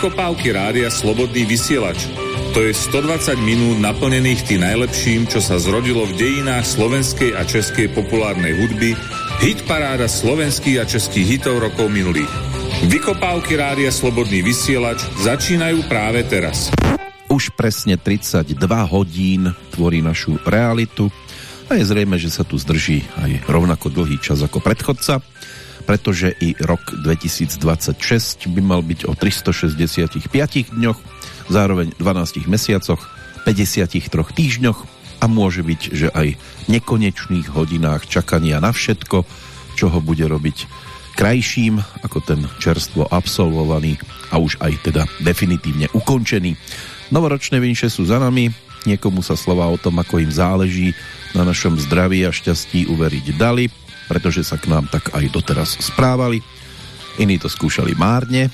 Vykopávky rádia Slobodný vysielač. To je 120 minút naplnených tým najlepším, čo sa zrodilo v dejinách slovenskej a českej populárnej hudby, hit paráda slovenských a českých hitov rokov minulých. Vykopávky rádia Slobodný vysielač začínajú práve teraz. Už presne 32 hodín tvorí našu realitu a je zrejme, že sa tu zdrží aj rovnako dlhý čas ako predchodca pretože i rok 2026 by mal byť o 365 dňoch, zároveň 12 mesiacoch, 53 týždňoch a môže byť, že aj nekonečných hodinách čakania na všetko, čo ho bude robiť krajším ako ten čerstvo absolvovaný a už aj teda definitívne ukončený. Novoročné vinše sú za nami, niekomu sa slova o tom, ako im záleží na našom zdraví a šťastí uveriť dali, pretože sa k nám tak aj doteraz správali. Iní to skúšali márne,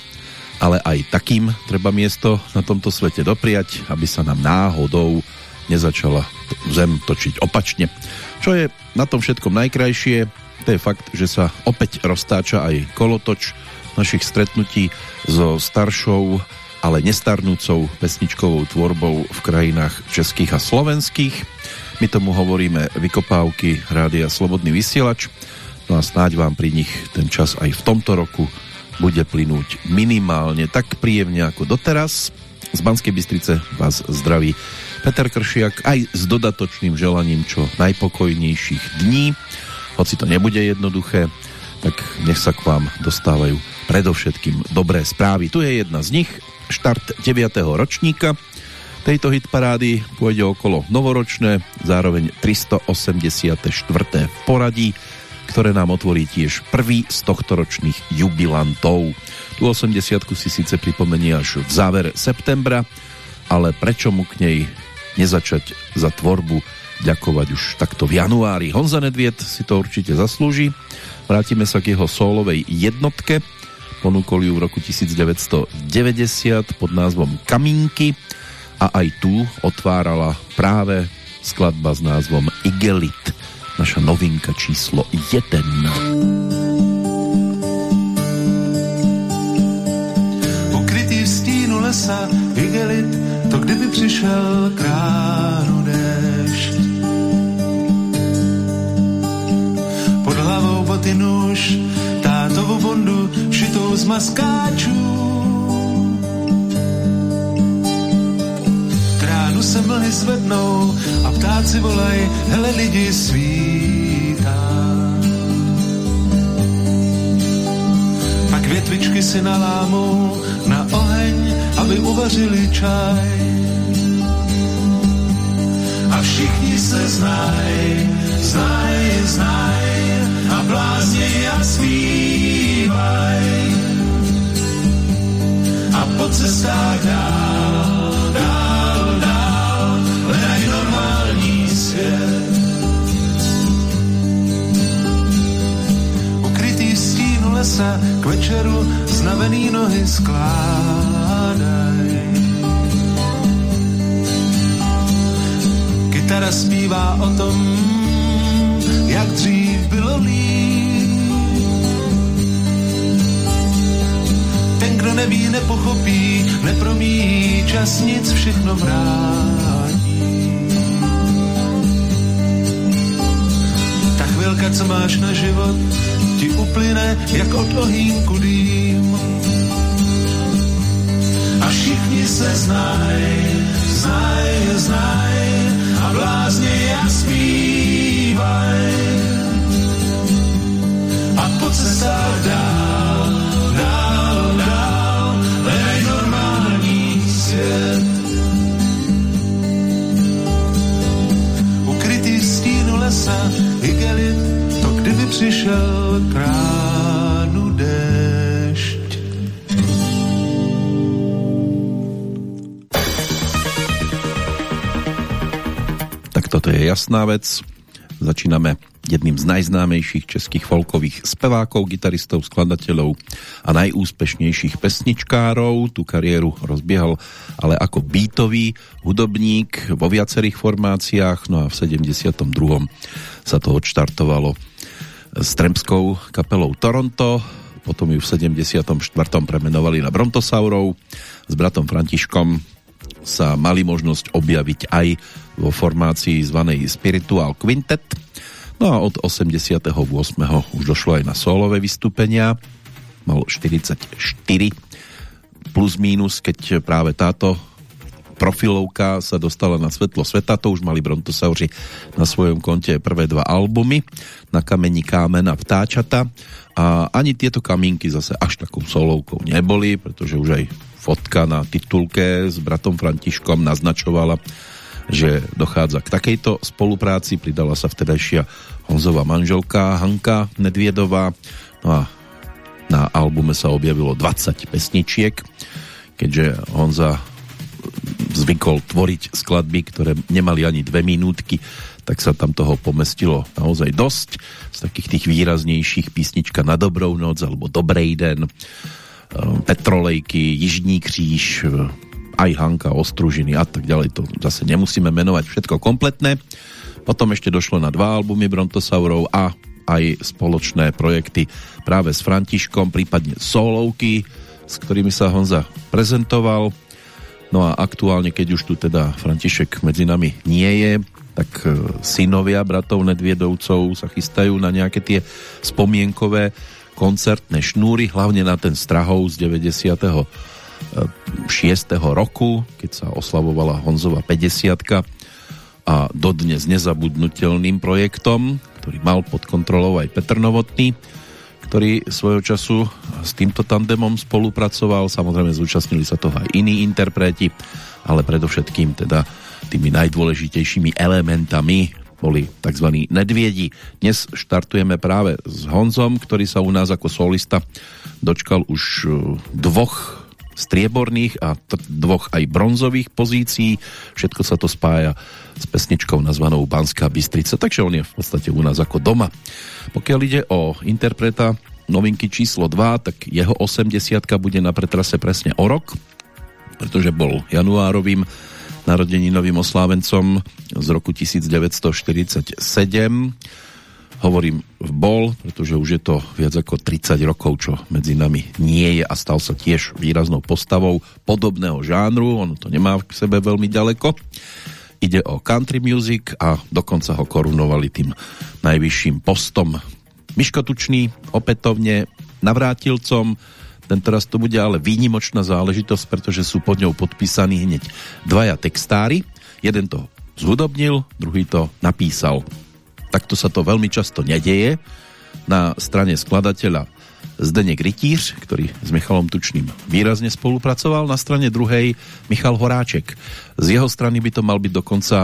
ale aj takým treba miesto na tomto svete dopriať, aby sa nám náhodou nezačala zem točiť opačne. Čo je na tom všetkom najkrajšie, to je fakt, že sa opäť roztáča aj kolotoč našich stretnutí so staršou, ale nestarnúcou pesničkovou tvorbou v krajinách českých a slovenských. My tomu hovoríme vykopávky Rádia Slobodný vysielač. No a snáď vám pri nich ten čas aj v tomto roku bude plynúť minimálne tak príjemne ako doteraz. Z Banskej Bystrice vás zdraví Peter Kršiak aj s dodatočným želaním čo najpokojnejších dní. Hoci to nebude jednoduché, tak nech sa k vám dostávajú predovšetkým dobré správy. Tu je jedna z nich, štart 9. ročníka tejto hitparády pôjde okolo novoročné, zároveň 384. v poradí, ktoré nám otvorí tiež prvý z tohto ročných jubilantov. Tu 80 si síce pripomenie až v závere septembra, ale prečo mu k nej nezačať za tvorbu ďakovať už takto v januári. Honza Nedviet si to určite zaslúži. Vrátime sa k jeho solovej jednotke. Ponúkol ju v roku 1990 pod názvom Kamínky a aj tu otvárala práve skladba s názvom Igelit, naša novinka číslo 1. Ukrytý v stínu lesa Igelit, to kdyby přišel kránu déšť. Pod hlavou boty nůž, tátovu bondu šitou z maskáčů ránu se mlhy zvednou a ptáci volaj, hele lidi svítá. Pak větvičky si nalámou na oheň, aby uvařili čaj. A všichni se znají, znají, znají a blázni a zpívaj. A po cestách dál lesa k večeru znavený nohy skládaj. Kytara zpívá o tom, jak dřív bylo líp. Ten, kdo neví, nepochopí, nepromíjí čas, nic všechno vrátí. chvilka, co máš na život, ti uplyne jak od ohýnku dým. A všichni se znají, znají, znají a blázně a zpívaj. A po cestách dál, dál, dál, hledaj normální svět. Ukrytý stínu lesa přišel kránu déšť. Tak toto je jasná vec. Začíname jedným z najznámejších českých folkových spevákov, gitaristov, skladateľov a najúspešnejších pesničkárov. Tu kariéru rozbiehal ale ako beatový hudobník vo viacerých formáciách, no a v 72. sa to odštartovalo s tremskou kapelou Toronto, potom ju v 74. premenovali na Brontosaurov. S bratom Františkom sa mali možnosť objaviť aj vo formácii zvanej Spiritual Quintet. No a od 88. už došlo aj na solové vystúpenia. Mal 44 plus mínus, keď práve táto profilovka sa dostala na svetlo sveta, to už mali Brontosauri na svojom konte prvé dva albumy, na kameni kámena vtáčata a ani tieto kamínky zase až takou solovkou neboli, pretože už aj fotka na titulke s bratom Františkom naznačovala, že dochádza k takejto spolupráci, pridala sa vtedajšia Honzová manželka Hanka Nedviedová. No a na albume sa objavilo 20 pesničiek, keďže Honza zvykol tvoriť skladby, ktoré nemali ani dve minútky, tak sa tam toho pomestilo naozaj dosť. Z takých tých výraznejších písnička Na dobrou noc alebo Dobrej den, eh, Petrolejky, Jižní kříž, eh, aj Hanka, Ostružiny a tak ďalej. To zase nemusíme menovať všetko kompletné. Potom ešte došlo na dva albumy Brontosaurov a aj spoločné projekty práve s Františkom, prípadne solovky, s ktorými sa Honza prezentoval No a aktuálne, keď už tu teda František medzi nami nie je, tak e, synovia bratov Nedviedovcov sa chystajú na nejaké tie spomienkové koncertné šnúry, hlavne na ten Strahov z 96. roku, keď sa oslavovala Honzova 50 a dodnes nezabudnutelným projektom, ktorý mal pod kontrolou aj Petr Novotný ktorý svojho času s týmto tandemom spolupracoval. Samozrejme zúčastnili sa toho aj iní interpreti, ale predovšetkým teda tými najdôležitejšími elementami boli tzv. nedviedi. Dnes štartujeme práve s Honzom, ktorý sa u nás ako solista dočkal už e, dvoch strieborných a dvoch aj bronzových pozícií. Všetko sa to spája s pesničkou nazvanou Banská Bystrica, takže on je v podstate u nás ako doma. Pokiaľ ide o interpreta novinky číslo 2, tak jeho 80 bude na pretrase presne o rok, pretože bol januárovým narodeninovým oslávencom z roku 1947 hovorím bol, pretože už je to viac ako 30 rokov, čo medzi nami nie je a stal sa tiež výraznou postavou podobného žánru, ono to nemá k sebe veľmi ďaleko. Ide o country music a dokonca ho korunovali tým najvyšším postom. Miško Tučný opätovne navrátilcom, ten teraz to bude ale výnimočná záležitosť, pretože sú pod ňou podpísaní hneď dvaja textári. Jeden to zhudobnil, druhý to napísal. Takto sa to veľmi často nedeje. Na strane skladateľa Zdenek Rytíř, ktorý s Michalom Tučným výrazne spolupracoval, na strane druhej Michal Horáček. Z jeho strany by to mal byť dokonca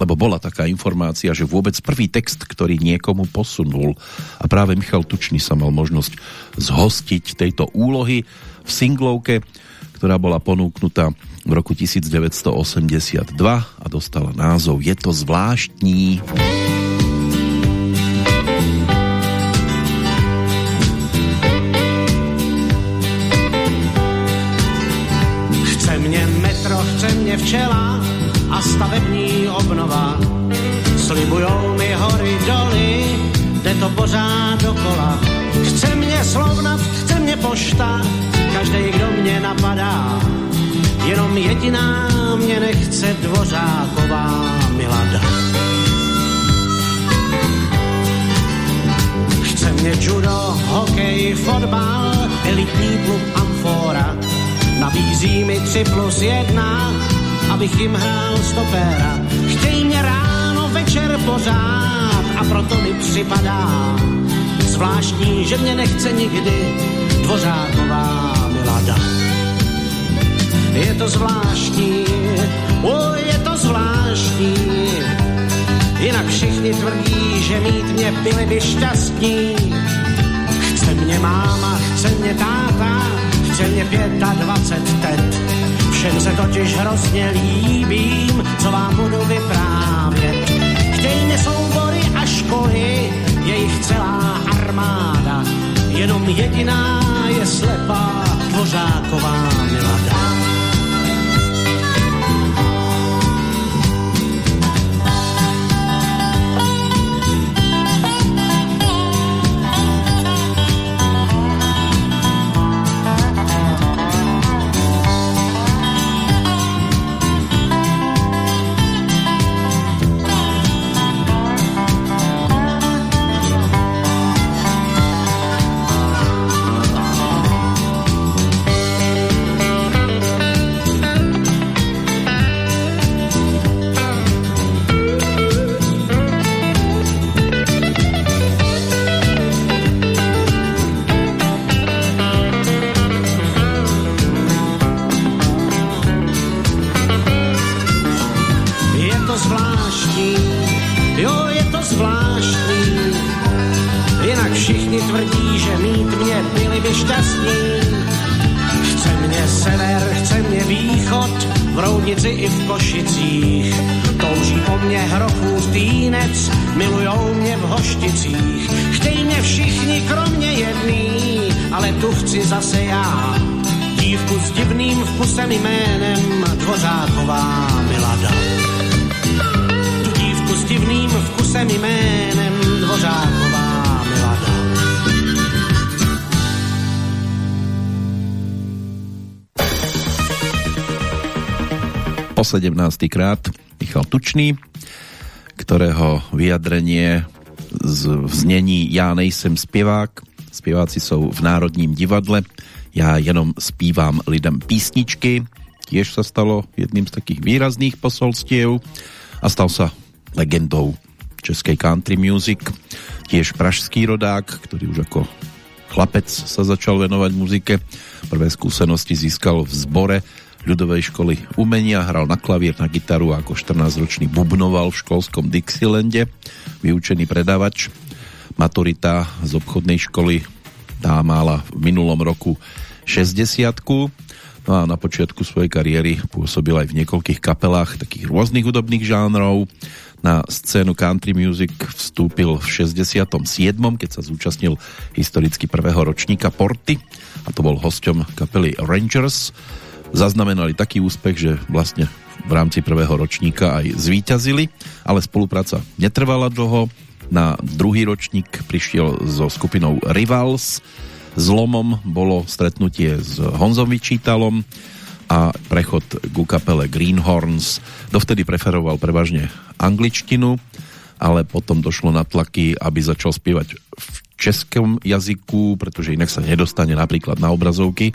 lebo bola taká informácia, že vôbec prvý text, ktorý niekomu posunul a práve Michal Tučný sa mal možnosť zhostiť tejto úlohy v singlovke, ktorá bola ponúknutá v roku 1982 a dostala názov Je to zvláštní. chce mě včela a stavební obnova. Slibujou mi hory doly, jde to pořád dokola. Slovnat, chce mě pošta, každý, kdo mě napadá. Jenom jediná mě nechce dvořáková milada. Chce mě judo, hokej, fotbal, elitní klub Amfora Nabízí mi tři plus jedna, abych jim hrál stopéra. Chtějí mě ráno, večer pořád a proto mi připadá zvláštní, že mě nechce nikdy dvořáková milada. Je to zvláštní, o, je to zvláštní, jinak všichni tvrdí, že mít mě byli by šťastní. Chce mě máma, chce mě táta, chce mě 25 tet. Všem se totiž hrozně líbím, co vám budu vyprávět. Chtějí mě soubory a školy, je jich celá armáda. Jenom jediná je slepá, dvořáková milada. 17. krát Michal Tučný, ktorého vyjadrenie z vznení Já nejsem zpěvák, zpěváci jsou v Národním divadle, já jenom zpívám lidem písničky, tiež sa stalo jedným z takých výrazných posolstiev a stal sa legendou českej country music, tiež pražský rodák, ktorý už ako chlapec sa začal venovať muzike. Prvé skúsenosti získal v zbore ľudovej školy umenia, hral na klavír, na gitaru a ako 14-ročný bubnoval v školskom Dixilande, vyučený predávač. Maturita z obchodnej školy tá mala v minulom roku 60 No a na počiatku svojej kariéry pôsobil aj v niekoľkých kapelách takých rôznych hudobných žánrov. Na scénu country music vstúpil v 67. keď sa zúčastnil historicky prvého ročníka Porty a to bol hosťom kapely Rangers zaznamenali taký úspech, že vlastne v rámci prvého ročníka aj zvíťazili, ale spolupráca netrvala dlho. Na druhý ročník prišiel so skupinou Rivals. Zlomom bolo stretnutie s Honzom Vyčítalom a prechod ku kapele Greenhorns. Dovtedy preferoval prevažne angličtinu, ale potom došlo na tlaky, aby začal spievať v českom jazyku, pretože inak sa nedostane napríklad na obrazovky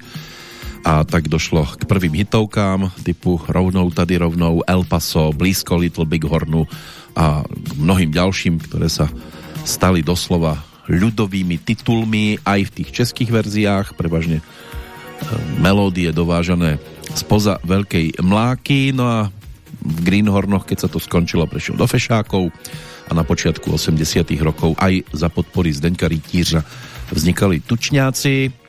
a tak došlo k prvým hitovkám typu Rovnou tady rovnou, El Paso, Blízko Little Big Hornu a k mnohým ďalším, ktoré sa stali doslova ľudovými titulmi aj v tých českých verziách, prevažne e, melódie dovážané spoza Veľkej Mláky, no a v Greenhornoch, keď sa to skončilo, prešiel do Fešákov a na počiatku 80 rokov aj za podpory Zdeňka Rytířa vznikali Tučňáci,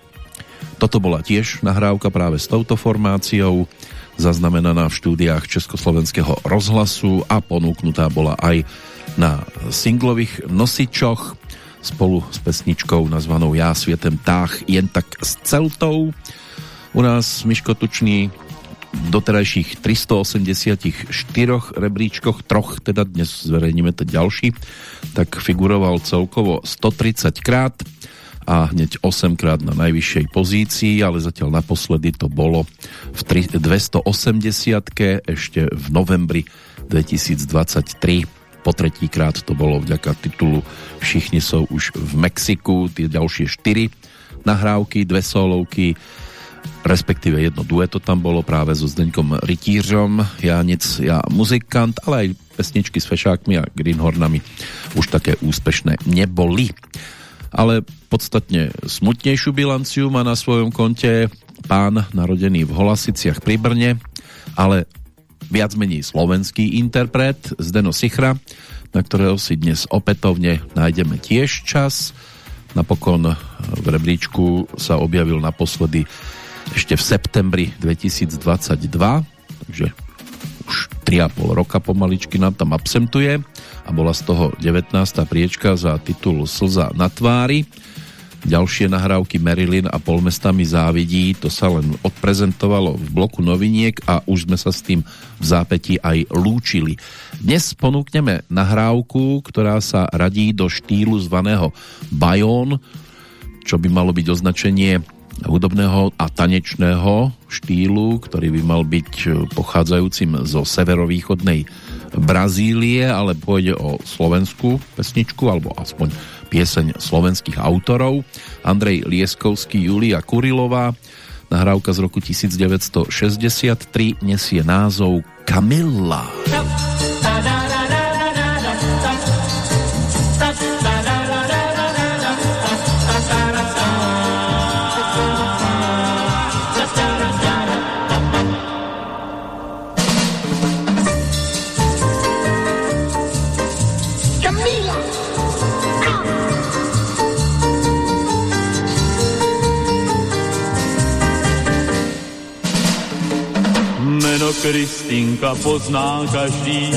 toto bola tiež nahrávka práve s touto formáciou, zaznamenaná v štúdiách Československého rozhlasu a ponúknutá bola aj na singlových nosičoch spolu s pesničkou nazvanou Já svietem táh jen tak s celtou. U nás Miško Tučný doterajších 384 rebríčkoch, troch, teda dnes zverejníme ten ďalší, tak figuroval celkovo 130 krát a hneď 8 krát na najvyššej pozícii, ale zatiaľ naposledy to bolo v 280 ešte v novembri 2023 po tretíkrát to bolo vďaka titulu Všichni sú už v Mexiku, tie ďalšie 4 nahrávky, dve solovky, respektíve jedno dueto tam bolo práve so Zdeňkom Rytířom, ja nic, ja muzikant, ale aj pesničky s fešákmi a greenhornami už také úspešné neboli ale podstatne smutnejšiu bilanciu má na svojom konte pán narodený v Holasiciach pri Brne, ale viac menej slovenský interpret Zdeno Sichra, na ktorého si dnes opätovne nájdeme tiež čas. Napokon v rebríčku sa objavil naposledy ešte v septembri 2022, takže už 3,5 roka pomaličky nám tam absentuje a bola z toho 19. priečka za titul Slza na tvári. Ďalšie nahrávky Marilyn a polmestami závidí, to sa len odprezentovalo v bloku noviniek a už sme sa s tým v zápäti aj lúčili. Dnes ponúkneme nahrávku, ktorá sa radí do štýlu zvaného Bayon, čo by malo byť označenie hudobného a tanečného štýlu, ktorý by mal byť pochádzajúcim zo severovýchodnej Brazílie, ale pôjde o slovenskú pesničku, alebo aspoň pieseň slovenských autorov. Andrej Lieskovský, Julia Kurilová, nahrávka z roku 1963 nesie názov Kamilla. Kamilla. Kristinka pozná každý,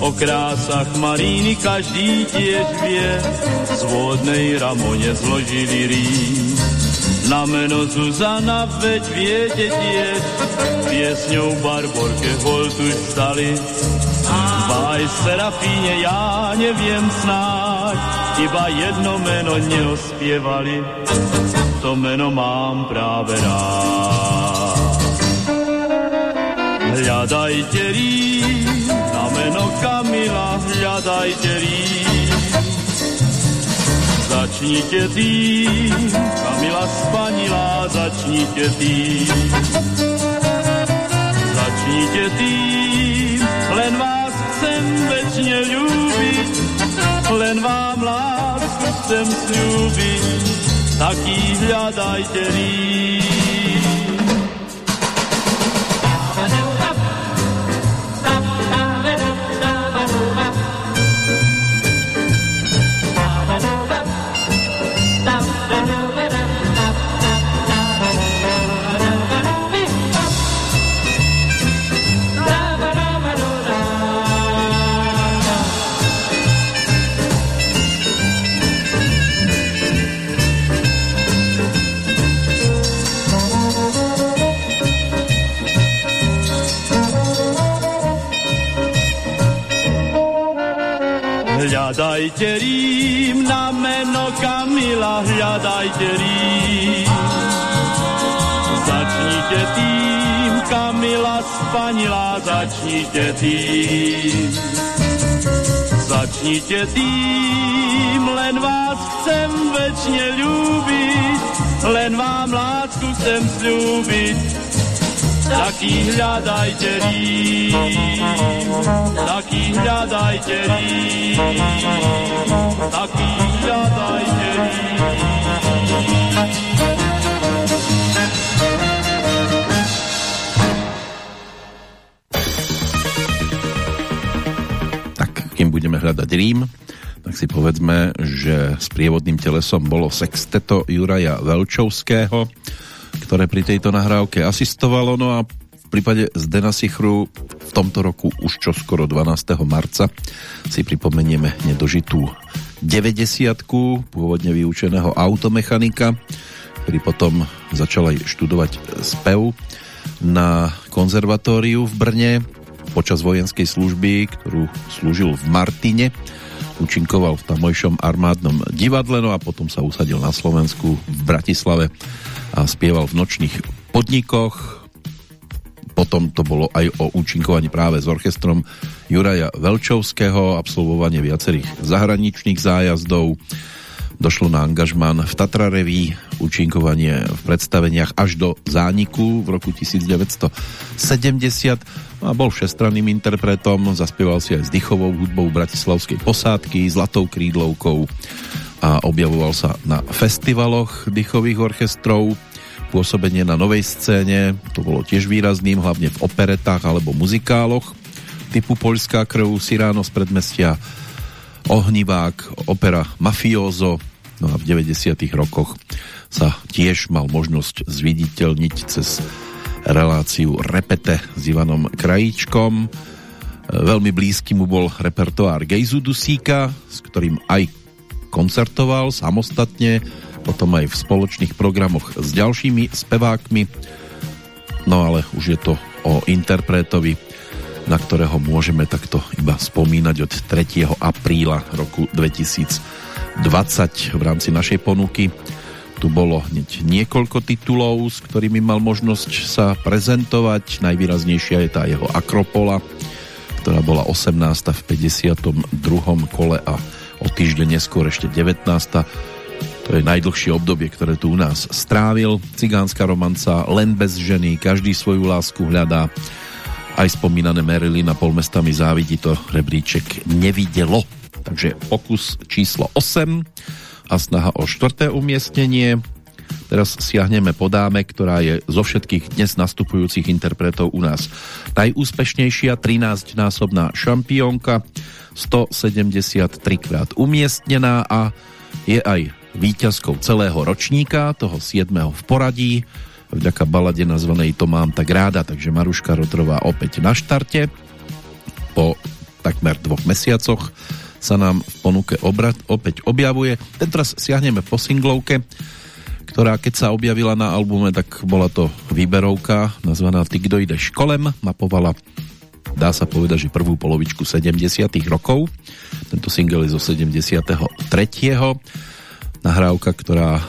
o krásach Maríny každý tiež vie, z vodnej ramone zložili rým. Na meno Zuzana veď viete tiež, piesňou Barborke holtu stali. Vaj Serafíne ja neviem snáď, iba jedno meno neospievali, to meno mám práve rád. Hľadajte rím, na meno Kamila, hľadajte rím. Začnite tým, Kamila spanila, začnite tým. Začnite tým, len vás chcem večne ľúbiť, len vám lásku chcem slúbiť, taký hľadajte rím. Hľadajte rím na meno Kamila, hľadajte rím. Začnite tým, Kamila spanila, začnite tým. Začnite tým, len vás chcem večne ľúbiť, len vám lásku chcem slúbiť, taký hľadajte rím, taký hľadajte rím, taký hľadajte kým budeme hľadať Rím, tak si povedzme, že s prievodným telesom bolo sexteto Juraja Velčovského, ktoré pri tejto nahrávke asistovalo. No a v prípade Zdena Sichru v tomto roku už čo skoro 12. marca si pripomenieme nedožitú 90 pôvodne vyučeného automechanika, ktorý potom začal aj študovať spev na konzervatóriu v Brne počas vojenskej služby, ktorú slúžil v Martine účinkoval v tamojšom armádnom divadle, no a potom sa usadil na Slovensku v Bratislave a spieval v nočných podnikoch. Potom to bolo aj o účinkovaní práve s orchestrom Juraja Velčovského, absolvovanie viacerých zahraničných zájazdov, došlo na angažmán v Tatra Reví, účinkovanie v predstaveniach až do zániku v roku 1970 a bol všestranným interpretom, zaspieval si aj s dychovou hudbou Bratislavskej posádky, Zlatou krídlovkou a objavoval sa na festivaloch dychových orchestrov. Pôsobenie na novej scéne, to bolo tiež výrazným, hlavne v operetách alebo muzikáloch typu Poľská krv, Siráno z predmestia, Ohnivák, opera Mafiozo, no a v 90 rokoch sa tiež mal možnosť zviditeľniť cez reláciu Repete s Ivanom Krajíčkom. Veľmi blízky mu bol repertoár Gejzu Dusíka, s ktorým aj koncertoval samostatne, potom aj v spoločných programoch s ďalšími spevákmi. No ale už je to o interpretovi, na ktorého môžeme takto iba spomínať od 3. apríla roku 2020 v rámci našej ponuky tu bolo hneď niekoľko titulov, s ktorými mal možnosť sa prezentovať. Najvýraznejšia je tá jeho Akropola, ktorá bola 18. v 52. kole a o týždeň neskôr ešte 19. To je najdlhšie obdobie, ktoré tu u nás strávil. Cigánska romanca, len bez ženy, každý svoju lásku hľadá. Aj spomínané Marilyn a polmestami závidí to rebríček nevidelo. Takže pokus číslo 8 a snaha o štvrté umiestnenie Teraz siahneme po dáme, ktorá je zo všetkých dnes nastupujúcich interpretov u nás najúspešnejšia, 13-násobná šampiónka, 173 krát umiestnená a je aj víťazkou celého ročníka, toho 7. v poradí, vďaka balade nazvanej To mám tak ráda, takže Maruška Rotrová opäť na štarte. Po takmer dvoch mesiacoch sa nám v ponuke obrad opäť objavuje. Tentoraz siahneme po singlovke, ktorá keď sa objavila na albume, tak bola to výberovka nazvaná Ty, kdo ide školem, mapovala dá sa povedať, že prvú polovičku 70 rokov. Tento single je zo 73. Nahrávka, ktorá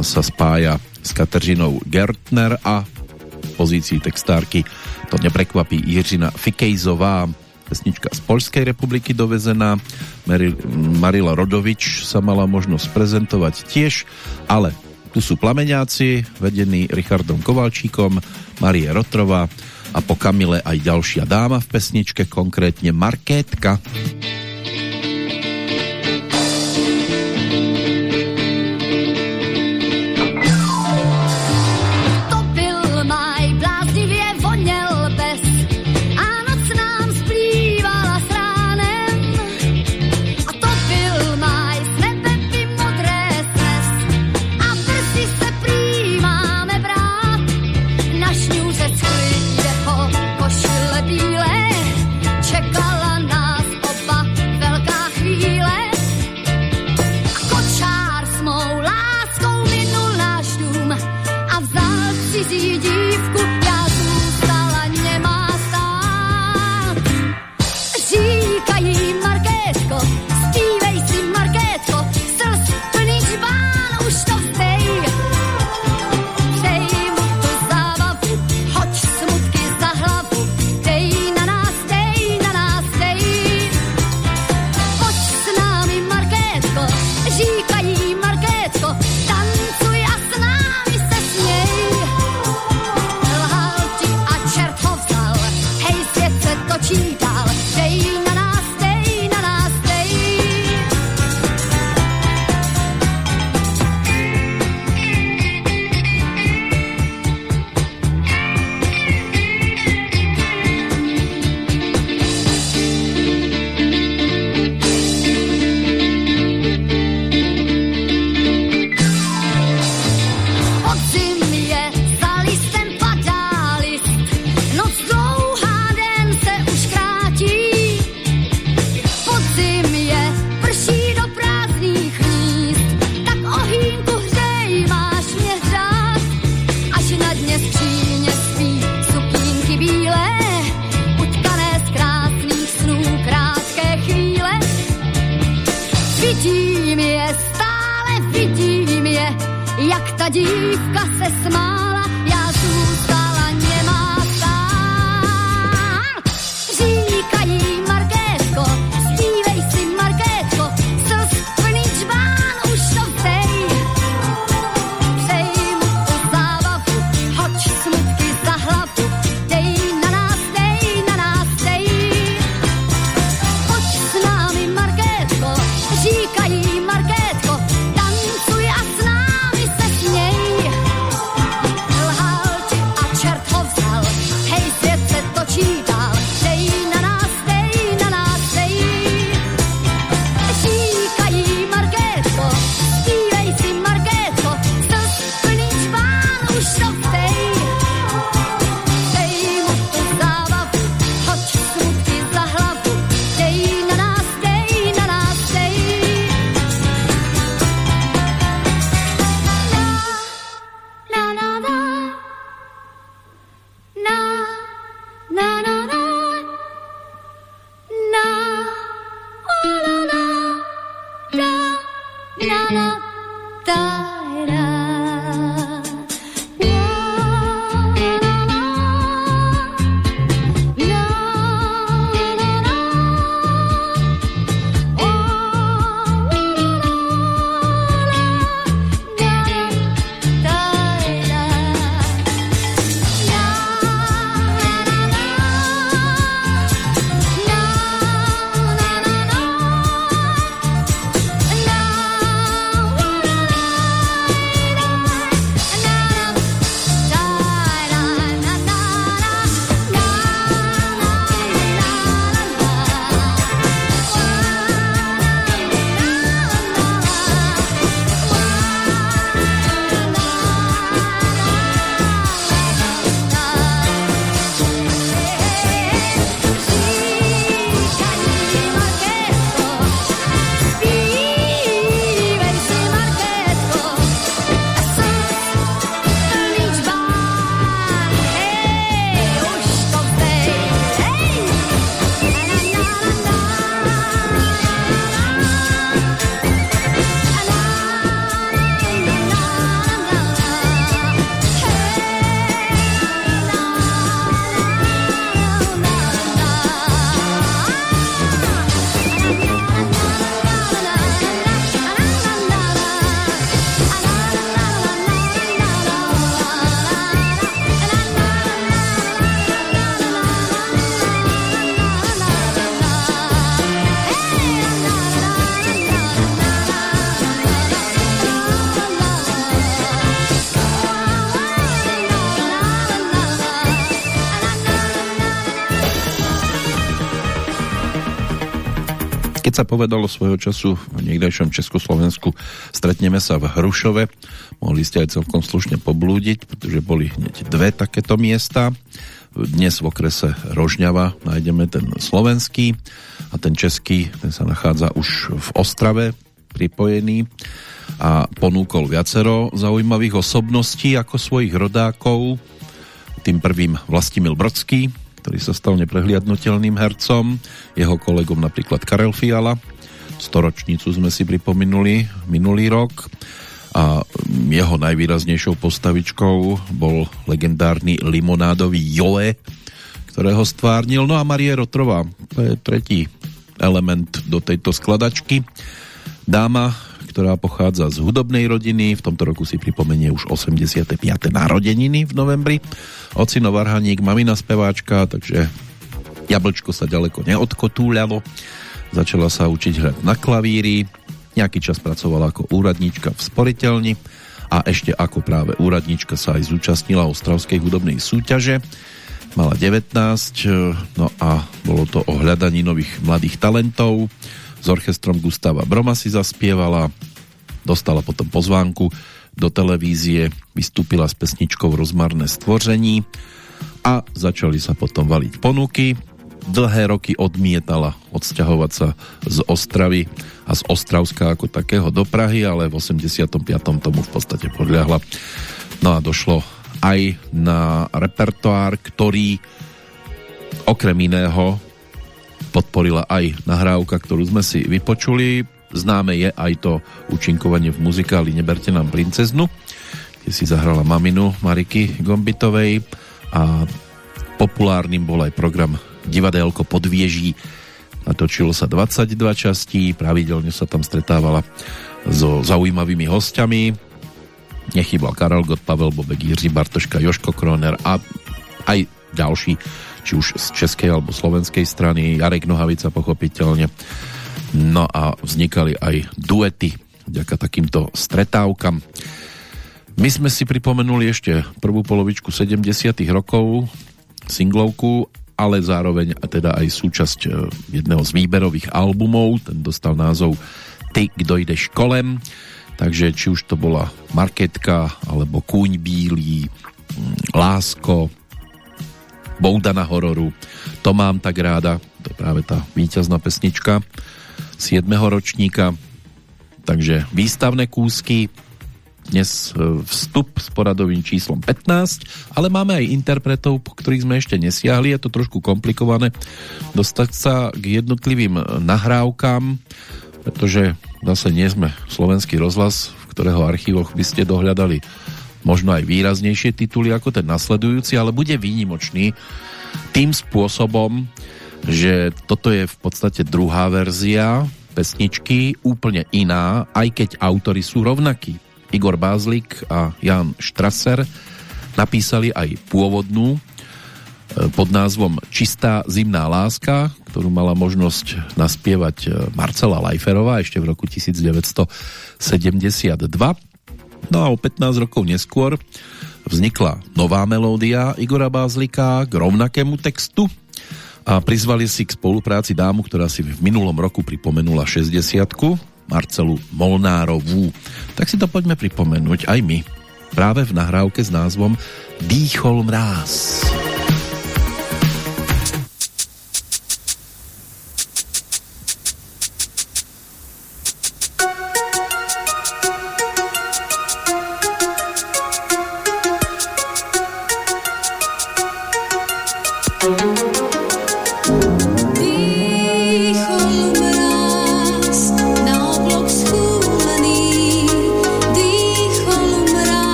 sa spája s Kateřinou Gertner a v pozícii textárky to neprekvapí Jiřina Fikejzová, pesnička z Polskej republiky dovezená. Marila Rodovič sa mala možnosť prezentovať tiež, ale tu sú plameňáci, vedení Richardom Kovalčíkom, Marie Rotrova a po Kamile aj ďalšia dáma v pesničke, konkrétne Markétka. vidím je, stále vidím je, jak ta dívka se smála. Povedalo svojho času v niekdejšom Československu stretneme sa v Hrušove, mohli ste aj celkom slušne poblúdiť, pretože boli hneď dve takéto miesta. Dnes v okrese Rožňava nájdeme ten slovenský a ten český, ten sa nachádza už v Ostrave pripojený a ponúkol viacero zaujímavých osobností ako svojich rodákov. Tým prvým Vlastimil Brodský, ktorý sa stal neprehliadnutelným hercom, jeho kolegom napríklad Karel Fiala, storočnicu sme si pripomenuli minulý rok a jeho najvýraznejšou postavičkou bol legendárny limonádový Joe, ktorého stvárnil. No a Marie Rotrová, to je tretí element do tejto skladačky. Dáma, ktorá pochádza z hudobnej rodiny, v tomto roku si pripomenie už 85. narodeniny v novembri ocino Varhaník, mamina speváčka, takže jablčko sa ďaleko neodkotúľalo. Začala sa učiť hrať na klavíri, nejaký čas pracovala ako úradníčka v sporiteľni a ešte ako práve úradníčka sa aj zúčastnila Ostravskej hudobnej súťaže. Mala 19, no a bolo to o hľadaní nových mladých talentov. S orchestrom Gustava Broma si zaspievala, dostala potom pozvánku do televízie, vystúpila s pesničkou Rozmarné stvoření a začali sa potom valiť ponuky. Dlhé roky odmietala odsťahovať sa z Ostravy a z Ostravska ako takého do Prahy, ale v 85. tomu v podstate podľahla. No a došlo aj na repertoár, ktorý okrem iného podporila aj nahrávka, ktorú sme si vypočuli Známe je aj to účinkovanie v muzikáli Neberte nám princeznu, kde si zahrala maminu Mariky Gombitovej a populárnym bol aj program Divadelko pod vieží. Natočilo sa 22 častí, pravidelne sa tam stretávala so zaujímavými hostiami. Nechýbal Karel Gott, Pavel Bobek, Jiří Bartoška, Joško Kroner a aj ďalší, či už z českej alebo slovenskej strany, Jarek Nohavica pochopiteľne No a vznikali aj duety vďaka takýmto stretávkam. My sme si pripomenuli ešte prvú polovičku 70 rokov singlovku, ale zároveň teda aj súčasť e, jedného z výberových albumov, ten dostal názov Ty, kdo ideš kolem, takže či už to bola Marketka, alebo Kúň bílý, mm, Lásko, Bouda na hororu, To mám tak ráda, to je práve tá víťazná pesnička 7. ročníka. Takže výstavné kúsky, dnes e, vstup s poradovým číslom 15, ale máme aj interpretov, po ktorých sme ešte nesiahli, je to trošku komplikované dostať sa k jednotlivým nahrávkam, pretože zase nie sme slovenský rozhlas, v ktorého archívoch by ste dohľadali možno aj výraznejšie tituly ako ten nasledujúci, ale bude výnimočný tým spôsobom, že toto je v podstate druhá verzia pesničky, úplne iná, aj keď autory sú rovnakí. Igor Bázlik a Jan Štraser napísali aj pôvodnú e, pod názvom Čistá zimná láska, ktorú mala možnosť naspievať e, Marcela Lajferová ešte v roku 1972. No a o 15 rokov neskôr vznikla nová melódia Igora Bázlika k rovnakému textu a prizvali si k spolupráci dámu, ktorá si v minulom roku pripomenula 60 Marcelu Molnárovú. Tak si to poďme pripomenúť aj my. Práve v nahrávke s názvom Dýchol mráz. Dýchol mráz.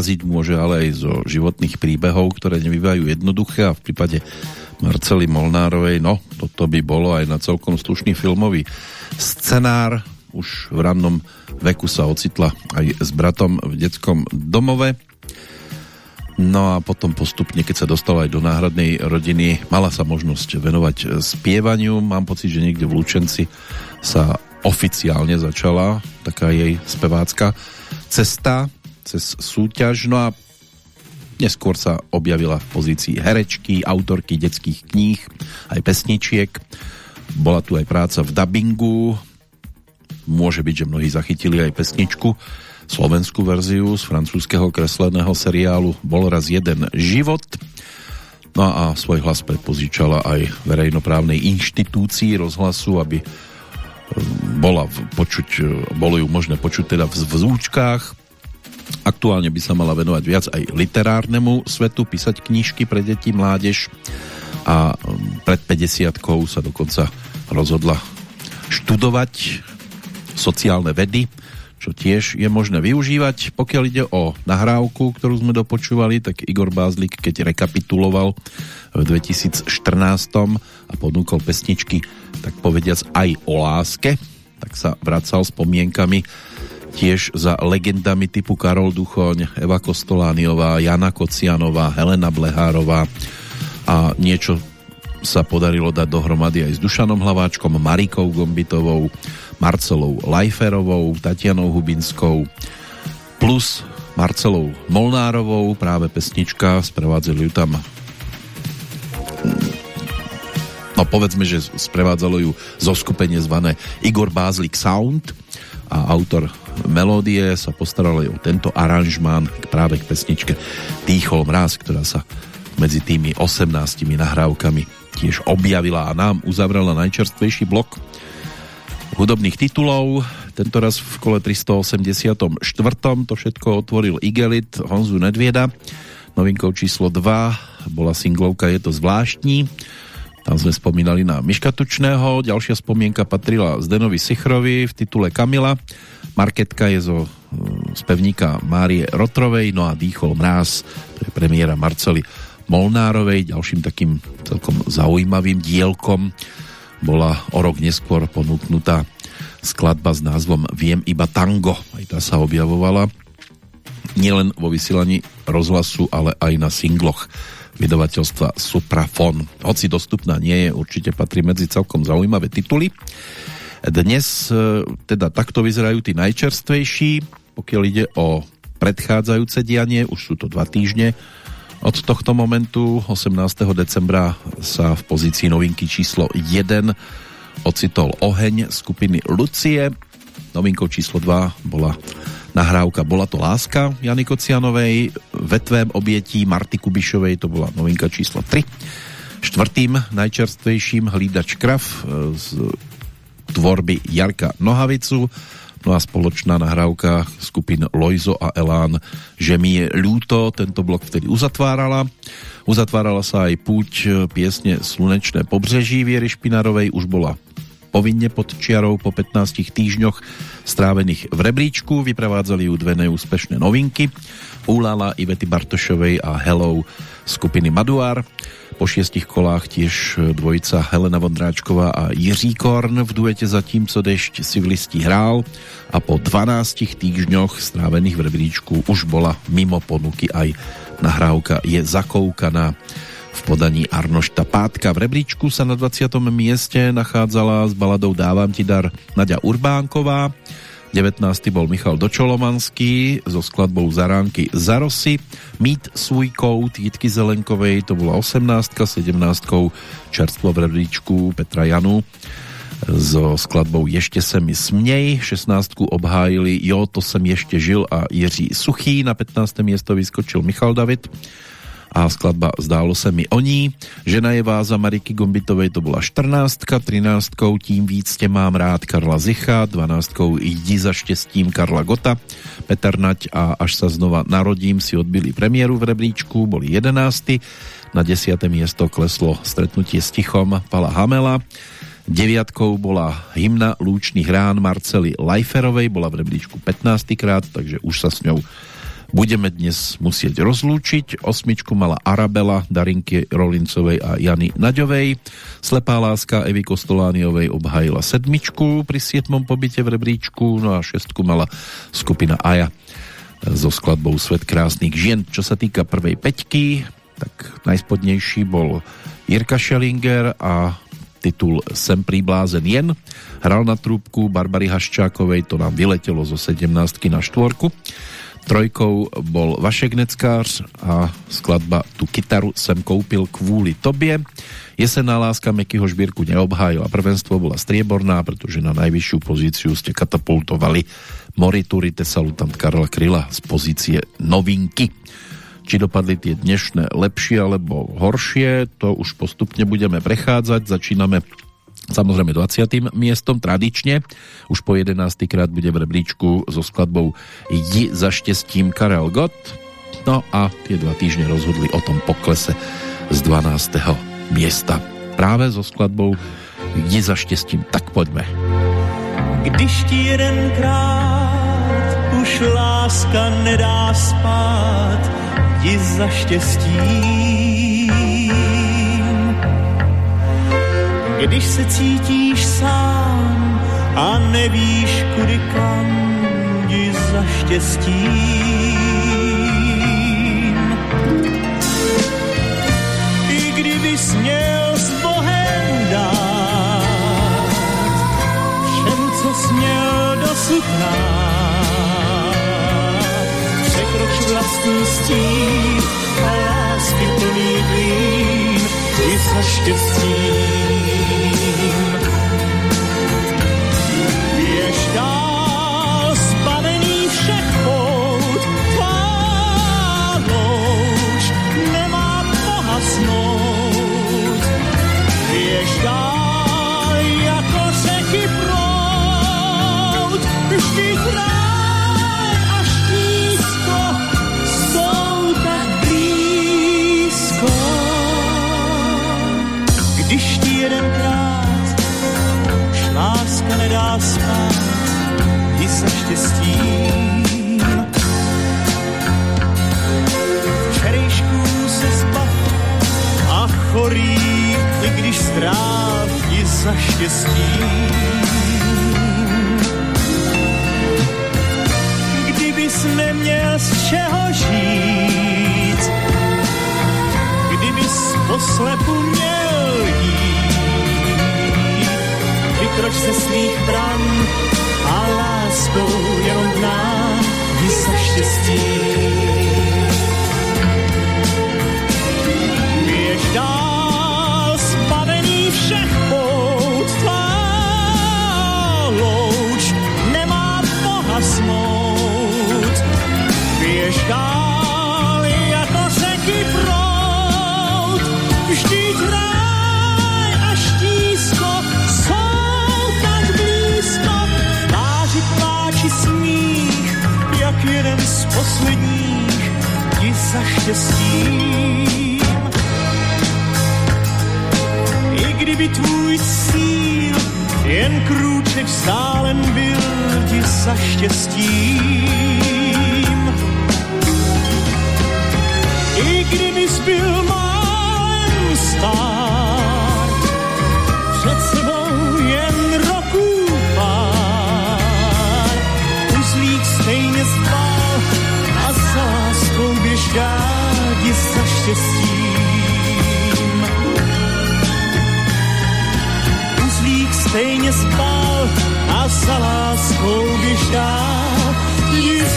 Mraziť môže ale aj zo životných príbehov, ktoré nebývajú jednoduché a v prípade Marcely Molnárovej, no toto by bolo aj na celkom slušný filmový scenár. Už v rannom veku sa ocitla aj s bratom v detskom domove. No a potom postupne, keď sa dostala aj do náhradnej rodiny, mala sa možnosť venovať spievaniu. Mám pocit, že niekde v Lučenci sa oficiálne začala taká jej spevácka cesta cez súťaž. No a neskôr sa objavila v pozícii herečky, autorky detských kníh, aj pesničiek. Bola tu aj práca v dubbingu. Môže byť, že mnohí zachytili aj pesničku, slovenskú verziu z francúzského kresleného seriálu Bol raz jeden život. No a svoj hlas predpozíčala aj verejnoprávnej inštitúcii rozhlasu, aby bola počuť, bolo ju možné počuť teda v, v. Aktuálne by sa mala venovať viac aj literárnemu svetu, písať knižky pre deti, mládež a um, pred 50 sa dokonca rozhodla študovať sociálne vedy, čo tiež je možné využívať. Pokiaľ ide o nahrávku, ktorú sme dopočúvali, tak Igor Bázlik, keď rekapituloval v 2014 a ponúkol pesničky tak povediac aj o láske, tak sa vracal spomienkami tiež za legendami typu Karol Duchoň, Eva Kostolániová, Jana Kocianová, Helena Blehárová a niečo sa podarilo dať dohromady aj s Dušanom Hlaváčkom, Marikou Gombitovou, Marcelou Lajferovou, Tatianou Hubinskou plus Marcelou Molnárovou, práve pesnička, sprevádzali ju tam. No povedzme, že sprevádzalo ju zoskupenie zvané Igor Bázlik Sound a autor melódie sa postaral o tento aranžmán práve k pesničke Týchol mráz, ktorá sa medzi tými 18 nahrávkami tiež objavila a nám uzavrela najčerstvejší blok hudobných titulov. Tento raz v kole 384. To všetko otvoril Igelit Honzu Nedvieda. Novinkou číslo 2 bola singlovka Je to zvláštní tam sme spomínali na Miška Tučného, ďalšia spomienka patrila Zdenovi Sichrovi v titule Kamila, Marketka je zo spevníka mm, Márie Rotrovej, no a Dýchol mráz, to je premiéra Marcely Molnárovej, ďalším takým celkom zaujímavým dielkom bola o rok neskôr ponúknutá skladba s názvom Viem iba tango, aj tá sa objavovala nielen vo vysielaní rozhlasu, ale aj na singloch vydavateľstva Suprafon. Hoci dostupná nie je, určite patrí medzi celkom zaujímavé tituly. Dnes e, teda takto vyzerajú tí najčerstvejší, pokiaľ ide o predchádzajúce dianie, už sú to dva týždne, Od tohto momentu 18. decembra sa v pozícii novinky číslo 1 ocitol Oheň skupiny Lucie. Novinkou číslo 2 bola nahrávka Bola to láska Jany Kocianovej, Vetvém objetí Marty Kubišovej, to bola novinka číslo 3. Štvrtým najčerstvejším Hlídač krav e, z tvorby Jarka Nohavicu No a spoločná nahrávka skupin Loizo a Elán, že mi je ľúto, tento blok vtedy uzatvárala. Uzatvárala sa aj púť piesne Slunečné pobřeží Viery Špinarovej, už bola povinne pod čiarou po 15 týždňoch strávených v rebríčku. Vyprevádzali ju dve neúspešné novinky. Ulala Ivety Bartošovej a Hello skupiny Maduár. Po šiestich kolách tiež dvojica Helena Vondráčková a Jiří Korn v duete Zatímco dešť si v listi hrál a po 12 týždňoch strávených v rebríčku už bola mimo ponuky aj nahrávka Je zakoukaná podaní Arnošta Pátka. V rebríčku sa na 20. mieste nachádzala s baladou Dávam ti dar Nadia Urbánková 19. bol Michal Dočolomanský so skladbou Zaránky Zarosy. Mít svůj kout Jitky Zelenkovej, to bola 18. 17. čerstvo v rebríčku Petra Janu so skladbou Ještě se mi směj, 16. obhájili Jo, to jsem ještě žil a Jiří Suchý, na 15. miesto vyskočil Michal David a skladba Zdálo se mi o ní. Žena je váza Mariky Gombitovej, to bola 14, 13, Tím víc tě mám rád Karla Zicha, 12, Jdi za štěstím Karla Gota, Petr Nať a Až sa znova narodím si odbili premiéru v rebríčku, boli 11, na 10. miesto kleslo stretnutie s Tichom Pala Hamela, Deviatkou bola hymna Lúčných rán Marcely Lajferovej, bola v rebríčku 15 krát, takže už sa s ňou budeme dnes musieť rozlúčiť. Osmičku mala Arabela, Darinky Rolincovej a Jany Naďovej. Slepá láska Evy Kostolániovej obhajila sedmičku pri sietmom pobyte v rebríčku, no a šestku mala skupina Aja so skladbou Svet krásnych žien. Čo sa týka prvej peťky, tak najspodnejší bol Jirka Schellinger a titul Sem príblázen jen. Hral na trúbku Barbary Haščákovej, to nám vyletelo zo 17 na štvorku. Trojkou bol Vašek Neckář a skladba Tu kytaru sem koupil kvůli tobie. Jesená láska Mekyho Žbírku neobhájila. Prvenstvo bola strieborná, pretože na najvyššiu pozíciu ste katapultovali Moriturite salutant Karla Kryla z pozície novinky. Či dopadli tie dnešné lepšie alebo horšie, to už postupne budeme prechádzať. Začíname Samozrejme 20. miestom tradične. Už po 11. krát bude v rebríčku so skladbou Jdi za štestím Karel Gott. No a tie dva týždne rozhodli o tom poklese z 12. miesta. Práve so skladbou Jdi za štěstím. Tak poďme. Když ti jedenkrát už láska nedá spát, jdi za štěstím když se cítíš sám a nevíš kudy kam, jdi za štěstím. I kdyby směl s Bohem dát všem, co směl dosud překroč vlastní stín a lásky plný klín i za štěstím. Nedá spát i se štěstím. Včerejšků se zbav a chorý, i když stráv i za štěstím. Kdybys neměl z čeho žít, kdybys poslepu měl jít, vykroč ze svých bran a láskou jenom k nám za štěstí. Běž dál zbavený všech pout, tvá louč nemá Boha smout. Běž dál jako řeky prout, vždyť rád posledních ti za štěstím. I kdyby tvůj síl, jen krůček vzdálen byl ti za štěstím. I kdyby zbyl málem stát, rádi za štěstím. Uzlík stejně spal a za láskou za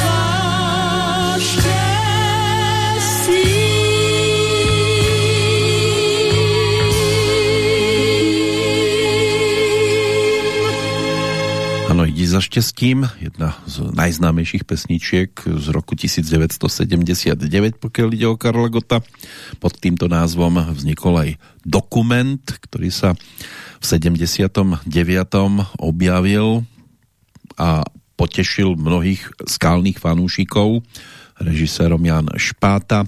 Ano, za štěstím, jedna z najznámejších pesničiek z roku 1979, pokiaľ ide o Karla Gota. Pod týmto názvom vznikol aj dokument, ktorý sa v 79. objavil a potešil mnohých skálnych fanúšikov, režisérom Jan Špáta.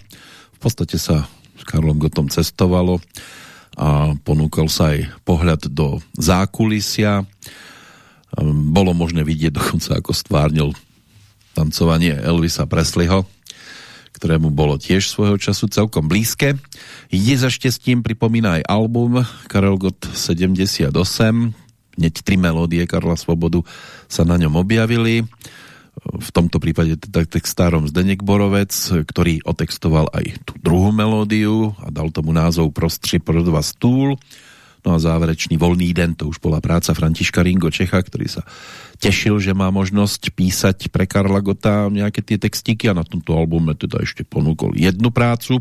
V podstate sa s Karlom Gotom cestovalo a ponúkol sa aj pohľad do zákulisia bolo možné vidieť dokonca, ako stvárnil tancovanie Elvisa Presleyho, ktorému bolo tiež svojho času celkom blízke. Ide za šťastím pripomína aj album Karel Gott 78, hneď tri melódie Karla Svobodu sa na ňom objavili. V tomto prípade teda textárom Zdenek Borovec, ktorý otextoval aj tú druhú melódiu a dal tomu názov Prostři pro dva stůl. No a záverečný voľný den, to už bola práca Františka Ringo Čecha, ktorý sa tešil, že má možnosť písať pre Karla Gota nejaké tie textíky a na tomto albume teda ešte ponúkol jednu prácu.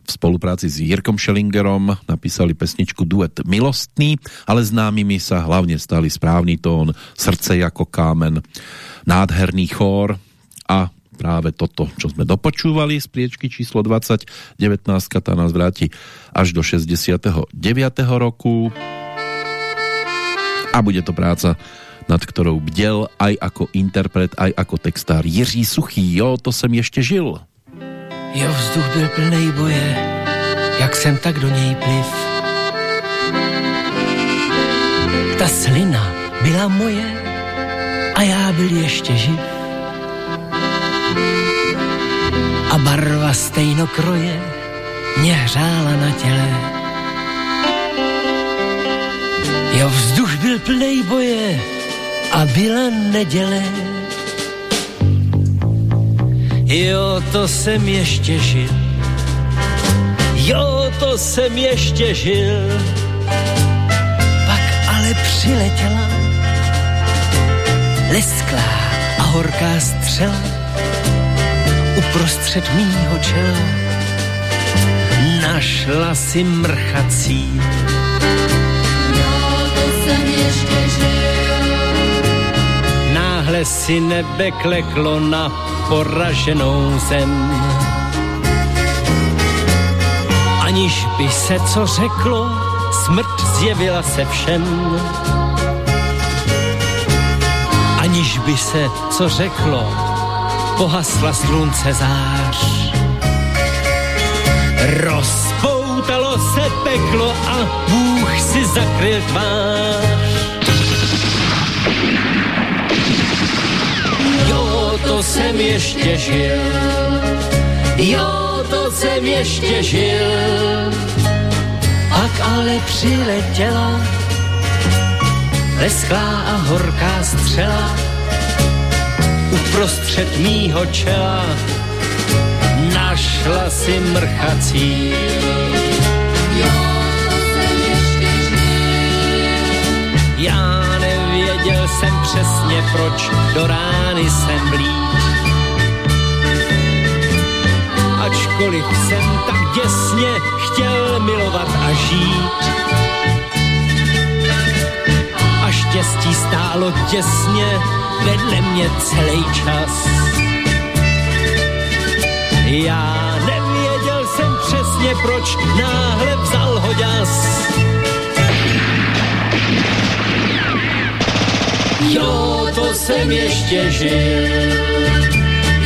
V spolupráci s Jirkom Schellingerom napísali pesničku Duet Milostný, ale známymi sa hlavne stali správny tón, Srdce ako kámen, nádherný chór a práve toto, čo sme dopočúvali z priečky číslo 20, 19 tá nás vráti až do 69. roku a bude to práca nad ktorou bdel aj ako interpret, aj ako textár Jiří Suchý. Jo, to jsem ještě žil. Jo, vzduch byl plnej boje, jak jsem tak do něj pliv. Ta slina byla moje a já byl ještě živ. A barva stejnokroje mě hřála na těle. Jo, vzduch byl plnej boje a byla neděle. Jo, to jsem ještě žil. Jo, to jsem ještě žil. Pak ale přiletěla lesklá a horká střela uprostřed mýho čela našla si mrchací. To jsem ještě žil. Náhle si nebe kleklo na poraženou zem. Aniž by se co řeklo, smrt zjevila se všem. Aniž by se co řeklo, pohasla slunce zář. Rozpoutalo se peklo a Bůh si zakryl tvář. Jo, to jsem ještě žil, jo, to jsem ještě žil, pak ale přiletěla lesklá a horká střela uprostřed mýho čela našla si mrchací. Já nevěděl jsem přesně, proč do rány jsem blíž. Ačkoliv jsem tak děsně chtěl milovat a žít. A štěstí stálo těsně vedle mě celý čas. Já nevěděl jsem přesně, proč náhle vzal hoďas. Jo, to jsem ještě žil,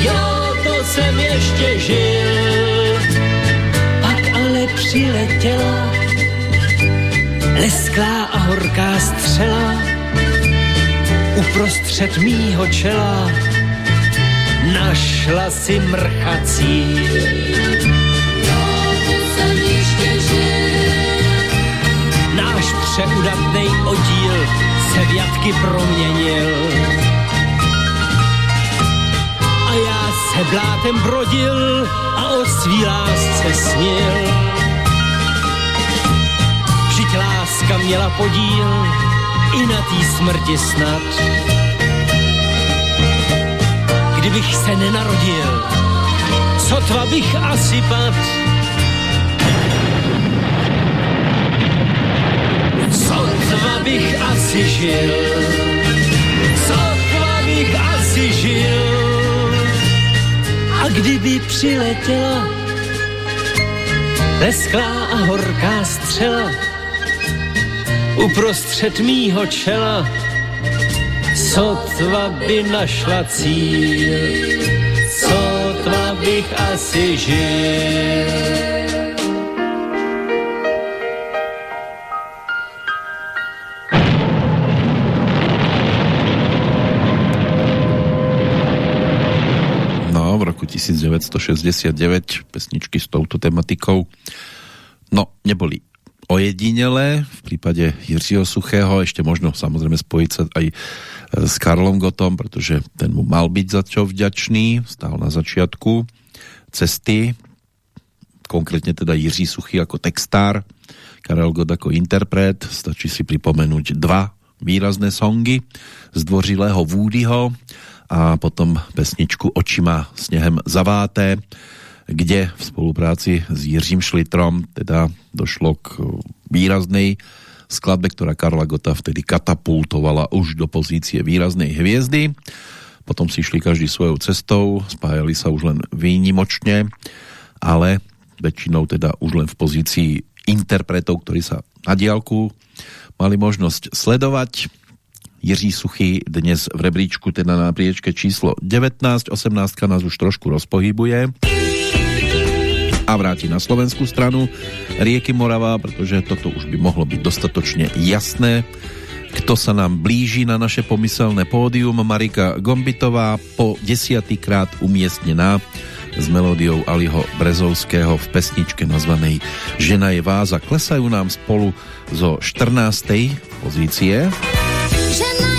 jo, to jsem ještě žil, přiletěla lesklá a horká střela uprostřed mýho čela našla si mrchací. Náš přeudatnej oddíl se v jatky proměnil. A já se blátem brodil a o svý lásce snil. Vždyť láska měla podíl i na tý smrti snad. Kdybych se nenarodil, sotva bych asi pad. Sotva bych asi žil, sotva bych asi žil. A kdyby přiletěla lesklá a horká střela, uprostřed mýho čela, sotva by našla cíl, sotva bych asi žil. No, roku 1969 pesničky s touto tematikou no, neboli ojedinelé. V prípade Jiřího Suchého ešte možno samozrejme spojiť sa aj s Karlom Gotom, pretože ten mu mal byť za čo vďačný, stál na začiatku cesty, konkrétne teda Jiří Suchý ako textár, Karel Gott ako interpret, stačí si pripomenúť dva výrazné songy zdvořilého Woodyho a potom pesničku Očima snehem zaváté, kde v spolupráci s Jiřím Šlitrom teda došlo k výraznej skladbe, ktorá Karla Gota vtedy katapultovala už do pozície výraznej hviezdy. Potom si išli každý svojou cestou, spájali sa už len výnimočne, ale väčšinou teda už len v pozícii interpretov, ktorí sa na diálku mali možnosť sledovať. Jiří Suchý dnes v rebríčku teda na priečke číslo 19, 18 nás už trošku rozpohybuje a vráti na slovenskú stranu rieky Morava, pretože toto už by mohlo byť dostatočne jasné. Kto sa nám blíži na naše pomyselné pódium? Marika Gombitová po desiatýkrát umiestnená s melódiou Aliho Brezovského v pesničke nazvanej Žena je váza. Klesajú nám spolu zo 14. pozície. Žena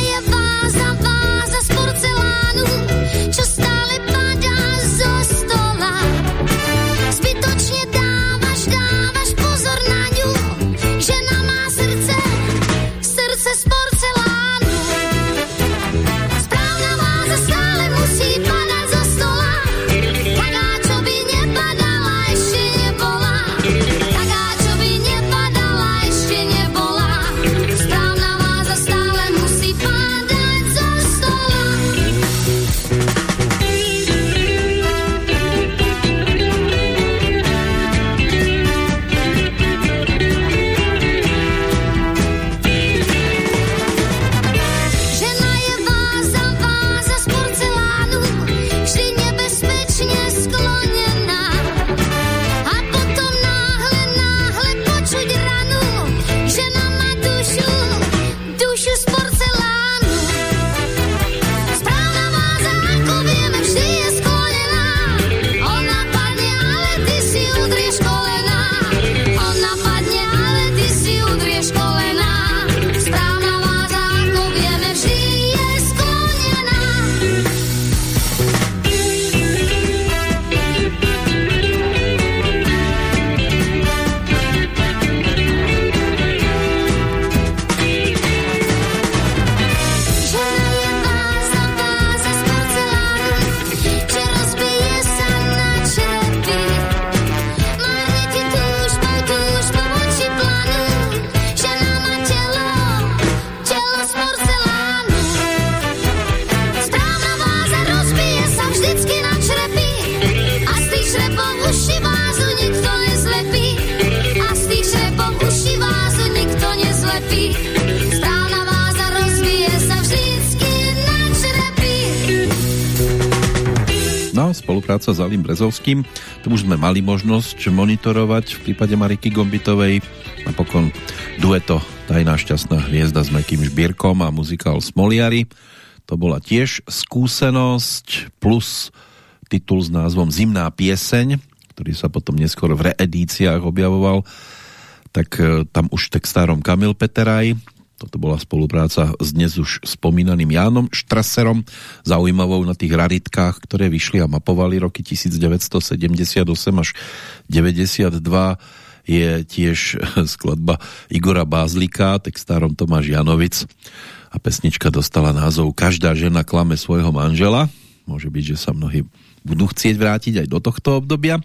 spolupráca s Alim Brezovským. To už sme mali možnosť monitorovať v prípade Mariky Gombitovej. Napokon dueto Tajná šťastná hviezda s Mekým Žbírkom a muzikál Smoliari. To bola tiež skúsenosť plus titul s názvom Zimná pieseň, ktorý sa potom neskôr v reedíciách objavoval. Tak e, tam už textárom Kamil Peteraj, toto bola spolupráca s dnes už spomínaným Jánom Štraserom, zaujímavou na tých raritkách, ktoré vyšli a mapovali roky 1978 až 92 je tiež skladba Igora Bázlika, textárom Tomáš Janovic a pesnička dostala názov Každá žena klame svojho manžela. Môže byť, že sa mnohí budú chcieť vrátiť aj do tohto obdobia.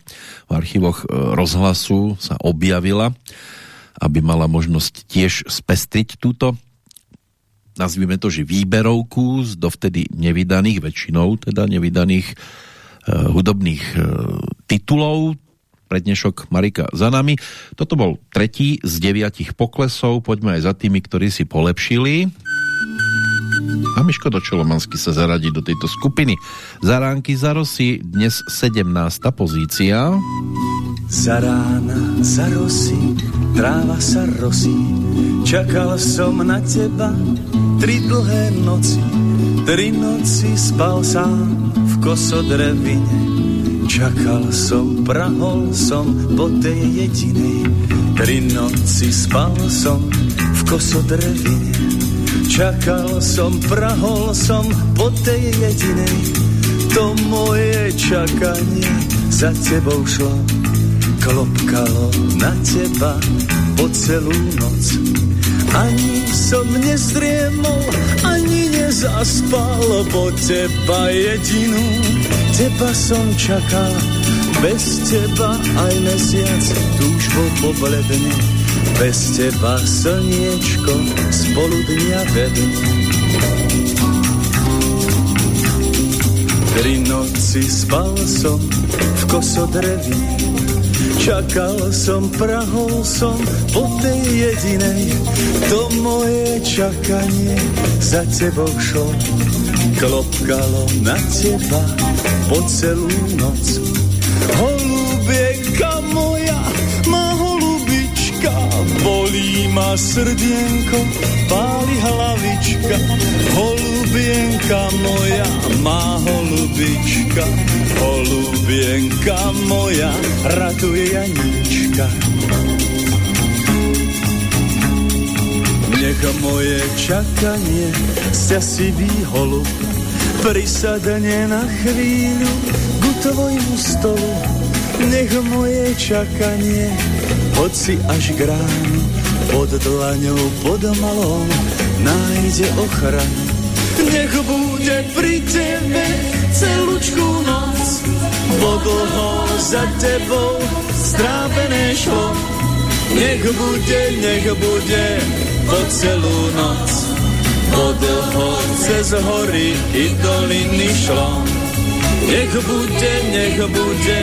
V archívoch e, rozhlasu sa objavila aby mala možnosť tiež spestriť túto nazvime to, že výberovku z dovtedy nevydaných, väčšinou teda nevydaných e, hudobných e, titulov. Prednešok Marika za nami. Toto bol tretí z deviatich poklesov. Poďme aj za tými, ktorí si polepšili. A Miško Dočelomansky sa zaradí do tejto skupiny. Zaránky za rosy, dnes 17. pozícia. Za rána, za rosy, tráva sa rosí, čakal som na teba tri dlhé noci, tri noci spal sám v kosodrevine. Čakal som, prahol som po tej jedinej, tri noci spal som v kosodrevine. Čakal som, prahol som po tej jedinej, to moje čakanie za tebou šlo klopkalo na teba po celú noc. Ani som nezdriemol, ani nezaspal, po teba jedinú, teba som čakal. Bez teba aj mesiac túžbo pobledne, bez teba slniečko spolu dňa vedne. Tri noci spal som v kosodreví, Čakal som, prahol som po tej jedinej, to moje čakanie za tebou šlo. Klopkalo na teba po celú noc. Holubienka moja, ma srdienko, páli hlavička. Holubienka moja, má holubička, holubienka moja, ratuje Janíčka. Nech moje čakanie sa si holub prisadne na chvíľu ku tvojmu stolu. Nech moje čakanie, hoci až k ránu, pod dlaňou, pod malou, nájde ochranu. Nech bude pri tebe celúčku noc, bo dlho za tebou strápené šlo. Nech bude, nech bude po celú noc, bo dlho cez hory i doliny šlo. Nech bude, nech bude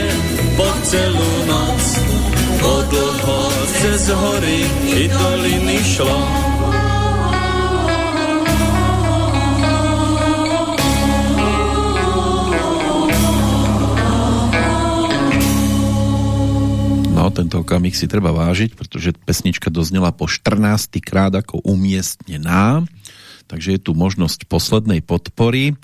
po celú noc, bo dlho cez hory i doliny šlo. No, tento okamih si treba vážiť, pretože pesnička doznela po 14. krát ako umiestnená, takže je tu možnosť poslednej podpory.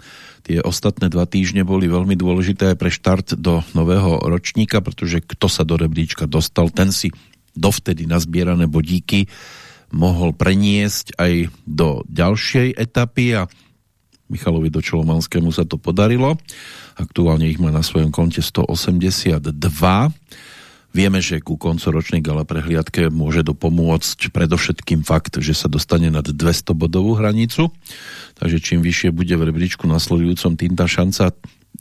Tie ostatné dva týždne boli veľmi dôležité pre štart do nového ročníka, pretože kto sa do rebríčka dostal, ten si dovtedy nazbierané bodíky mohol preniesť aj do ďalšej etapy a Michalovi Dočolomanskému sa to podarilo. Aktuálne ich má na svojom konte 182. Vieme, že ku koncu ročnej gala prehliadke môže dopomôcť predovšetkým fakt, že sa dostane nad 200 bodovú hranicu. Takže čím vyššie bude v rebríčku nasledujúcom, tým tá šanca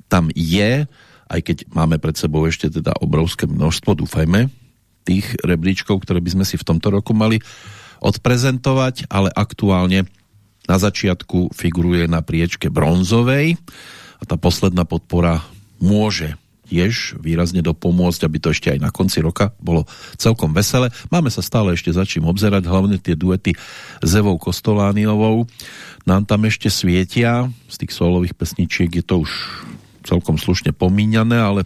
tam je, aj keď máme pred sebou ešte teda obrovské množstvo, dúfajme, tých rebríčkov, ktoré by sme si v tomto roku mali odprezentovať, ale aktuálne na začiatku figuruje na priečke bronzovej a tá posledná podpora môže tiež výrazne dopomôcť, aby to ešte aj na konci roka bolo celkom vesele. Máme sa stále ešte za čím obzerať, hlavne tie duety s Evou Kostolániovou nám tam ešte svietia. Z tých solových pesničiek je to už celkom slušne pomíňané, ale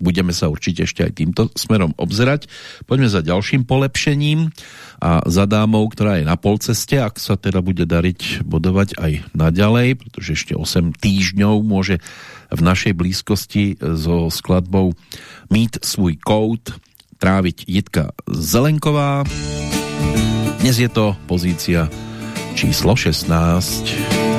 budeme sa určite ešte aj týmto smerom obzerať. Poďme za ďalším polepšením a za dámou, ktorá je na polceste, ak sa teda bude dariť bodovať aj naďalej, pretože ešte 8 týždňov môže v našej blízkosti so skladbou Mít svůj kout tráviť Jitka Zelenková. Dnes je to pozícia číslo 16.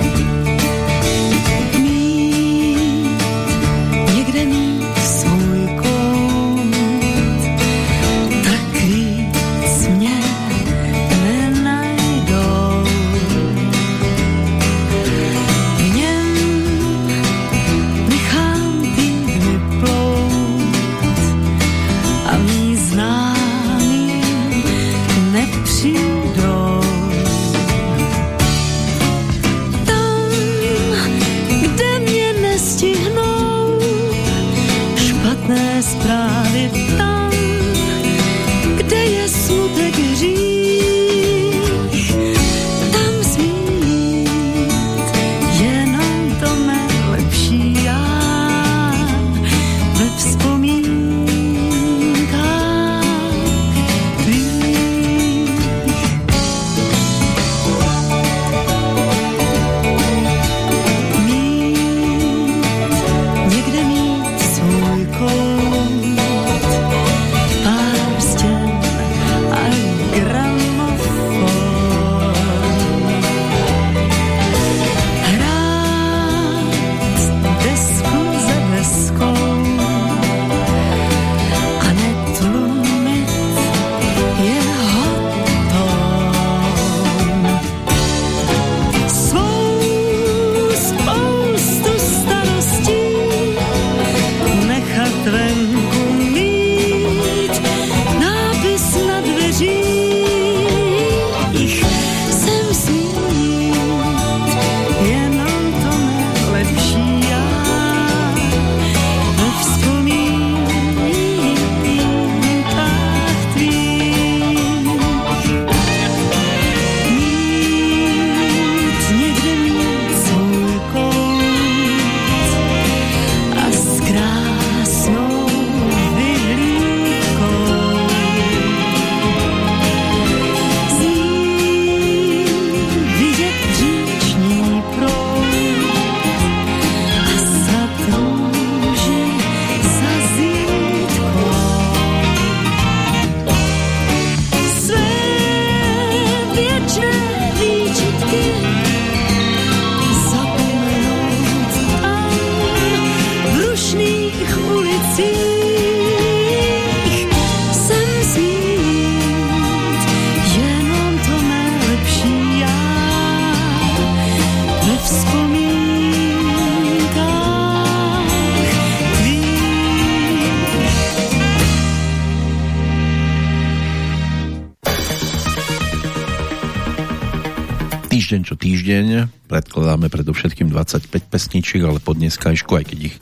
predovšetkým 25 pesničiek, ale po dneskajšku, aj keď ich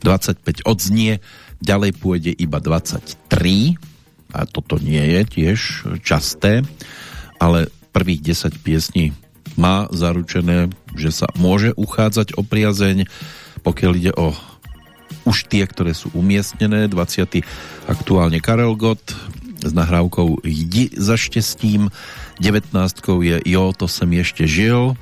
25 odznie, ďalej pôjde iba 23 a toto nie je tiež časté, ale prvých 10 piesní má zaručené, že sa môže uchádzať o priazeň, pokiaľ ide o už tie, ktoré sú umiestnené, 20. aktuálne Karel Gott s nahrávkou Jdi za štěstím, 19. je Jo, to jsem ještě žil,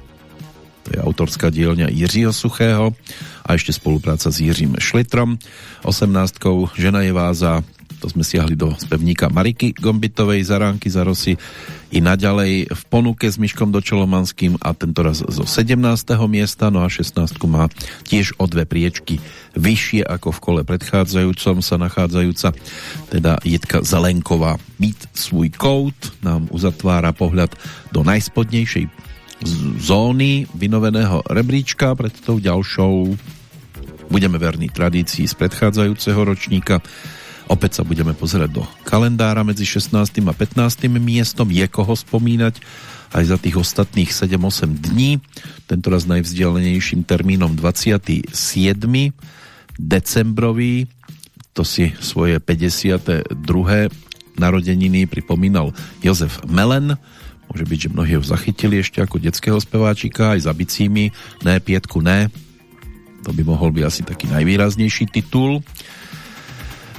autorská dielňa Jiřího Suchého a ešte spolupráca s Jiřím Šlitrom. 18. Žena je váza, to sme siahli do spevníka Mariky Gombitovej, Zaránky za Rosy i naďalej v ponuke s Myškom Dočelomanským a tentoraz zo 17. miesta, no a 16. má tiež o dve priečky vyššie ako v kole predchádzajúcom sa nachádzajúca, teda Jitka Zelenková. Byt svůj kout nám uzatvára pohľad do najspodnejšej zóny vynoveného rebríčka pred tou ďalšou budeme verní tradícii z predchádzajúceho ročníka opäť sa budeme pozerať do kalendára medzi 16. a 15. miestom je koho spomínať aj za tých ostatných 7-8 dní tentoraz najvzdialenejším termínom 27. decembrový to si svoje 52. narodeniny pripomínal Jozef Melen Môže byť, že mnohí ho zachytili ešte ako detského speváčika, aj za bicími, ne, Pietku, ne. to by mohol byť asi taký najvýraznejší titul.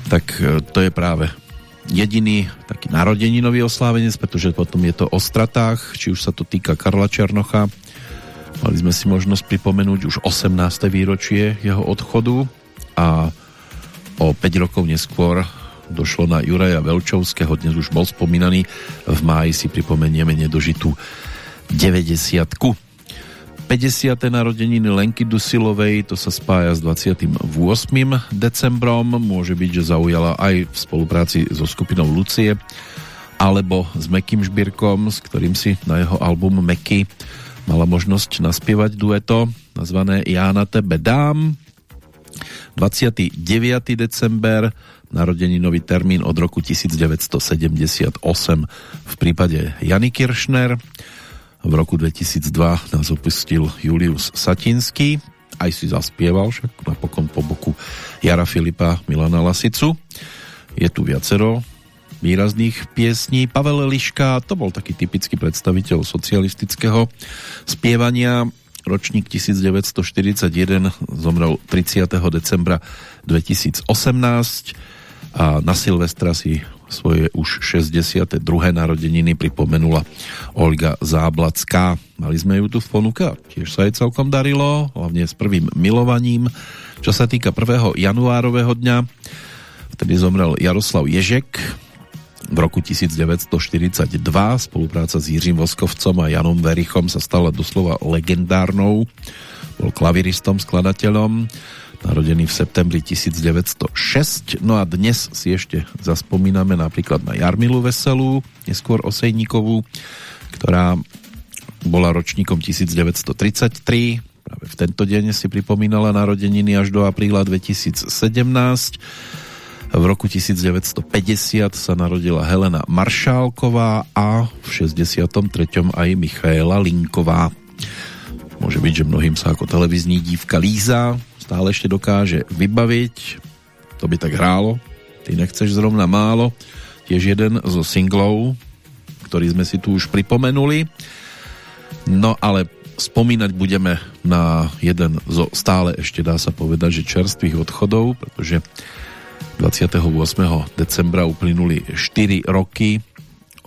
Tak e, to je práve jediný taký narodeninový oslávenec, pretože potom je to o stratách, či už sa to týka Karla Černocha. Mali sme si možnosť pripomenúť už 18. výročie jeho odchodu a o 5 rokov neskôr došlo na Juraja Velčovského, dnes už bol spomínaný, v máji si pripomenieme nedožitú 90 -ku. 50. narodeniny Lenky Dusilovej, to sa spája s 28. decembrom, môže byť, že zaujala aj v spolupráci so skupinou Lucie, alebo s Mekým Žbírkom, s ktorým si na jeho album Meky mala možnosť naspievať dueto, nazvané Jána tebe dám. 29. december, narodeninový termín od roku 1978 v prípade Jany Kiršner, v roku 2002 nás opustil Julius Satinský, aj si zaspieval, však napokon po boku Jara Filipa, Milana Lasicu. Je tu viacero výrazných piesní. Pavel Liška, to bol taký typický predstaviteľ socialistického spievania. Ročník 1941 zomrel 30. decembra 2018 a na Silvestra si svoje už 62. narodeniny pripomenula Olga Záblacká. Mali sme ju tu v ponuka, tiež sa jej celkom darilo, hlavne s prvým milovaním. Čo sa týka 1. januárového dňa, vtedy zomrel Jaroslav Ježek, v roku 1942 spolupráca s Jiřím Voskovcom a Janom Verichom sa stala doslova legendárnou. Bol klaviristom, skladateľom narodený v septembri 1906. No a dnes si ešte zaspomíname napríklad na Jarmilu Veselú, neskôr Osejníkovú, ktorá bola ročníkom 1933. Práve v tento deň si pripomínala narodeniny až do apríla 2017. V roku 1950 sa narodila Helena Maršálková a v 63. aj Michaela Linková. Môže byť, že mnohým sa ako televízní dívka Líza stále ešte dokáže vybaviť. To by tak hrálo. Ty nechceš zrovna málo. Tiež jeden zo singlov, ktorý sme si tu už pripomenuli. No ale spomínať budeme na jeden zo stále ešte dá sa povedať, že čerstvých odchodov, pretože 28. decembra uplynuli 4 roky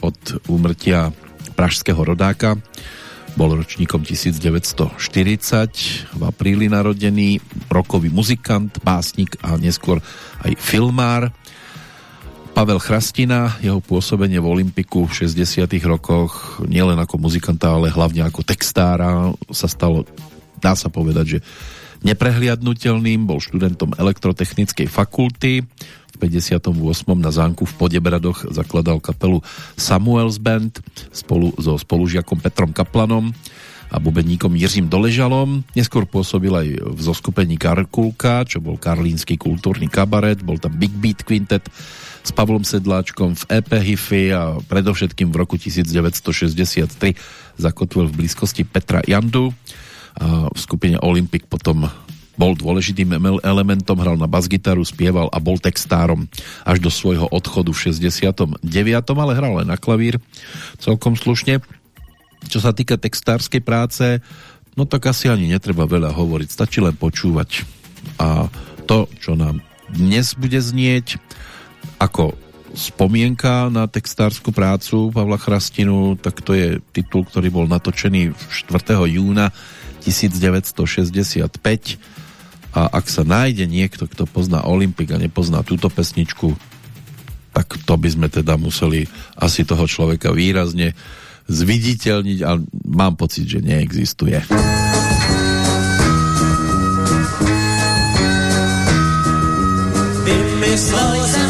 od úmrtia pražského rodáka bol ročníkom 1940, v apríli narodený, rokový muzikant, básnik a neskôr aj filmár. Pavel Chrastina, jeho pôsobenie v Olympiku v 60 rokoch, nielen ako muzikanta, ale hlavne ako textára, sa stalo, dá sa povedať, že neprehliadnutelným, bol študentom elektrotechnickej fakulty, 58. na zámku v Podebradoch zakladal kapelu Samuels Band spolu so spolužiakom Petrom Kaplanom a bubeníkom Jiřím Doležalom. Neskôr pôsobil aj v zoskupení Karkulka, čo bol karlínsky kultúrny kabaret, bol tam Big Beat Quintet s Pavlom Sedláčkom v EP Hify a predovšetkým v roku 1963 zakotvil v blízkosti Petra Jandu a v skupine Olympic potom bol dôležitým elementom, hral na basgitaru, spieval a bol textárom až do svojho odchodu v 69. ale hral aj na klavír celkom slušne. Čo sa týka textárskej práce, no tak asi ani netreba veľa hovoriť, stačí len počúvať. A to, čo nám dnes bude znieť ako spomienka na textárskú prácu Pavla Chrastinu, tak to je titul, ktorý bol natočený 4. júna 1965 a ak sa nájde niekto, kto pozná Olympik a nepozná túto pesničku, tak to by sme teda museli asi toho človeka výrazne zviditeľniť, ale mám pocit, že neexistuje. Vymyslel jsem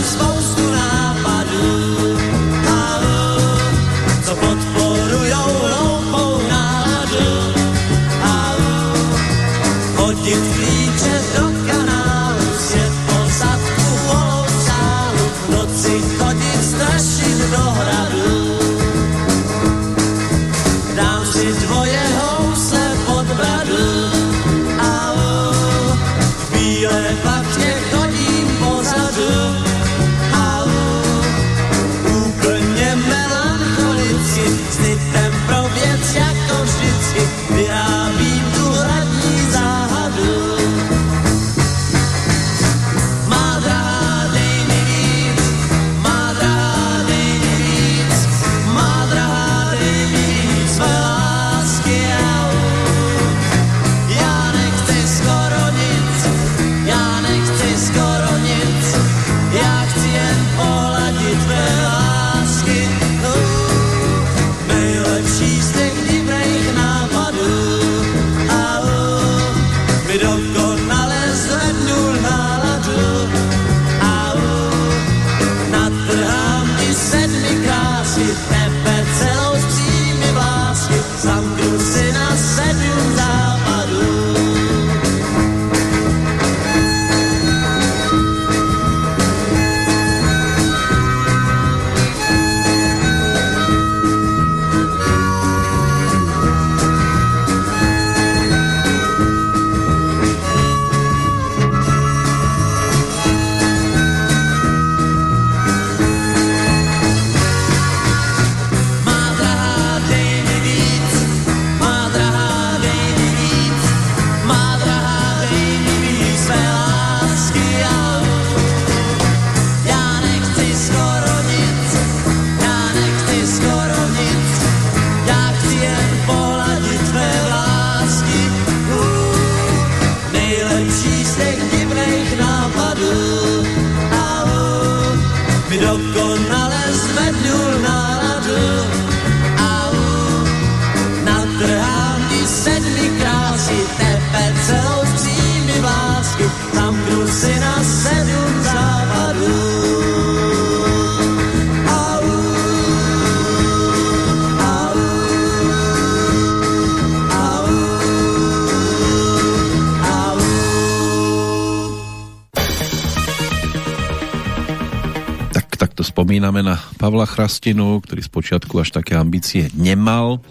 spomíname na Pavla Chrastinu, ktorý z počiatku až také ambície nemal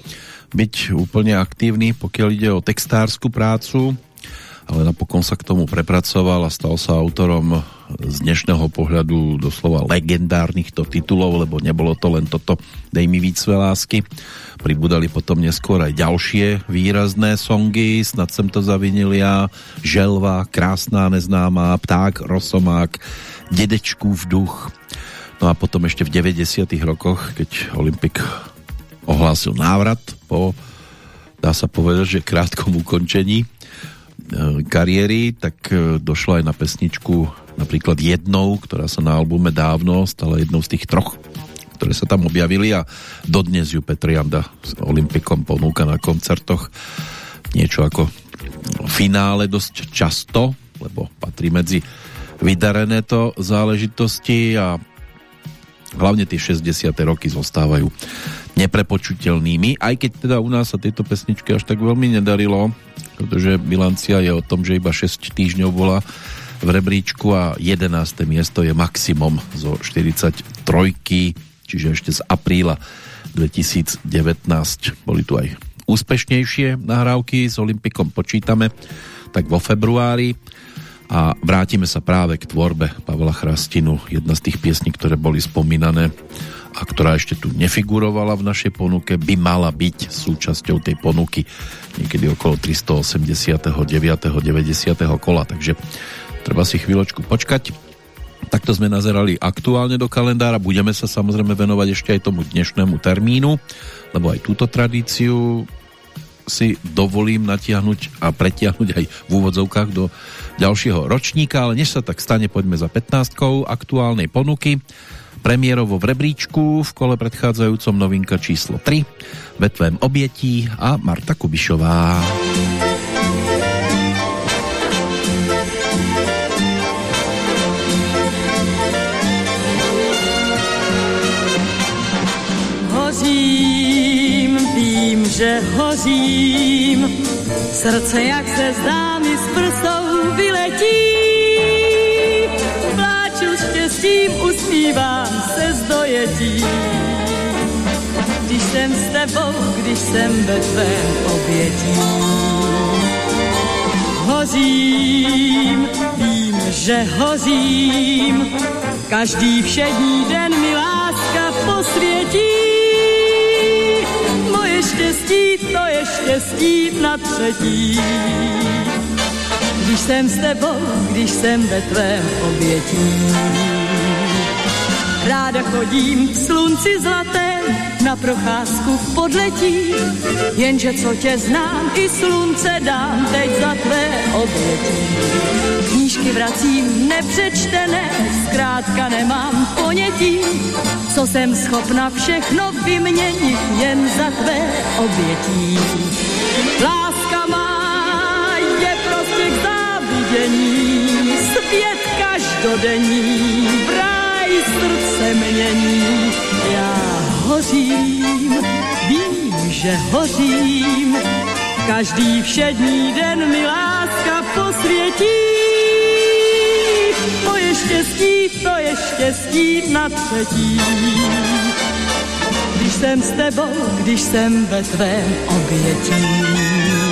byť úplne aktívny, pokiaľ ide o textárskú prácu, ale napokon sa k tomu prepracoval a stal sa autorom z dnešného pohľadu doslova legendárnych to titulov, lebo nebolo to len toto. Dej mi víc lásky. Pribudali potom neskôr aj ďalšie výrazné songy, snad sem to zavinil ja, Želva, Krásná neznámá, Pták, Rosomák, Dedečkův duch, No a potom ešte v 90. rokoch, keď Olympik ohlásil návrat po, dá sa povedať, že krátkom ukončení e, kariéry, tak e, došlo aj na pesničku napríklad jednou, ktorá sa na albume dávno stala jednou z tých troch, ktoré sa tam objavili a dodnes ju Petrianda s Olympikom ponúka na koncertoch niečo ako finále dosť často, lebo patrí medzi vydarené to záležitosti a hlavne tie 60. roky zostávajú neprepočutelnými, aj keď teda u nás sa tieto pesničky až tak veľmi nedarilo, pretože bilancia je o tom, že iba 6 týždňov bola v rebríčku a 11. miesto je maximum zo 43, čiže ešte z apríla 2019. Boli tu aj úspešnejšie nahrávky s Olympikom počítame, tak vo februári a vrátime sa práve k tvorbe Pavla Chrastinu, jedna z tých piesní, ktoré boli spomínané a ktorá ešte tu nefigurovala v našej ponuke, by mala byť súčasťou tej ponuky niekedy okolo 389. 90. kola, takže treba si chvíľočku počkať. Takto sme nazerali aktuálne do kalendára, budeme sa samozrejme venovať ešte aj tomu dnešnému termínu, lebo aj túto tradíciu si dovolím natiahnuť a pretiahnuť aj v úvodzovkách do ďalšieho ročníka, ale než sa tak stane, poďme za 15 aktuálnej ponuky. Premiérovo v rebríčku v kole predchádzajúcom novinka číslo 3, Vetvém obětí a Marta Kubišová. Hořím, vím, že hořím, srdce jak se zdá uspívám se z dojetí. Když jsem s tebou, když jsem ve tvém obětí. Hořím, vím, že hořím, každý všední den mi láska posvětí. Moje štěstí, to je štěstí na třetí když jsem s tebou, když jsem ve tvém obětí. Ráda chodím v slunci zlatém na procházku v podletí, jenže co tě znám, i slunce dám teď za tvé obětí. Knížky vracím nepřečtené, zkrátka nemám ponětí, co jsem schopna všechno vyměnit jen za tvé obětí. Láska má vidění, svět každodenní, v ráj srdce mění. Já hořím, vím, že hořím, každý všední den mi láska posvětí. Moje štěstí, to je štěstí na třetí. Když jsem s tebou, když jsem ve tvém obětí.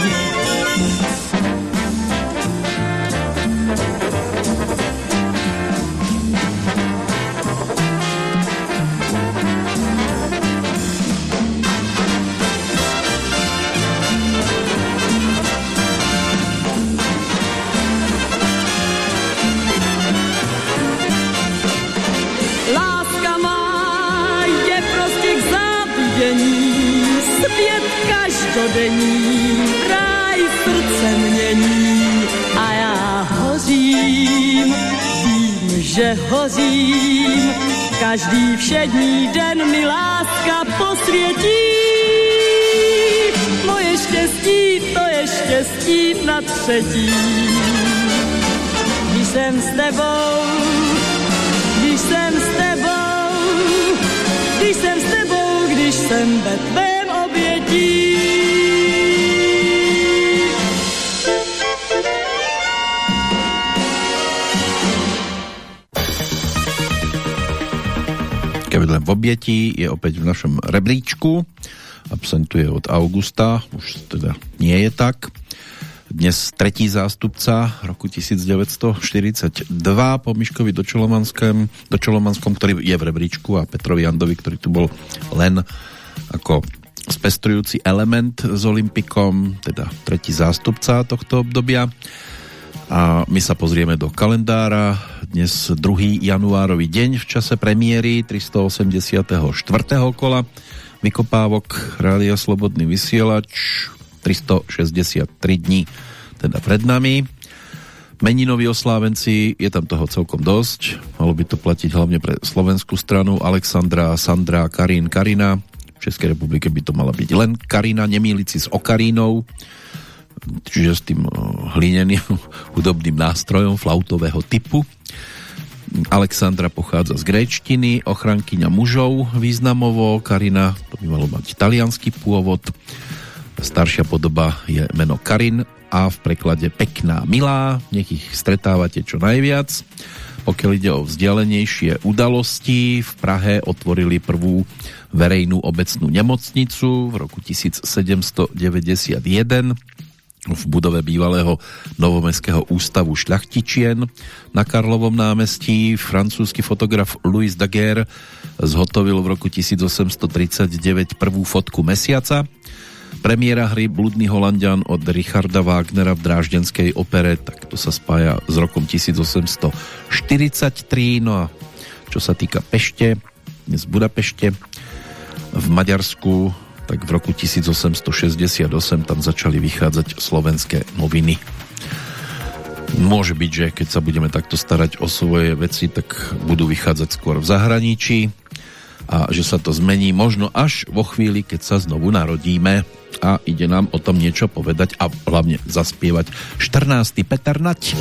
Každodenní ráj srdce mění a já hořím, vím, že hořím, každý všední den mi láska posvětí. Moje štěstí, to je štěstí na třetí. Když jsem s tebou, když jsem s tebou, když jsem s tebou, když jsem ve objetí je opäť v našom rebríčku. Absentuje od augusta, už teda nie je tak. Dnes tretí zástupca roku 1942 po Miškovi Dočolomanskom, Dočolomanskom, ktorý je v rebríčku a Petrovi Jandovi, ktorý tu bol len ako spestrujúci element s Olympikom, teda tretí zástupca tohto obdobia. A my sa pozrieme do kalendára. Dnes 2. januárový deň v čase premiéry 384. kola vykopávok Rádia Slobodný vysielač 363 dní teda pred nami. Meninoví oslávenci, je tam toho celkom dosť. Malo by to platiť hlavne pre slovenskú stranu. Alexandra, Sandra, Karin, Karina. V Českej republike by to mala byť len Karina, nemýliť si s Okarínou čiže s tým hlineným hudobným nástrojom flautového typu. Alexandra pochádza z gréčtiny, ochrankyňa mužov významovo, Karina, to by malo mať talianský pôvod, staršia podoba je meno Karin a v preklade pekná, milá, nech ich stretávate čo najviac. Pokiaľ ide o vzdialenejšie udalosti, v Prahe otvorili prvú verejnú obecnú nemocnicu v roku 1791 v budove bývalého Novomestského ústavu šľachtičien na Karlovom námestí. Francúzsky fotograf Louis Daguerre zhotovil v roku 1839 prvú fotku mesiaca. Premiéra hry Bludný Holandian od Richarda Wagnera v dráždenskej opere, tak to sa spája s rokom 1843. No a čo sa týka Pešte, dnes Budapešte, v Maďarsku tak v roku 1868 tam začali vychádzať slovenské noviny. Môže byť, že keď sa budeme takto starať o svoje veci, tak budú vychádzať skôr v zahraničí a že sa to zmení možno až vo chvíli, keď sa znovu narodíme a ide nám o tom niečo povedať a hlavne zaspievať 14. Peter Nať.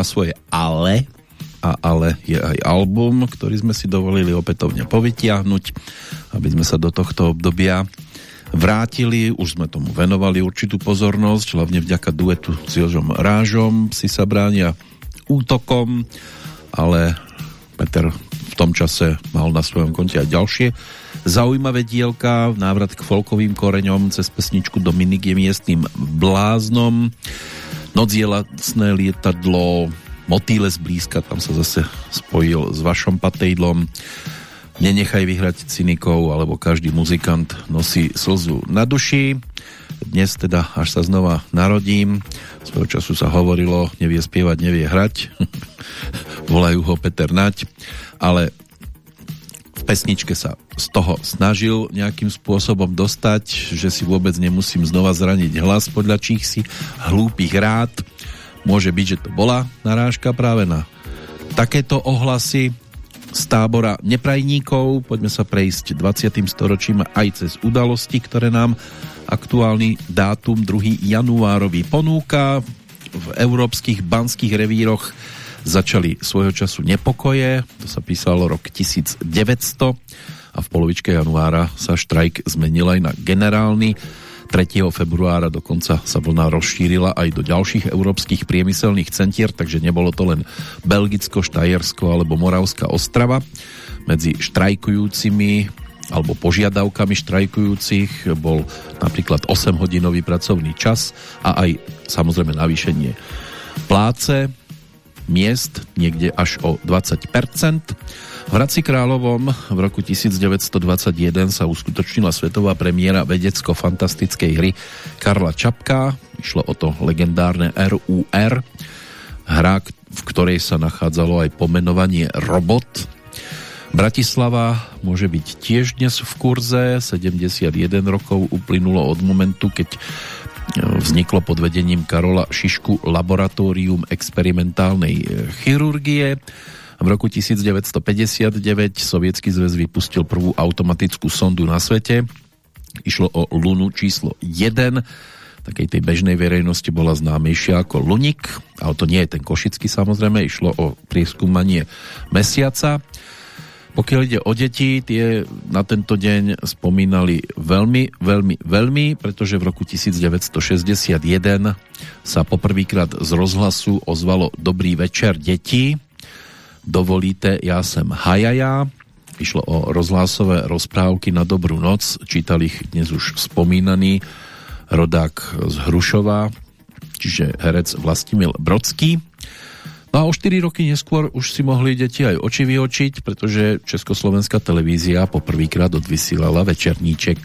Má svoje ale a ale je aj album, ktorý sme si dovolili opätovne povytiahnuť, aby sme sa do tohto obdobia vrátili, už sme tomu venovali určitú pozornosť, hlavne vďaka duetu s Jožom Rážom, si sa bránia útokom ale Peter v tom čase mal na svojom konte aj ďalšie zaujímavé dielka, návrat k folkovým koreňom cez pesničku Dominik je miestnym bláznom, Noc je lacné lietadlo, Motýle zblízka, tam sa zase spojil s vašom patejdlom, Nenechaj vyhrať cynikov, alebo každý muzikant nosí slzu na duši. Dnes teda, až sa znova narodím, svojho času sa hovorilo, nevie spievať, nevie hrať. Volajú ho Peter Nať, ale pesničke sa z toho snažil nejakým spôsobom dostať, že si vôbec nemusím znova zraniť hlas podľa čích si hlúpých rád. Môže byť, že to bola narážka práve na takéto ohlasy, z tábora neprajníkov. Poďme sa prejsť 20. storočím aj cez udalosti, ktoré nám aktuálny dátum 2. januárový ponúka. V európskych banských revíroch začali svojho času nepokoje, to sa písalo rok 1900 a v polovičke januára sa štrajk zmenil aj na generálny 3. februára dokonca sa vlna rozšírila aj do ďalších európskych priemyselných centier, takže nebolo to len Belgicko, Štajersko alebo Moravská Ostrava. Medzi štrajkujúcimi alebo požiadavkami štrajkujúcich bol napríklad 8-hodinový pracovný čas a aj samozrejme navýšenie pláce, miest niekde až o 20%. V Hradci Královom v roku 1921 sa uskutočnila svetová premiéra vedecko-fantastickej hry Karla Čapka. Išlo o to legendárne RUR, hra, v ktorej sa nachádzalo aj pomenovanie Robot. Bratislava môže byť tiež dnes v kurze, 71 rokov uplynulo od momentu, keď vzniklo pod vedením Karola Šišku laboratórium experimentálnej e, chirurgie. V roku 1959 Sovietský zväz vypustil prvú automatickú sondu na svete. Išlo o Lunu číslo 1. Takej tej bežnej verejnosti bola známejšia ako Lunik, ale to nie je ten košický samozrejme, išlo o prieskúmanie mesiaca. Pokiaľ ide o deti, tie na tento deň spomínali veľmi, veľmi, veľmi, pretože v roku 1961 sa poprvýkrát z rozhlasu ozvalo Dobrý večer deti dovolíte, ja sem hajaja. Išlo o rozhlásové rozprávky na dobrú noc. Čítal ich dnes už spomínaný rodák z Hrušova, čiže herec Vlastimil Brodský. No a o 4 roky neskôr už si mohli deti aj oči vyočiť, pretože Československá televízia poprvýkrát odvysielala večerníček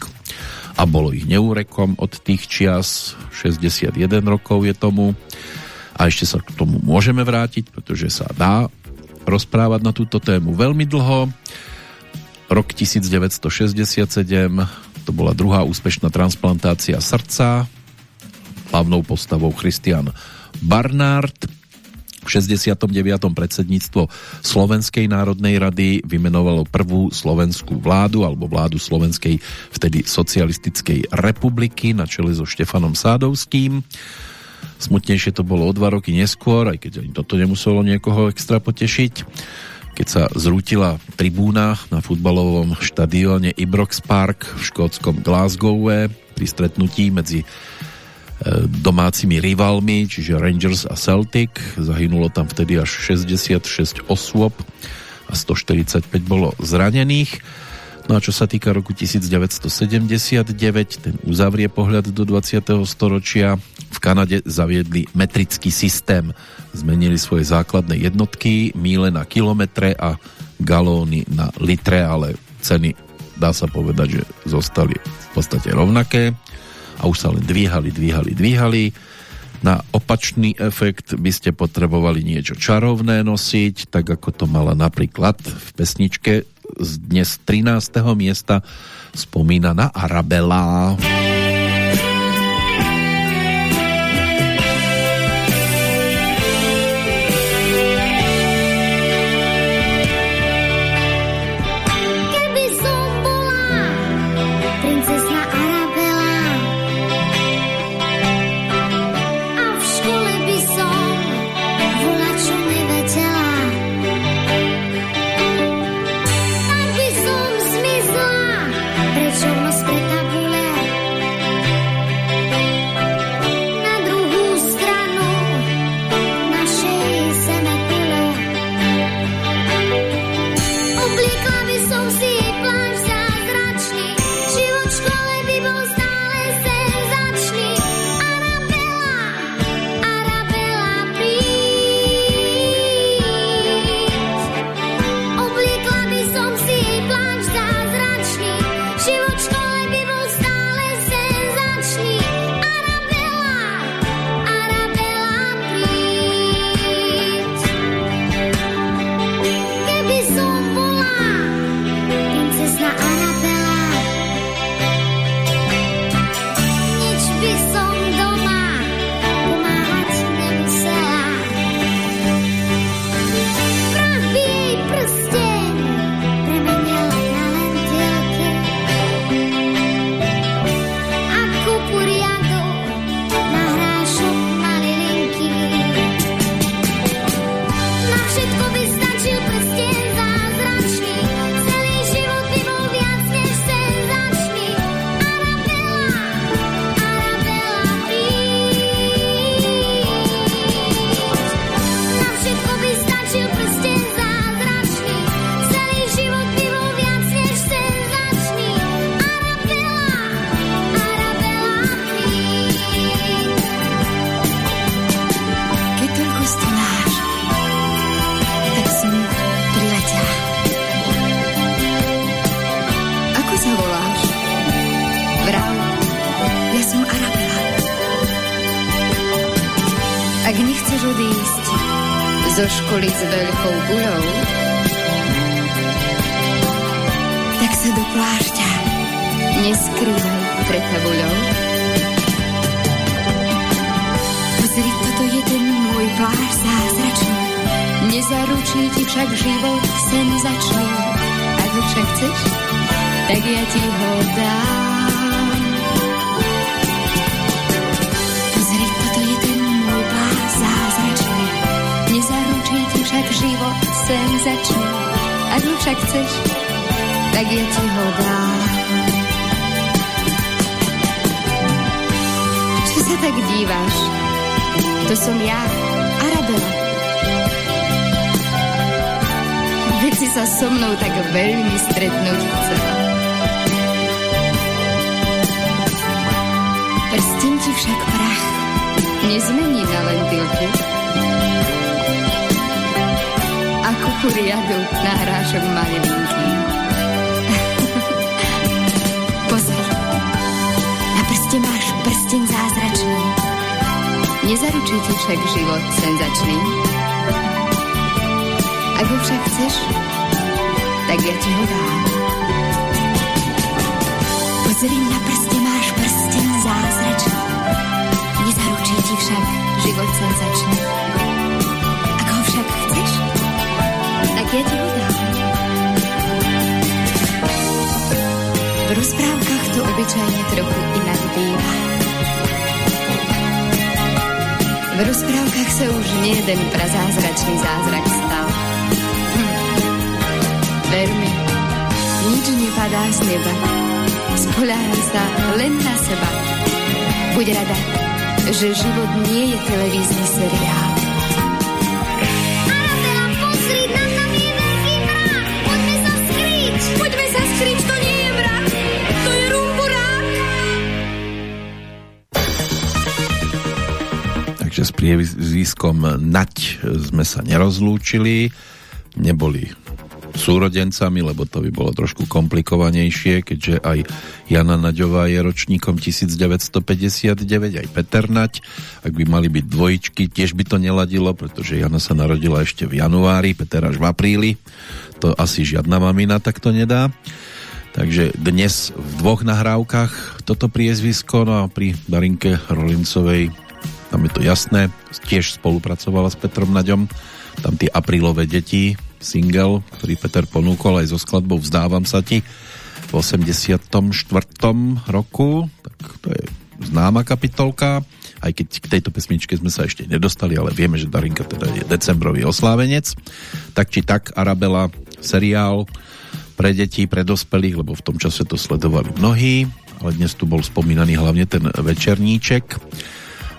a bolo ich neúrekom od tých čias, 61 rokov je tomu a ešte sa k tomu môžeme vrátiť, pretože sa dá rozprávať na túto tému veľmi dlho. Rok 1967 to bola druhá úspešná transplantácia srdca hlavnou postavou Christian Barnard. V 69. predsedníctvo Slovenskej národnej rady vymenovalo prvú slovenskú vládu alebo vládu Slovenskej vtedy socialistickej republiky na čele so Štefanom Sádovským. Smutnejšie to bolo o dva roky neskôr, aj keď ani toto nemuselo niekoho extra potešiť, keď sa zrútila tribúna na futbalovom štadióne Ibrox Park v škótskom Glasgowe pri stretnutí medzi domácimi rivalmi, čiže Rangers a Celtic. Zahynulo tam vtedy až 66 osôb a 145 bolo zranených. No a čo sa týka roku 1979, ten uzavrie pohľad do 20. storočia. V Kanade zaviedli metrický systém. Zmenili svoje základné jednotky, míle na kilometre a galóny na litre, ale ceny dá sa povedať, že zostali v podstate rovnaké a už sa len dvíhali, dvíhali, dvíhali. Na opačný efekt by ste potrebovali niečo čarovné nosiť, tak ako to mala napríklad v pesničke z dnes 13. miesta spomína na Arabela. Nerozlúčili, neboli súrodencami, lebo to by bolo trošku komplikovanejšie, keďže aj Jana Naďová je ročníkom 1959, aj Peter Naď. Ak by mali byť dvojičky, tiež by to neladilo, pretože Jana sa narodila ešte v januári, Peter až v apríli. To asi žiadna mamina takto nedá. Takže dnes v dvoch nahrávkach toto priezvisko, no a pri Darinke Rolincovej tam je to jasné, tiež spolupracovala s Petrom Naďom, tam tie aprílové deti, single, ktorý Peter ponúkol aj so skladbou Vzdávam sa ti v 84. roku, tak to je známa kapitolka, aj keď k tejto pesmičke sme sa ešte nedostali, ale vieme, že Darinka teda je decembrový oslávenec. Tak či tak, Arabela, seriál pre deti, pre dospelých, lebo v tom čase to sledovali mnohí, ale dnes tu bol spomínaný hlavne ten večerníček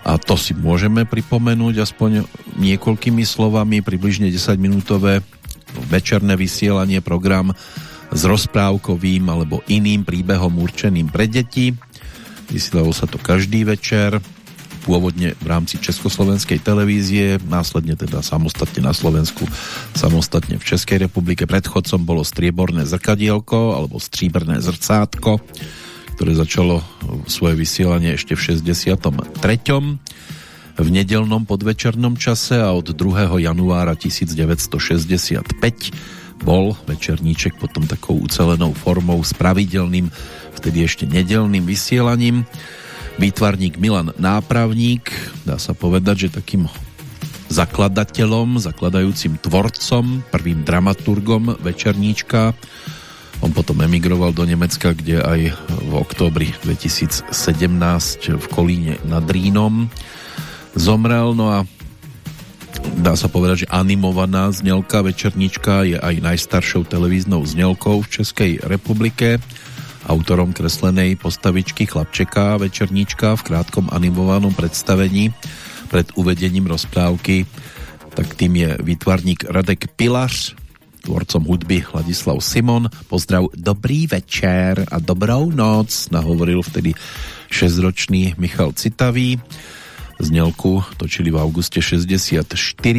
a to si môžeme pripomenúť aspoň niekoľkými slovami, približne 10 minútové večerné vysielanie, program s rozprávkovým alebo iným príbehom určeným pre deti. Vysielalo sa to každý večer, pôvodne v rámci Československej televízie, následne teda samostatne na Slovensku, samostatne v Českej republike. Predchodcom bolo strieborné zrkadielko alebo stříbrné zrcátko, ktoré začalo svoje vysielanie ešte v 63. v nedelnom podvečernom čase a od 2. januára 1965 bol večerníček potom takou ucelenou formou s pravidelným, vtedy ešte nedelným vysielaním výtvarník Milan Nápravník, dá sa povedať, že takým zakladateľom, zakladajúcim tvorcom, prvým dramaturgom Večerníčka. On potom emigroval do Nemecka, kde aj v októbri 2017 v Kolíne nad Rínom zomrel. No a dá sa povedať, že animovaná znelka Večerníčka je aj najstaršou televíznou znelkou v Českej republike autorom kreslenej postavičky Chlapčeka Večerníčka v krátkom animovanom predstavení pred uvedením rozprávky tak tým je výtvarník Radek Pilař tvorcom hudby Ladislav Simon pozdrav dobrý večer a dobrou noc nahovoril vtedy 6-ročný Michal Citavý Znelku točili v auguste 64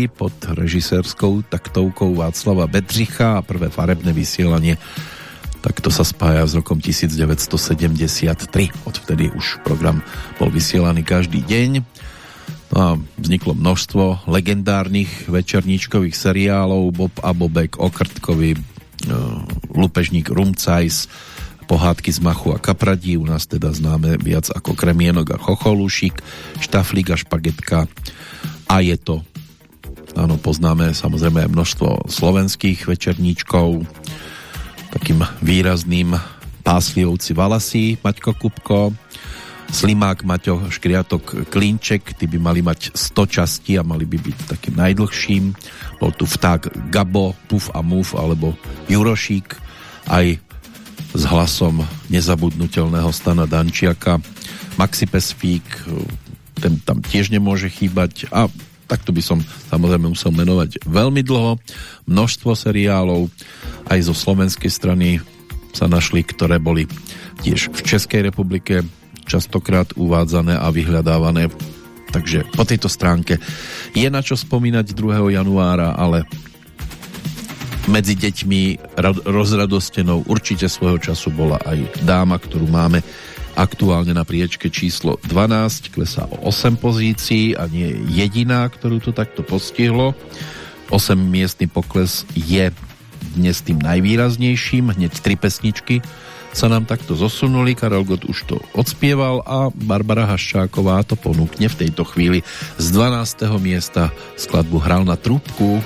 pod režisérskou taktovkou Václava Bedřicha a prvé farebné vysielanie tak to sa spája s rokom 1973. Odvtedy už program bol vysielaný každý deň. Vzniklo množstvo legendárnych večerníčkových seriálov Bob a Bobek, Okrtkovi, e, Lupežník Rumcajs, pohádky z Machu a Kapradí, u nás teda známe viac ako Kremienok a Chocholúšik, Štaflík a Špagetka. A je to áno, poznáme samozrejme aj množstvo slovenských večerníčkov takým výrazným Páslievci Valasí, Maťko Kupko, Slimák, Maťo Škriatok, Klinček, tí by mali mať 100 častí a mali by byť takým najdlhším. Bol tu vták Gabo, Puf a Muf alebo Jurošík, aj s hlasom nezabudnutelného Stana Dančiaka. Maxi Pesfík, ten tam tiež nemôže chýbať a takto by som samozrejme musel menovať veľmi dlho. Množstvo seriálov aj zo slovenskej strany sa našli, ktoré boli tiež v Českej republike častokrát uvádzané a vyhľadávané. Takže po tejto stránke je na čo spomínať 2. januára, ale medzi deťmi rozradostenou určite svojho času bola aj dáma, ktorú máme aktuálne na priečke číslo 12, klesá o 8 pozícií a nie je jediná, ktorú to takto postihlo. 8 miestny pokles je dnes tým najvýraznejším, hneď tri pesničky sa nám takto zosunuli, Karel Gott už to odspieval a Barbara Haščáková to ponúkne v tejto chvíli z 12. miesta skladbu Hral na trúbku.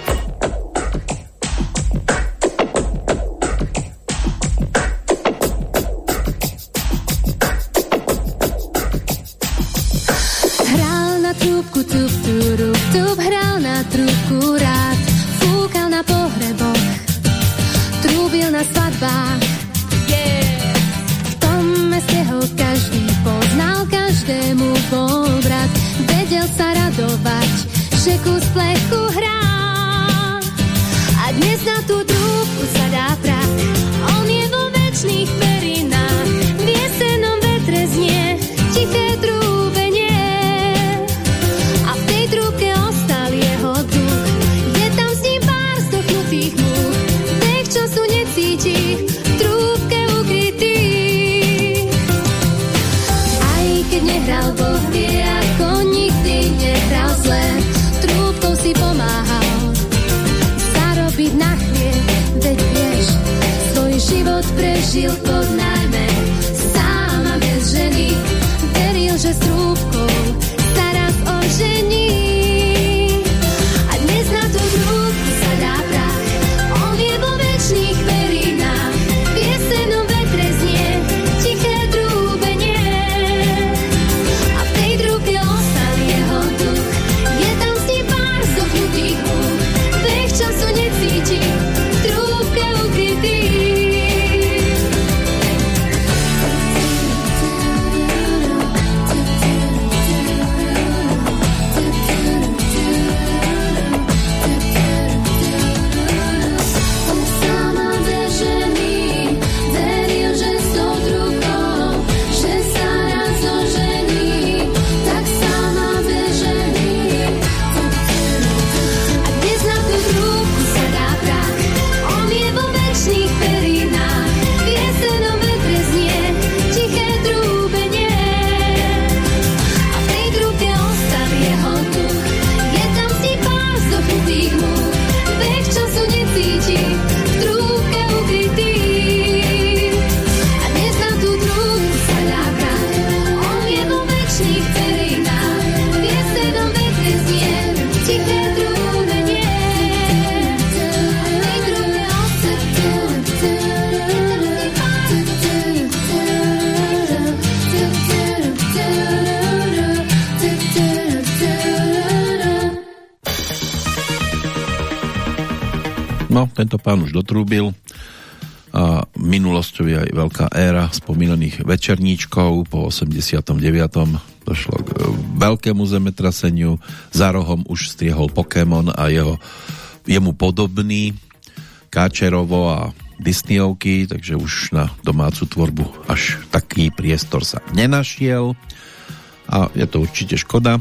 Pán už dotrúbil a minulosťou je aj veľká éra spomínaných večerníčkov. Po 89. došlo k e, veľkému zemetraseniu. Za rohom už striehol Pokémon a jeho, jemu podobný Káčerovo a Disneyovky, takže už na domácu tvorbu až taký priestor sa nenašiel a je to určite škoda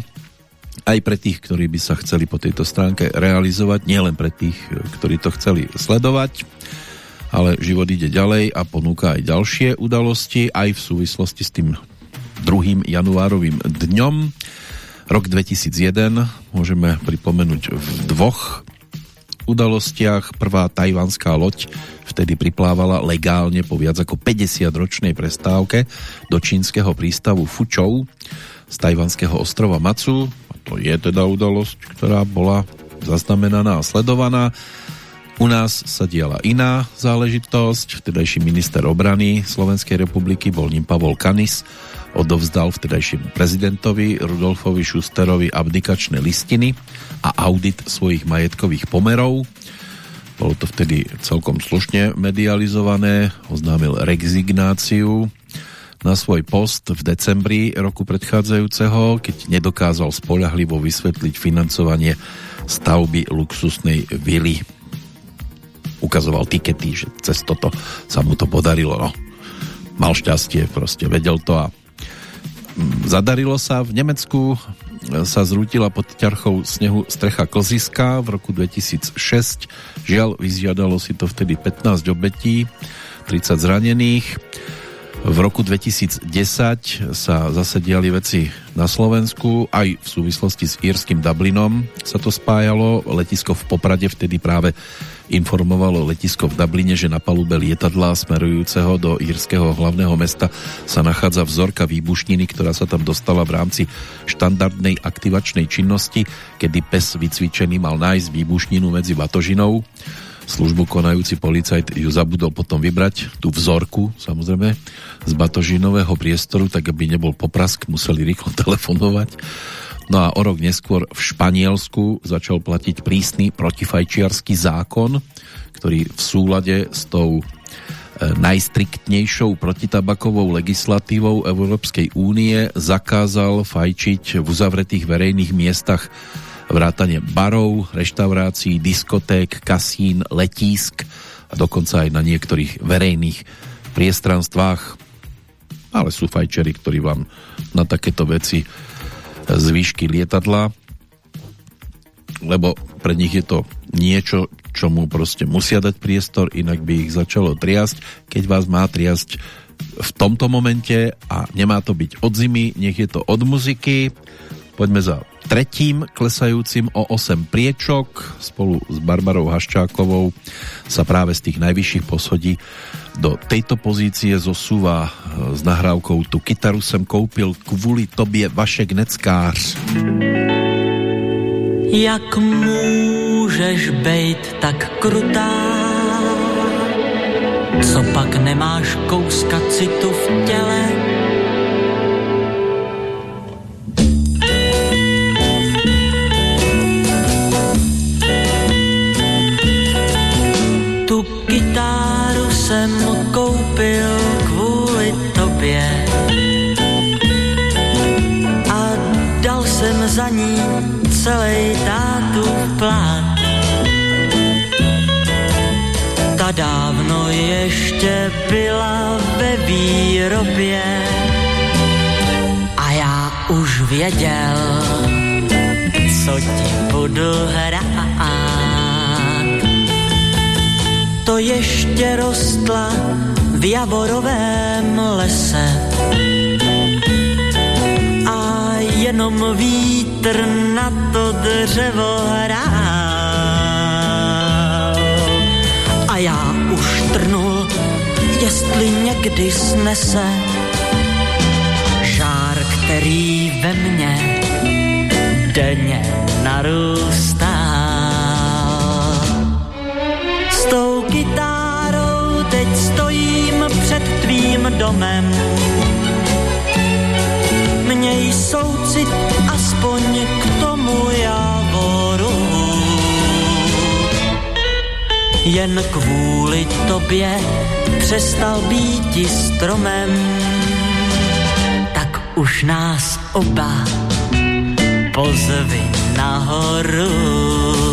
aj pre tých, ktorí by sa chceli po tejto stránke realizovať, nielen pre tých, ktorí to chceli sledovať, ale život ide ďalej a ponúka aj ďalšie udalosti, aj v súvislosti s tým 2. januárovým dňom. Rok 2001 môžeme pripomenúť v dvoch udalostiach. Prvá tajvanská loď vtedy priplávala legálne po viac ako 50-ročnej prestávke do čínskeho prístavu Fučou z tajvanského ostrova Macu. To je teda udalosť, ktorá bola zaznamenaná a sledovaná. U nás sa diala iná záležitosť. Vtedajší minister obrany Slovenskej republiky bol ním Pavol Kanis, odovzdal vtedajšiemu prezidentovi Rudolfovi Šusterovi abdikačné listiny a audit svojich majetkových pomerov. Bolo to vtedy celkom slušne medializované, oznámil rezignáciu na svoj post v decembri roku predchádzajúceho, keď nedokázal spolahlivo vysvetliť financovanie stavby luxusnej vily. Ukazoval tikety, že cez toto sa mu to podarilo. No. Mal šťastie, proste vedel to a Zadarilo sa v Nemecku, sa zrútila pod ťarchou snehu strecha Koziska v roku 2006. Žiaľ, vyžiadalo si to vtedy 15 obetí, 30 zranených. V roku 2010 sa zase diali veci na Slovensku, aj v súvislosti s írským Dublinom sa to spájalo. Letisko v Poprade vtedy práve informovalo letisko v Dubline, že na palube lietadla smerujúceho do írskeho hlavného mesta sa nachádza vzorka výbušniny, ktorá sa tam dostala v rámci štandardnej aktivačnej činnosti, kedy pes vycvičený mal nájsť výbušninu medzi batožinou. Službu konajúci policajt ju zabudol potom vybrať, tú vzorku, samozrejme, z batožinového priestoru, tak aby nebol poprask, museli rýchlo telefonovať No a o rok neskôr v Španielsku začal platiť prísny protifajčiarsky zákon, ktorý v súlade s tou e, najstriktnejšou protitabakovou legislatívou Európskej únie zakázal fajčiť v uzavretých verejných miestach vrátane barov, reštaurácií, diskoték, kasín, letísk a dokonca aj na niektorých verejných priestranstvách. Ale sú fajčeri, ktorí vám na takéto veci z výšky lietadla, lebo pre nich je to niečo, čomu proste musia dať priestor, inak by ich začalo triasť. Keď vás má triasť v tomto momente a nemá to byť od zimy, nech je to od muziky. Poďme za tretím klesajúcim o 8 priečok. Spolu s Barbarou Haščákovou sa práve z tých najvyšších poschodí do tejto pozície zosúva e, s nahrávkou Tu kytaru jsem koupil kvůli tobě Vašek Neckář. Jak můžeš být tak krutá? Co pak nemáš kouska citu v těle? Celý tátu plán. Ta dávno ještě byla ve výrobě a já už věděl, co ti budu hrát to ještě rostla v javorovém lese. Jenom vítr na to dřevo hrál. A já už trnul, jestli někdy snese žár, který ve mně denně narůstá. S tou kytárou teď stojím před tvým domem. Měj soucit aspoň k tomu javoru. Jen kvůli tobě přestal být stromem, tak už nás oba pozvi nahoru.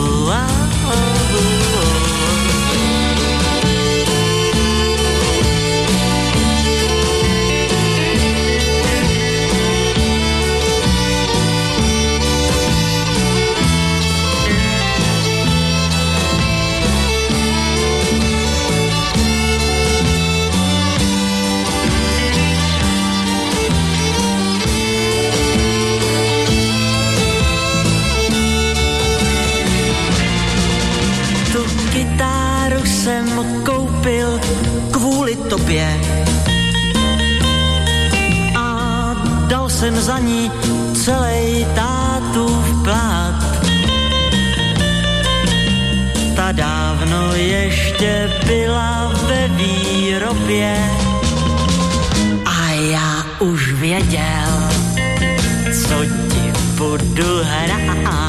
A dal jsem za ní celý tátův plát. Ta dávno ještě byla ve výrobě a já už věděl, co ti budu hrát.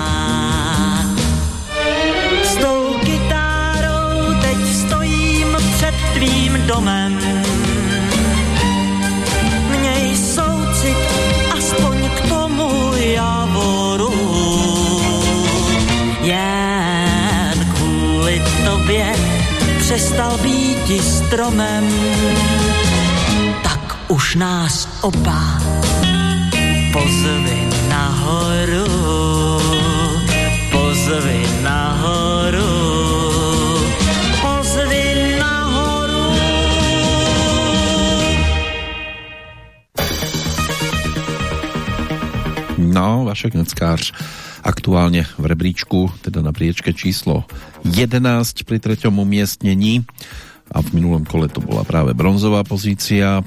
Tvým domem. Přestal být stromem. Tak už nás oba pozvi nahoru, pozvi nahoru, pozvi nahoru. No, Vašek Neckář aktuálne v rebríčku, teda na priečke číslo 11 pri treťom umiestnení a v minulom kole to bola práve bronzová pozícia.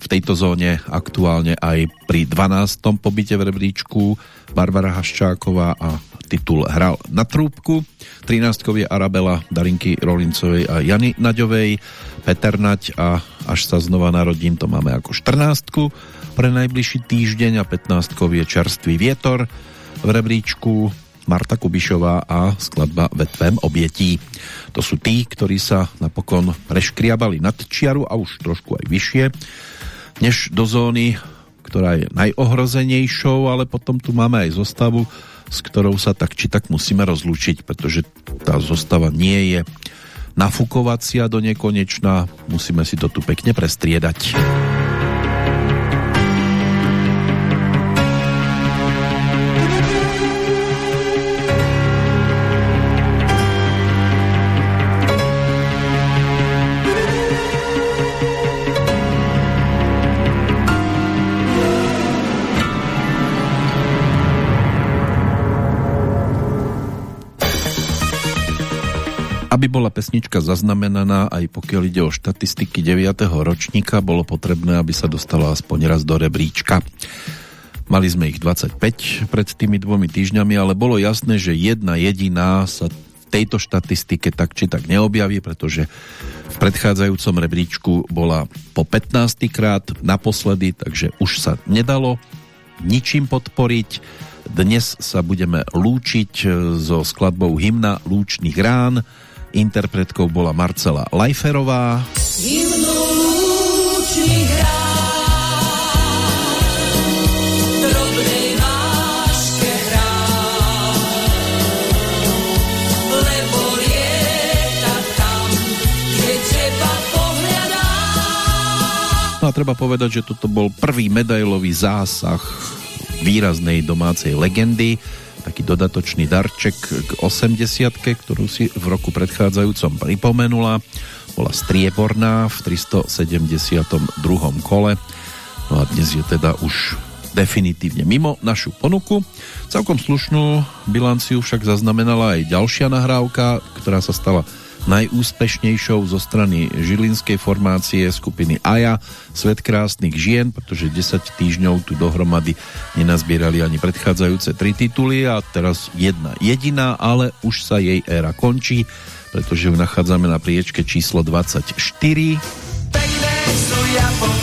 V tejto zóne aktuálne aj pri 12. pobyte v rebríčku Barbara Haščáková a titul hral na trúbku. 13. je Arabela Darinky Rolincovej a Jany Naďovej, Peter Naď a až sa znova narodím, to máme ako 14 pre najbližší týždeň a 15 je Čerstvý vietor v rebríčku Marta Kubišová a skladba Vetvem objetí. To sú tí, ktorí sa napokon preškriabali nad čiaru a už trošku aj vyššie, než do zóny, ktorá je najohrozenejšou, ale potom tu máme aj zostavu, s ktorou sa tak či tak musíme rozlúčiť, pretože tá zostava nie je nafukovacia do nekonečná, musíme si to tu pekne prestriedať. Aby bola pesnička zaznamenaná aj pokiaľ ide o štatistiky 9. ročníka, bolo potrebné, aby sa dostala aspoň raz do rebríčka. Mali sme ich 25 pred tými dvomi týždňami, ale bolo jasné, že jedna jediná sa v tejto štatistike tak či tak neobjaví, pretože v predchádzajúcom rebríčku bola po 15 krát naposledy, takže už sa nedalo ničím podporiť. Dnes sa budeme lúčiť so skladbou hymna Lúčných rán, Interpretkou bola Marcela Lajferová. No a treba povedať, že toto bol prvý medailový zásah výraznej domácej legendy taký dodatočný darček k 80 ktorú si v roku predchádzajúcom pripomenula. Bola strieborná v 372. kole. No a dnes je teda už definitívne mimo našu ponuku. Celkom slušnú bilanciu však zaznamenala aj ďalšia nahrávka, ktorá sa stala najúspešnejšou zo strany žilinskej formácie skupiny Aja Svet krásnych žien, pretože 10 týždňov tu dohromady nenazbierali ani predchádzajúce tri tituly a teraz jedna jediná, ale už sa jej éra končí, pretože ju nachádzame na priečke číslo 24. Pekné sú Japonky,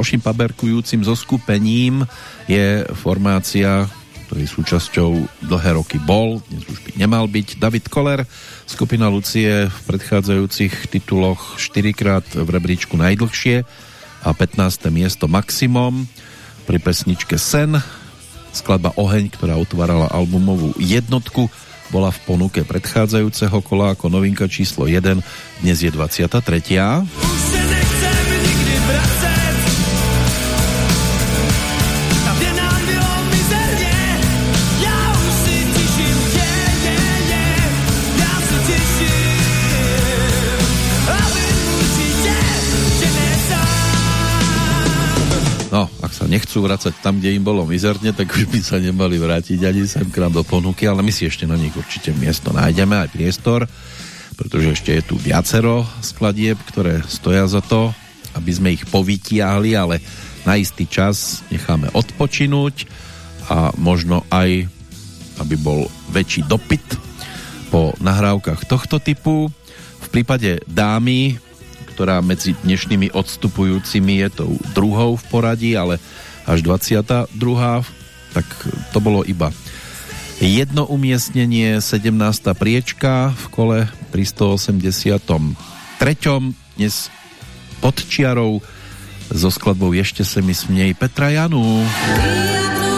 Ďalším paberkujúcim zoskupením je formácia, ktorej súčasťou dlhé roky bol, dnes už by nemal byť, David Koller, skupina Lucie v predchádzajúcich tituloch 4 krát v rebríčku najdlhšie a 15. miesto maximum pri pesničke Sen, skladba Oheň, ktorá otvárala albumovú jednotku, bola v ponuke predchádzajúceho kola ako novinka číslo 1, dnes je 23. nechcú vrácať tam, kde im bolo mizerne, tak už by sa nemali vrátiť ani sem k nám do ponuky, ale my si ešte na nich určite miesto nájdeme, aj priestor, pretože ešte je tu viacero skladieb, ktoré stoja za to, aby sme ich povytiahli, ale na istý čas necháme odpočinúť a možno aj, aby bol väčší dopyt po nahrávkach tohto typu. V prípade dámy ktorá medzi dnešnými odstupujúcimi je tou druhou v poradí, ale až 22. tak to bolo iba jedno umiestnenie, 17. priečka v kole pri 183. Dnes pod čiarou so skladbou Ešte se mi smnej Petra Janu. Tak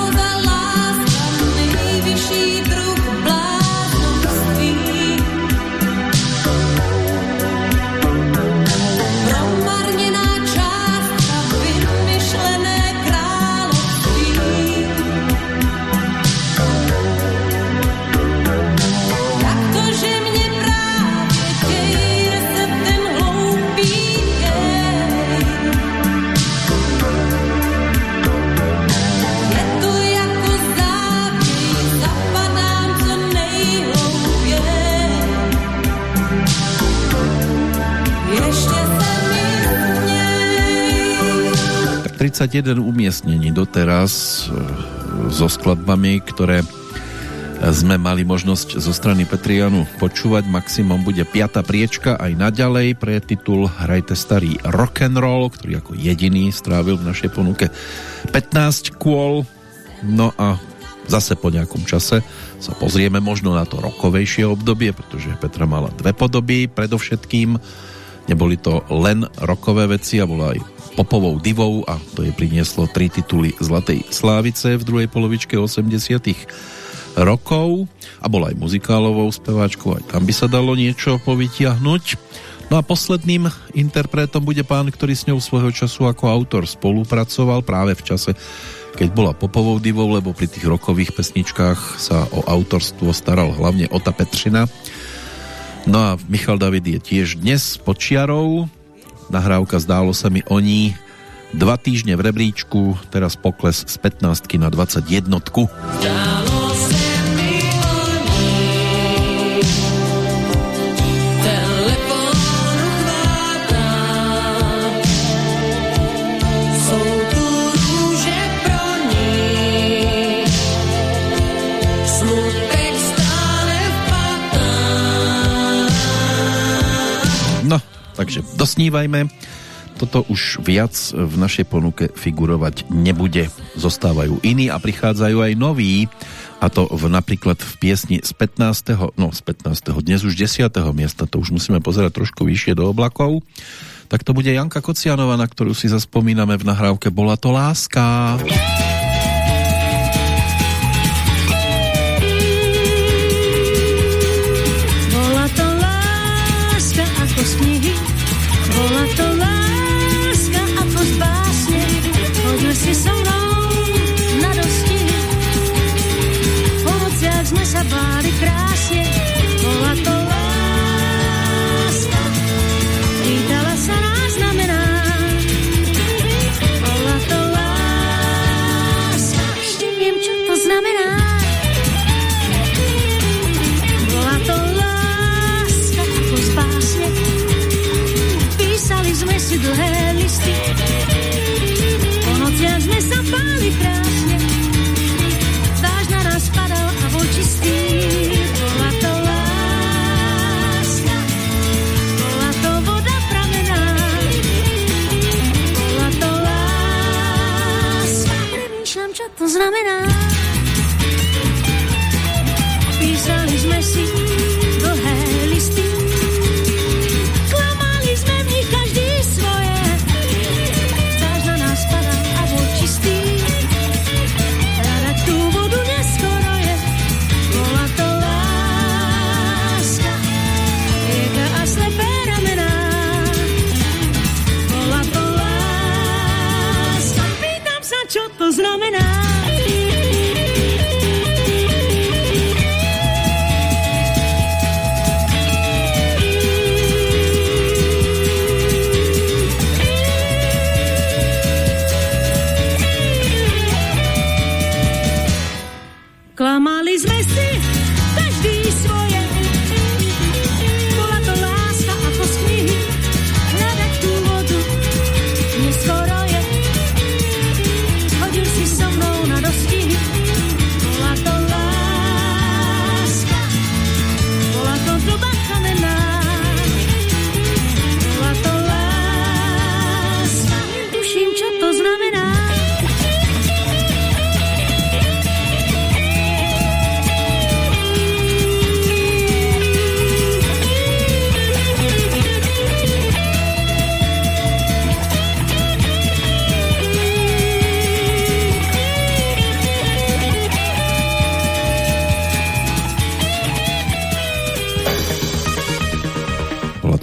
31 umiestnení doteraz e, so skladbami, ktoré sme mali možnosť zo strany Petrianu počúvať. Maximum bude 5. priečka aj naďalej pre titul Hrajte starý rock'n'roll, ktorý ako jediný strávil v našej ponuke 15 kôl. No a zase po nejakom čase sa pozrieme možno na to rokovejšie obdobie, pretože Petra mala dve podoby predovšetkým Neboli to len rokové veci a bola aj popovou divou a to je prinieslo tri tituly Zlatej Slávice v druhej polovičke 80 rokov a bola aj muzikálovou speváčkou, aj tam by sa dalo niečo povytiahnuť. No a posledným interpretom bude pán, ktorý s ňou svojho času ako autor spolupracoval práve v čase, keď bola popovou divou, lebo pri tých rokových pesničkách sa o autorstvo staral hlavne Ota Petřina, No a Michal David je tiež dnes pod čiarou. Nahrávka zdálo sa mi o ní dva týždne v rebríčku, teraz pokles z 15 na 21. Dálo takže dosnívajme. Toto už viac v našej ponuke figurovať nebude. Zostávajú iní a prichádzajú aj noví. A to v, napríklad v piesni z 15. No, z 15. Dnes už 10. miesta. To už musíme pozerať trošku vyššie do oblakov. Tak to bude Janka Kocianova, na ktorú si zaspomíname v nahrávke Bola to láska. Bola to znamená. Písali sme si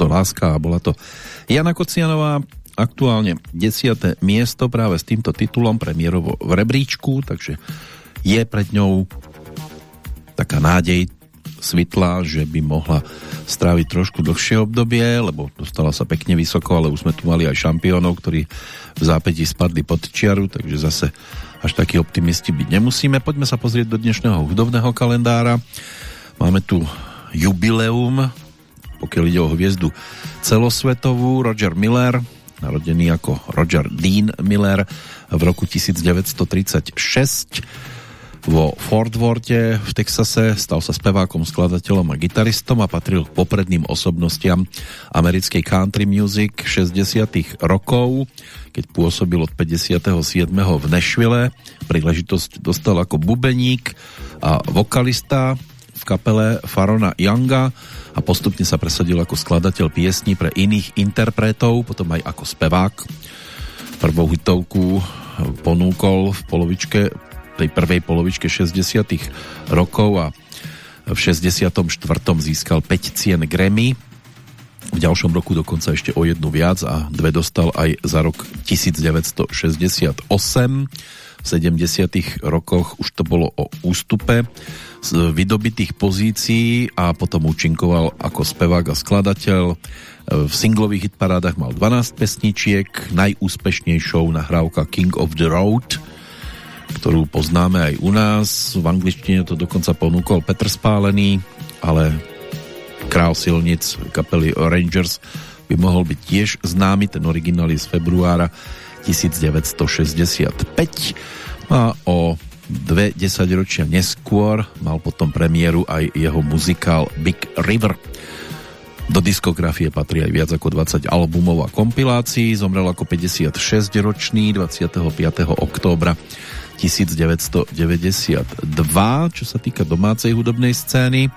láska a bola to Jana Kocianová, aktuálne 10. miesto práve s týmto titulom premiérovo v rebríčku, takže je pred ňou taká nádej svitla, že by mohla stráviť trošku dlhšie obdobie, lebo dostala sa pekne vysoko, ale už sme tu mali aj šampiónov, ktorí v zápäti spadli pod čiaru, takže zase až takí optimisti byť nemusíme. Poďme sa pozrieť do dnešného hudobného kalendára. Máme tu jubileum, pokiaľ ide o hviezdu celosvetovú, Roger Miller, narodený ako Roger Dean Miller v roku 1936 vo Fort Worte v Texase, stal sa spevákom, skladateľom a gitaristom a patril k popredným osobnostiam americkej country music 60 rokov, keď pôsobil od 57. v Nashville. Príležitosť dostal ako bubeník a vokalista v kapele Farona Younga a postupne sa presadil ako skladateľ piesní pre iných interpretov, potom aj ako spevák. Prvou hitovku ponúkol v polovičke tej prvej polovičke 60 rokov a v 64. získal 5 cien Grammy. V ďalšom roku dokonca ešte o jednu viac a dve dostal aj za rok 1968. V 70. rokoch už to bolo o ústupe z vydobitých pozícií a potom účinkoval ako spevák a skladateľ. V singlových hitparádach mal 12 pesničiek, najúspešnejšou nahrávka King of the Road – ktorú poznáme aj u nás. V angličtine to dokonca ponúkol Petr Spálený, ale král silnic kapely Rangers by mohol byť tiež známy, ten originál je z februára 1965 a o dve desaťročia neskôr mal potom premiéru aj jeho muzikál Big River. Do diskografie patrí aj viac ako 20 albumov a kompilácií. Zomrel ako 56-ročný 25. októbra 1992. Čo sa týka domácej hudobnej scény,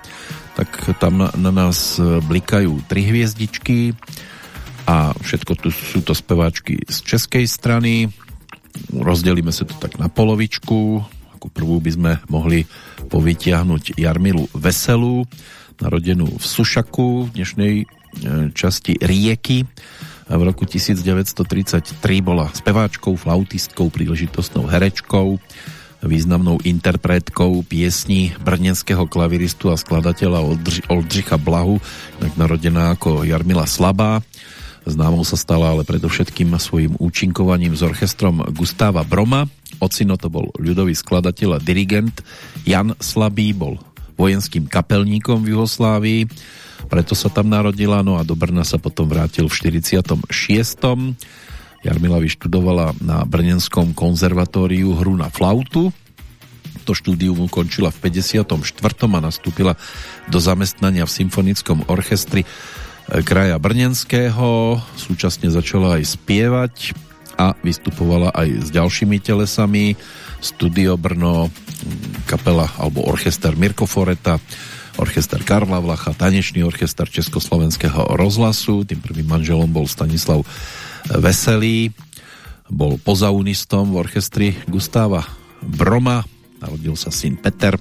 tak tam na nás blikajú tri hviezdičky a všetko tu sú to speváčky z českej strany. Rozdelíme sa to tak na polovičku. Ako prvú by sme mohli povytiahnuť Jarmilu Veselú, narodenú v Sušaku v dnešnej e, časti Rieky v roku 1933 bola speváčkou, flautistkou, príležitostnou herečkou, významnou interpretkou piesní brnenského klaviristu a skladateľa Oldři Oldřicha Blahu, tak narodená ako Jarmila Slabá. Známou sa stala ale predovšetkým svojim účinkovaním s orchestrom Gustáva Broma. Ocino to bol ľudový skladateľ a dirigent. Jan Slabý bol vojenským kapelníkom v Juhoslávii preto sa tam narodila, no a do Brna sa potom vrátil v 46. Jarmila vyštudovala na Brnenskom konzervatóriu hru na flautu. To štúdium ukončila v 54. a nastúpila do zamestnania v symfonickom orchestri kraja Brnenského. Súčasne začala aj spievať a vystupovala aj s ďalšími telesami. Studio Brno, kapela alebo orchester Mirko Foreta, orchester Karla Vlacha, tanečný orchester Československého rozhlasu, tým prvým manželom bol Stanislav Veselý, bol pozaunistom v orchestri Gustáva Broma, narodil sa syn Peter,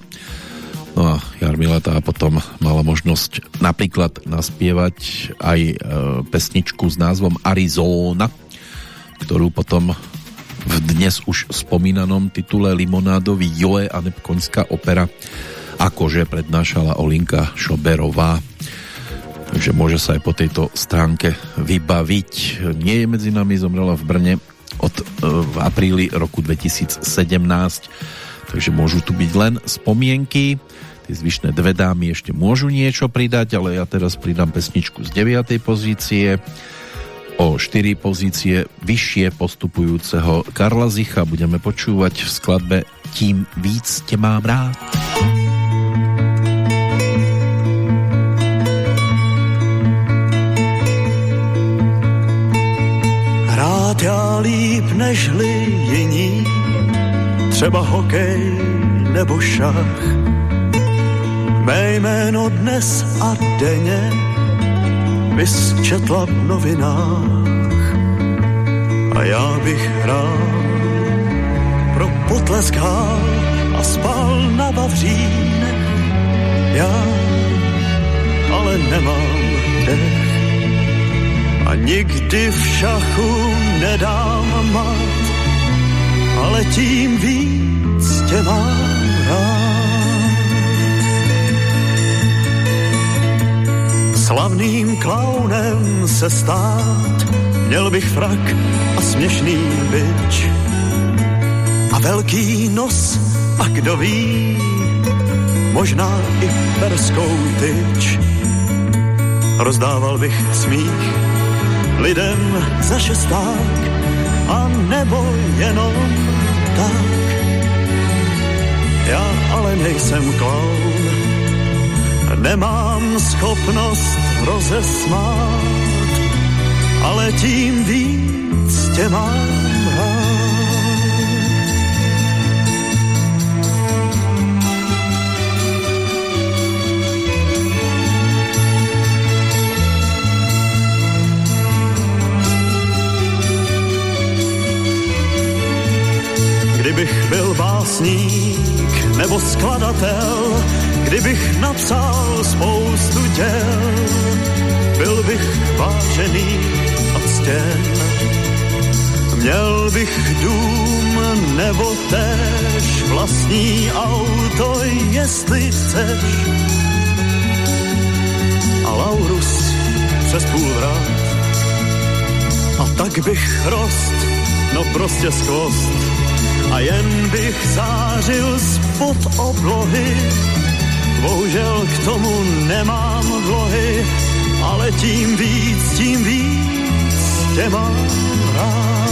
no a Jarmila tá potom mala možnosť napríklad naspievať aj e, pesničku s názvom Arizona, ktorú potom v dnes už spomínanom titule Limonádový Joe a Nepkonská opera akože prednášala Olinka Šoberová. Takže môže sa aj po tejto stránke vybaviť. Nie je medzi nami, zomrela v Brne od, e, v apríli roku 2017, takže môžu tu byť len spomienky. Tie zvyšné dve dámy ešte môžu niečo pridať, ale ja teraz pridám pesničku z 9. pozície o 4 pozície vyššie postupujúceho Karla Zicha budeme počúvať v skladbe Tím víc tě mám rád. Hrát já líp nežli jiní, třeba hokej nebo šach. Mé jméno dnes a denně bys četla v novinách a já bych hrál pro potlesk a spal na Vavřínech. Já ale nemám dech a nikdy v šachu nedám mat, ale tím víc tě mám Slavným klaunem se stát, měl bych frak a směšný byč a velký nos a kdo ví, možná i perskou tyč. Rozdával bych smích lidem za šesták a nebo jenom tak. Já ale nejsem klaun, nemám schopnost rozesmát, ale tím víc tě mám Kdybych byl básník nebo skladatel, kdybych napsal spoustu děl, byl bych vážený a ctěn. Měl bych dům nebo též vlastní auto, jestli chceš. A Laurus přes půl vrat. A tak bych rost, no prostě skvost a jen bych zářil spod oblohy. Bohužel k tomu nemám vlohy, ale tím víc, tím víc tě mám rád.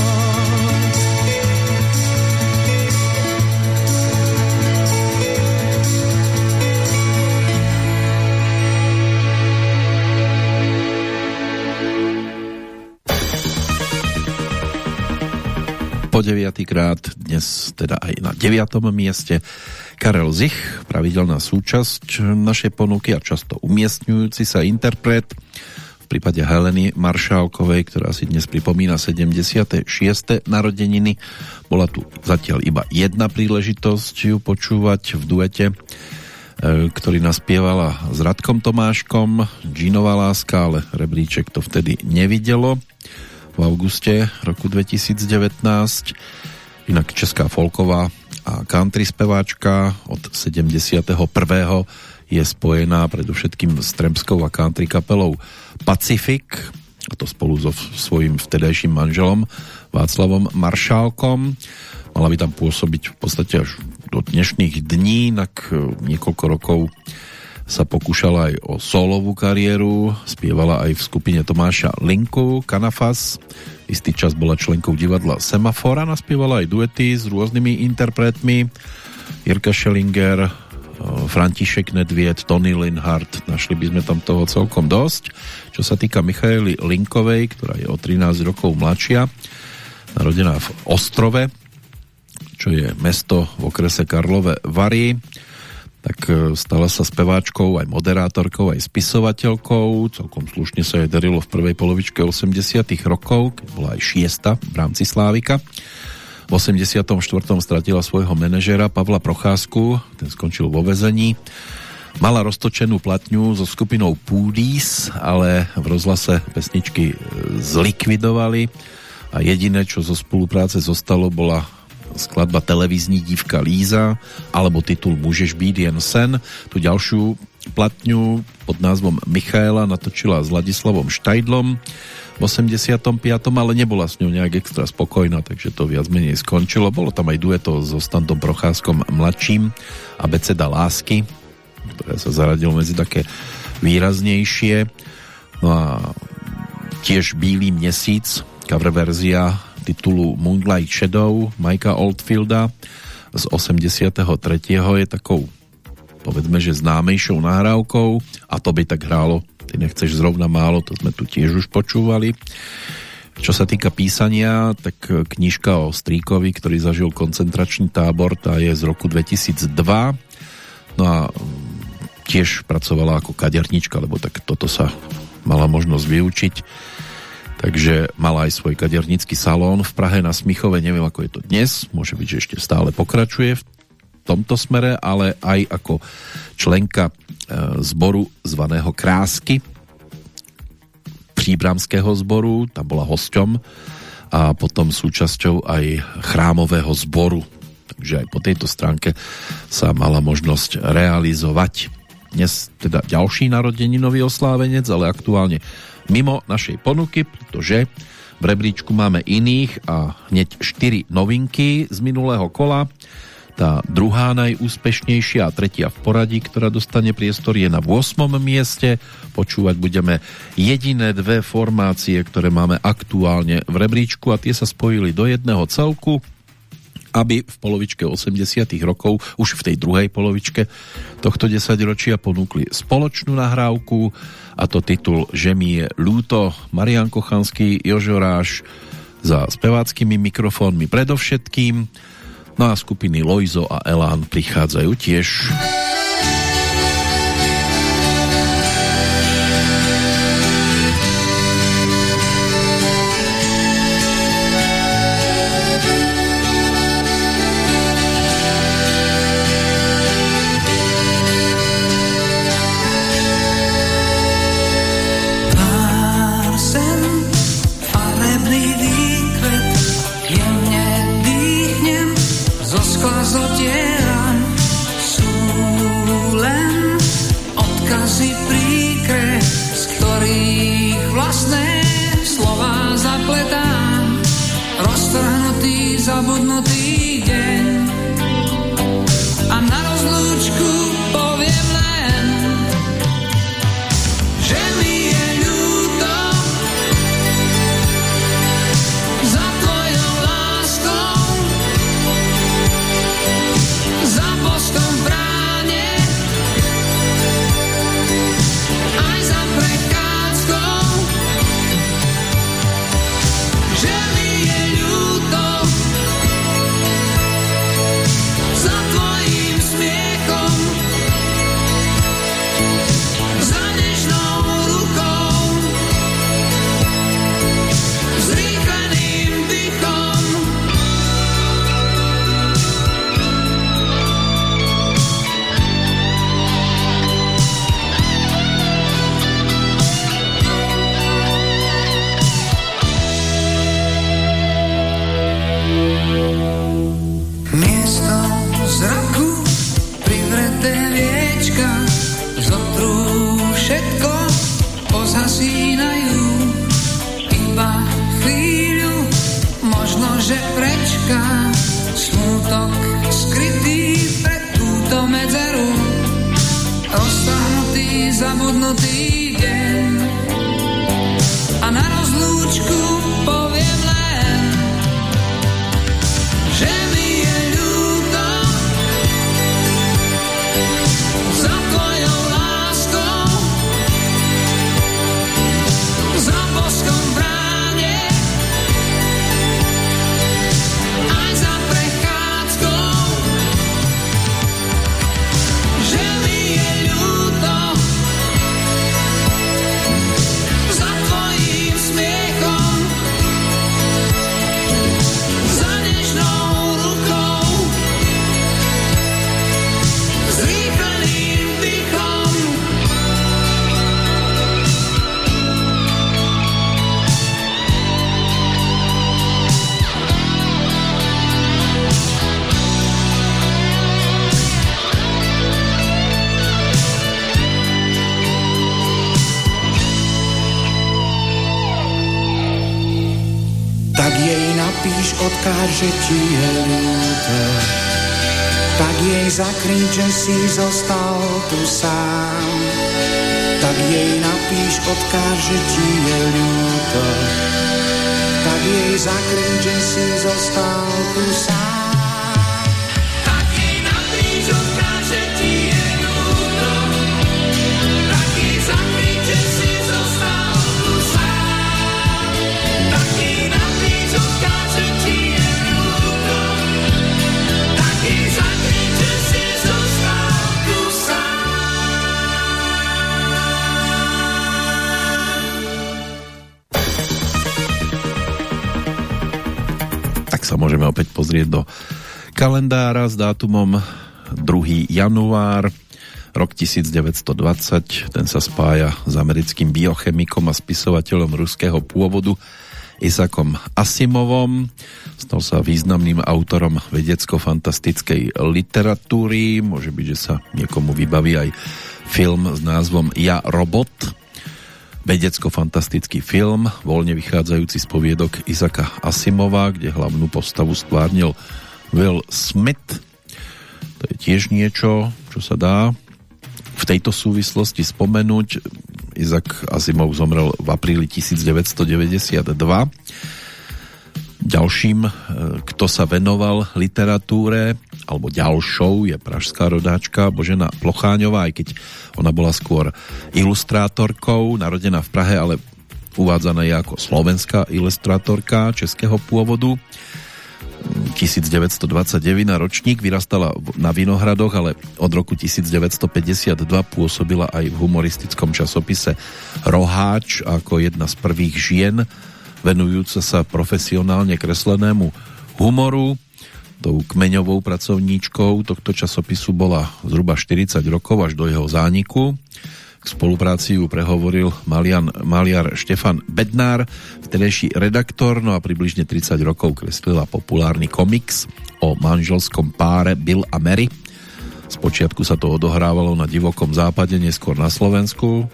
po deviatýkrát, dnes teda aj na deviatom mieste. Karel Zich, pravidelná súčasť našej ponuky a často umiestňujúci sa interpret. V prípade Heleny Maršálkovej, ktorá si dnes pripomína 76. narodeniny, bola tu zatiaľ iba jedna príležitosť ju počúvať v duete e, ktorý naspievala s Radkom Tomáškom, Džinová láska, ale rebríček to vtedy nevidelo v auguste roku 2019. Inak česká folková a country speváčka od 71. je spojená predovšetkým s tremskou a country kapelou Pacific a to spolu so svojím vtedajším manželom Václavom Maršálkom. Mala by tam pôsobiť v podstate až do dnešných dní, tak niekoľko rokov sa pokúšala aj o solovú kariéru, spievala aj v skupine Tomáša Linku, Kanafas, istý čas bola členkou divadla Semafora, naspievala aj duety s rôznymi interpretmi, Jirka Schellinger, eh, František Nedviet, Tony Linhardt, našli by sme tam toho celkom dosť. Čo sa týka Michaely Linkovej, ktorá je o 13 rokov mladšia, narodená v Ostrove, čo je mesto v okrese Karlové Vary, tak e, stala sa speváčkou, aj moderátorkou, aj spisovateľkou. Celkom slušne sa jej darilo v prvej polovičke 80 rokov, keď bola aj šiesta v rámci Slávika. V 84. stratila svojho manažera Pavla Procházku, ten skončil vo vezení. Mala roztočenú platňu so skupinou Púdis, ale v rozhlase pesničky e, zlikvidovali a jediné, čo zo spolupráce zostalo, bola skladba Televízní dívka Líza alebo titul Můžeš být jen sen. Tu ďalšiu platňu pod názvom Michaela natočila s Ladislavom Štajdlom v 85. ale nebola s ňou nejak extra spokojná, takže to viac menej skončilo. Bolo tam aj dueto so Standom Procházkom mladším a Beceda lásky, ktoré sa zaradilo medzi také výraznejšie. No a tiež Bílý měsíc, cover verzia titulu Moonlight Shadow Mikea Oldfielda z 83. je takou povedzme, že známejšou nahrávkou a to by tak hrálo Ty nechceš zrovna málo, to sme tu tiež už počúvali. Čo sa týka písania, tak knižka o Stríkovi, ktorý zažil koncentračný tábor, tá je z roku 2002. No a tiež pracovala ako kadernička, lebo tak toto sa mala možnosť vyučiť takže mala aj svoj kadernický salón v Prahe na Smichove, neviem ako je to dnes, môže byť, že ešte stále pokračuje v tomto smere, ale aj ako členka e, zboru zvaného Krásky. příbramského zboru, tam bola hosťom a potom súčasťou aj chrámového zboru. Takže aj po tejto stránke sa mala možnosť realizovať. Dnes teda ďalší narodeninový oslávenec, ale aktuálne mimo našej ponuky, pretože v rebríčku máme iných a hneď 4 novinky z minulého kola. Tá druhá najúspešnejšia a tretia v poradí, ktorá dostane priestor, je na 8. mieste. Počúvať budeme jediné dve formácie, ktoré máme aktuálne v rebríčku a tie sa spojili do jedného celku aby v polovičke 80 rokov, už v tej druhej polovičke tohto desaťročia ponúkli spoločnú nahrávku a to titul Že mi je ľúto Marian Kochanský, Jožoráš za speváckými mikrofónmi predovšetkým No a skupiny Loizo a Elán prichádzajú tiež. Že ti je ľúto, tak jej zakryť, že si zostal tu sám. Tak jej napíš, odkáž, že ti je ľúto, tak jej zakryť, že si zostal tu sám. Môžeme opäť pozrieť do kalendára s dátumom 2. január. Rok 1920, ten sa spája s americkým biochemikom a spisovateľom ruského pôvodu Isakom Asimovom. Stal sa významným autorom vedecko-fantastickej literatúry. Môže byť, že sa niekomu vybaví aj film s názvom Ja robot. Vedecko-fantastický film, voľne vychádzajúci z poviedok Isaka Asimova, kde hlavnú postavu stvárnil Will Smith. To je tiež niečo, čo sa dá v tejto súvislosti spomenúť. Izak Asimov zomrel v apríli 1992. Ďalším, e, kto sa venoval literatúre, alebo ďalšou, je pražská rodáčka Božena Plocháňová, aj keď ona bola skôr ilustrátorkou, narodená v Prahe, ale uvádzaná je ako slovenská ilustrátorka českého pôvodu. 1929 ročník, vyrastala na Vinohradoch, ale od roku 1952 pôsobila aj v humoristickom časopise Roháč ako jedna z prvých žien, venujúca sa profesionálne kreslenému humoru. Tou kmeňovou pracovníčkou tohto časopisu bola zhruba 40 rokov až do jeho zániku. K spolupráci ju prehovoril malian, maliar Štefan Bednár, vtedejší redaktor, no a približne 30 rokov kreslila populárny komiks o manželskom páre Bill a Mary. Spočiatku sa to odohrávalo na divokom západe, neskôr na Slovensku,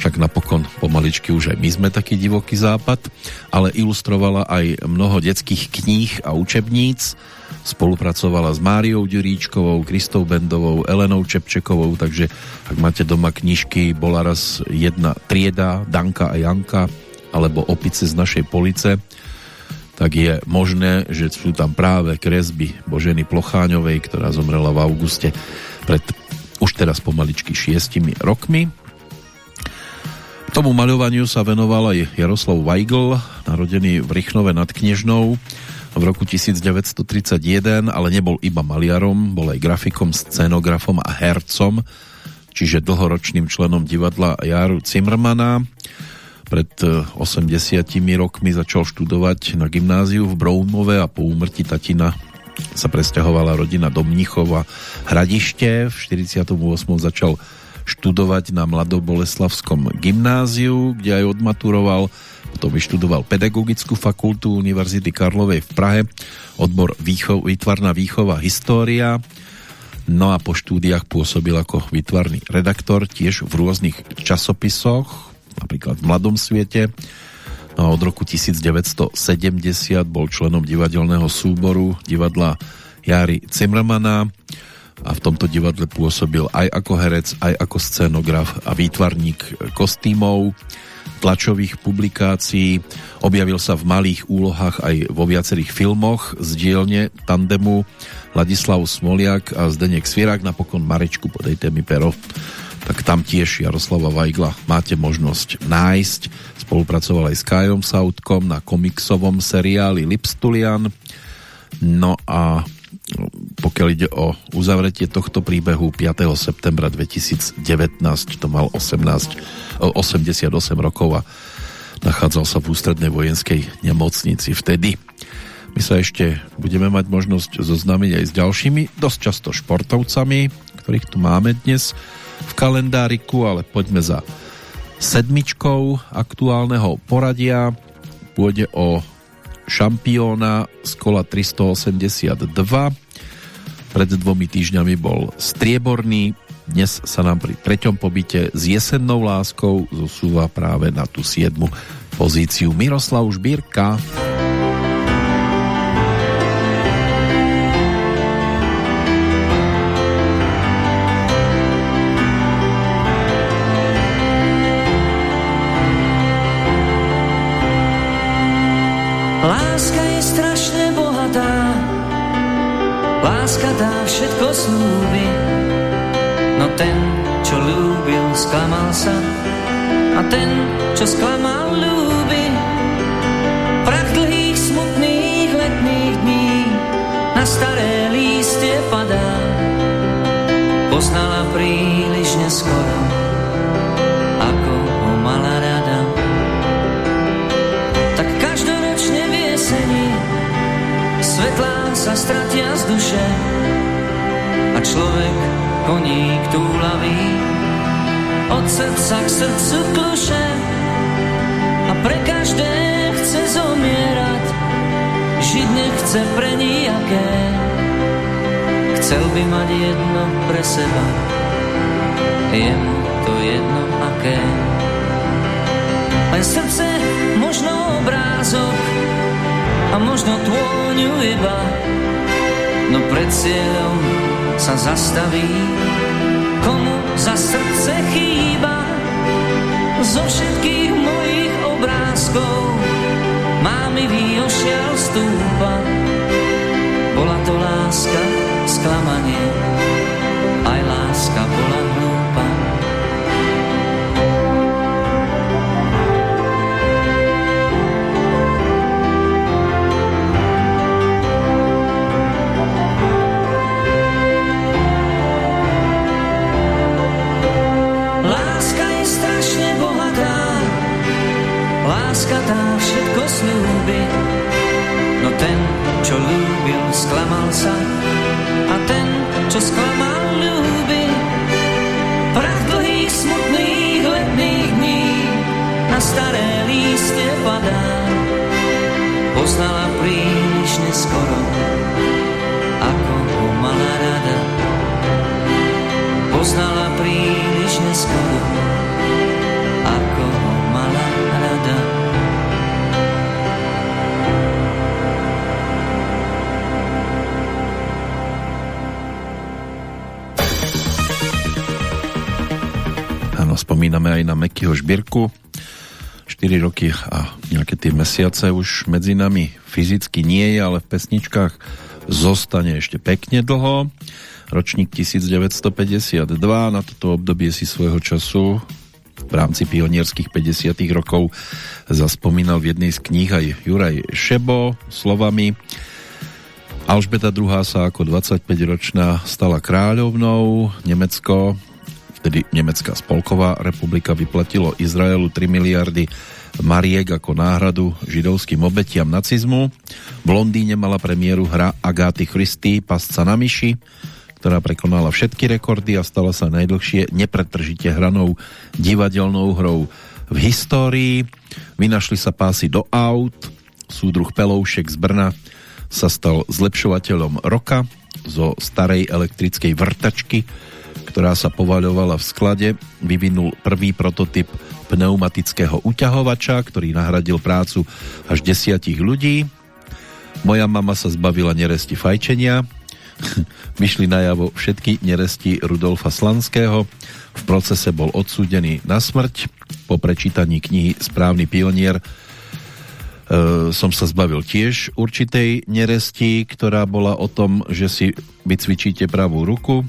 však napokon pomaličky už aj my sme taký divoký západ, ale ilustrovala aj mnoho detských kníh a učebníc, spolupracovala s Máriou Ďuríčkovou, Kristou Bendovou, Elenou Čepčekovou, takže ak máte doma knižky, bola raz jedna trieda, Danka a Janka, alebo Opice z našej police, tak je možné, že sú tam práve kresby Boženy Plocháňovej, ktorá zomrela v auguste pred už teraz pomaličky šiestimi rokmi. Tomu maľovaniu sa venoval aj Jaroslav Weigl, narodený v Rychnove nad Knežnou v roku 1931, ale nebol iba maliarom, bol aj grafikom, scenografom a hercom, čiže dlhoročným členom divadla Jaru Zimmermana. Pred 80 eh, rokmi začal študovať na gymnáziu v Broumove a po úmrti tatina sa presťahovala rodina do Mnichova Hradište. V 48. začal študovať na Mladoboleslavskom gymnáziu, kde aj odmaturoval. Potom vyštudoval Pedagogickú fakultu Univerzity Karlovej v Prahe, odbor výchov, výtvarná výchova história, no a po štúdiách pôsobil ako výtvarný redaktor tiež v rôznych časopisoch, napríklad v Mladom svete, no a od roku 1970 bol členom divadelného súboru divadla Jary Cimrmana a v tomto divadle pôsobil aj ako herec, aj ako scenograf a výtvarník kostýmov tlačových publikácií, objavil sa v malých úlohách aj vo viacerých filmoch z dielne tandemu Ladislav Smoliak a Zdenek Svierak, napokon Marečku podejte mi pero tak tam tiež Jaroslava Vajgla máte možnosť nájsť. Spolupracoval aj s Kajom Sautkom na komiksovom seriáli Lipstulian. No a pokiaľ ide o uzavretie tohto príbehu 5. septembra 2019 to mal 18, 88 rokov a nachádzal sa v ústrednej vojenskej nemocnici vtedy. My sa ešte budeme mať možnosť zoznámiť aj s ďalšími, dosť často športovcami, ktorých tu máme dnes v kalendáriku, ale poďme za sedmičkou aktuálneho poradia. Pôjde o šampióna z kola 382 pred dvomi týždňami bol strieborný, dnes sa nám pri treťom pobyte s jesennou láskou zosúva práve na tú siedmu pozíciu. Miroslav Žbírka. Láska je strašne bohatá Láska dá všetko slúby, no ten, čo ľúbil, sklamal sa. A ten, čo sklamal, ľúbi. Prach dlhých, smutných letných dní na staré lístie padá. Poznala príliš sa stratia z duše. A človek koník túlavý, od srdca k srdcu kluše a pre každé chce zomierať, žiť nechce pre nijaké. Chcel by mať jedno pre seba, je mu to jedno aké. Len srdce, možno obrázok a možno tôňu iba, no pred cieľom sa zastaví, komu za srdce chýba. Zo všetkých mojich obrázkov má mi ošial stúpa. Bola to láska, sklamanie, láska tá všetko slúbi. No ten, čo ľúbil, sklamal sa a ten, čo sklamal, ľúbi. Prach dlhých, smutných letných dní na staré lístie padá. Poznala príliš neskoro, ako ho mala rada. Poznala príliš neskoro, ako ho mala rada. Spomíname aj na Mekyho Žbírku. 4 roky a nejaké tie mesiace už medzi nami fyzicky nie je, ale v pesničkách zostane ešte pekne dlho. Ročník 1952, na toto obdobie si svojho času v rámci pionierských 50 rokov zaspomínal v jednej z kníh aj Juraj Šebo slovami Alžbeta II sa ako 25-ročná stala kráľovnou, Nemecko vtedy Nemecká spolková republika vyplatilo Izraelu 3 miliardy mariek ako náhradu židovským obetiam nacizmu. V Londýne mala premiéru hra Agáty Christy Pasca na myši, ktorá prekonala všetky rekordy a stala sa najdlhšie nepretržite hranou divadelnou hrou v histórii. Vynašli sa pásy do aut, súdruh Peloušek z Brna sa stal zlepšovateľom roka zo starej elektrickej vrtačky, ktorá sa povaľovala v sklade, vyvinul prvý prototyp pneumatického uťahovača, ktorý nahradil prácu až desiatich ľudí. Moja mama sa zbavila neresti fajčenia. Vyšli najavo všetky neresti Rudolfa Slanského. V procese bol odsúdený na smrť. Po prečítaní knihy Správny pionier e, som sa zbavil tiež určitej neresti, ktorá bola o tom, že si vycvičíte pravú ruku,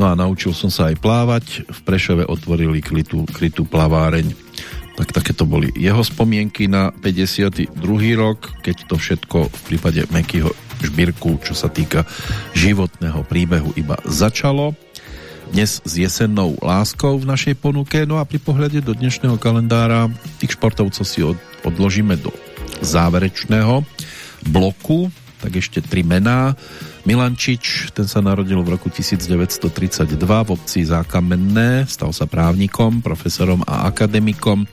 No a naučil som sa aj plávať. V Prešove otvorili krytú, krytú plaváreň. Tak takéto boli jeho spomienky na 52. rok, keď to všetko v prípade Mekyho Žbírku, čo sa týka životného príbehu, iba začalo. Dnes s jesennou láskou v našej ponuke, no a pri pohľade do dnešného kalendára tých športovcov si odložíme do záverečného bloku, tak ešte tri mená. Milančič, ten sa narodil v roku 1932 v obci Zákamenné, stal sa právnikom, profesorom a akademikom.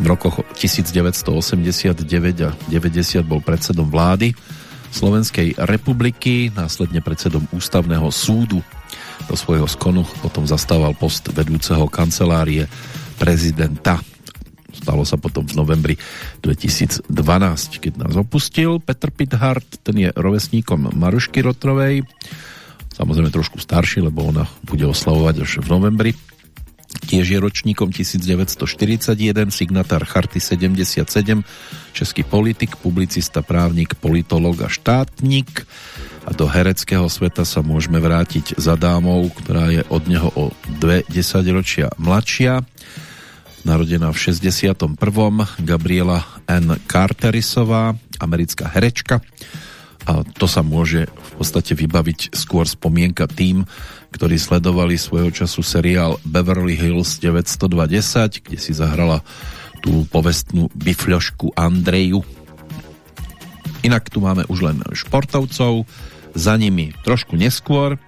V rokoch 1989 a 90 bol predsedom vlády Slovenskej republiky, následne predsedom Ústavného súdu. Do svojho skonu potom zastával post vedúceho kancelárie prezidenta. Stalo sa potom v novembri 2012, keď nás opustil. Petr Pithart, ten je rovesníkom Marušky Rotrovej, samozrejme trošku starší, lebo ona bude oslavovať až v novembri. Tiež je ročníkom 1941, signatár Charty 77, český politik, publicista, právnik, politolog a štátnik. A do hereckého sveta sa môžeme vrátiť za dámou, ktorá je od neho o dve desaťročia mladšia narodená v 61. Gabriela N. Carterisová, americká herečka. A to sa môže v podstate vybaviť skôr spomienka tým, ktorí sledovali svojho času seriál Beverly Hills 920, kde si zahrala tú povestnú bifľošku Andreju. Inak tu máme už len športovcov, za nimi trošku neskôr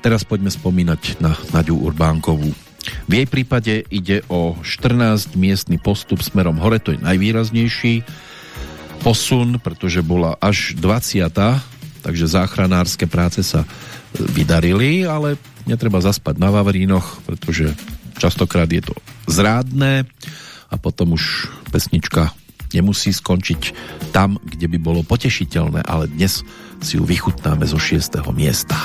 Teraz poďme spomínať na Naďu Urbánkovú. V jej prípade ide o 14 miestny postup smerom hore, to je najvýraznejší posun, pretože bola až 20. Takže záchranárske práce sa vydarili, ale netreba zaspať na Vavrínoch, pretože častokrát je to zrádne a potom už pesnička nemusí skončiť tam, kde by bolo potešiteľné, ale dnes si ju vychutnáme zo 6. miesta.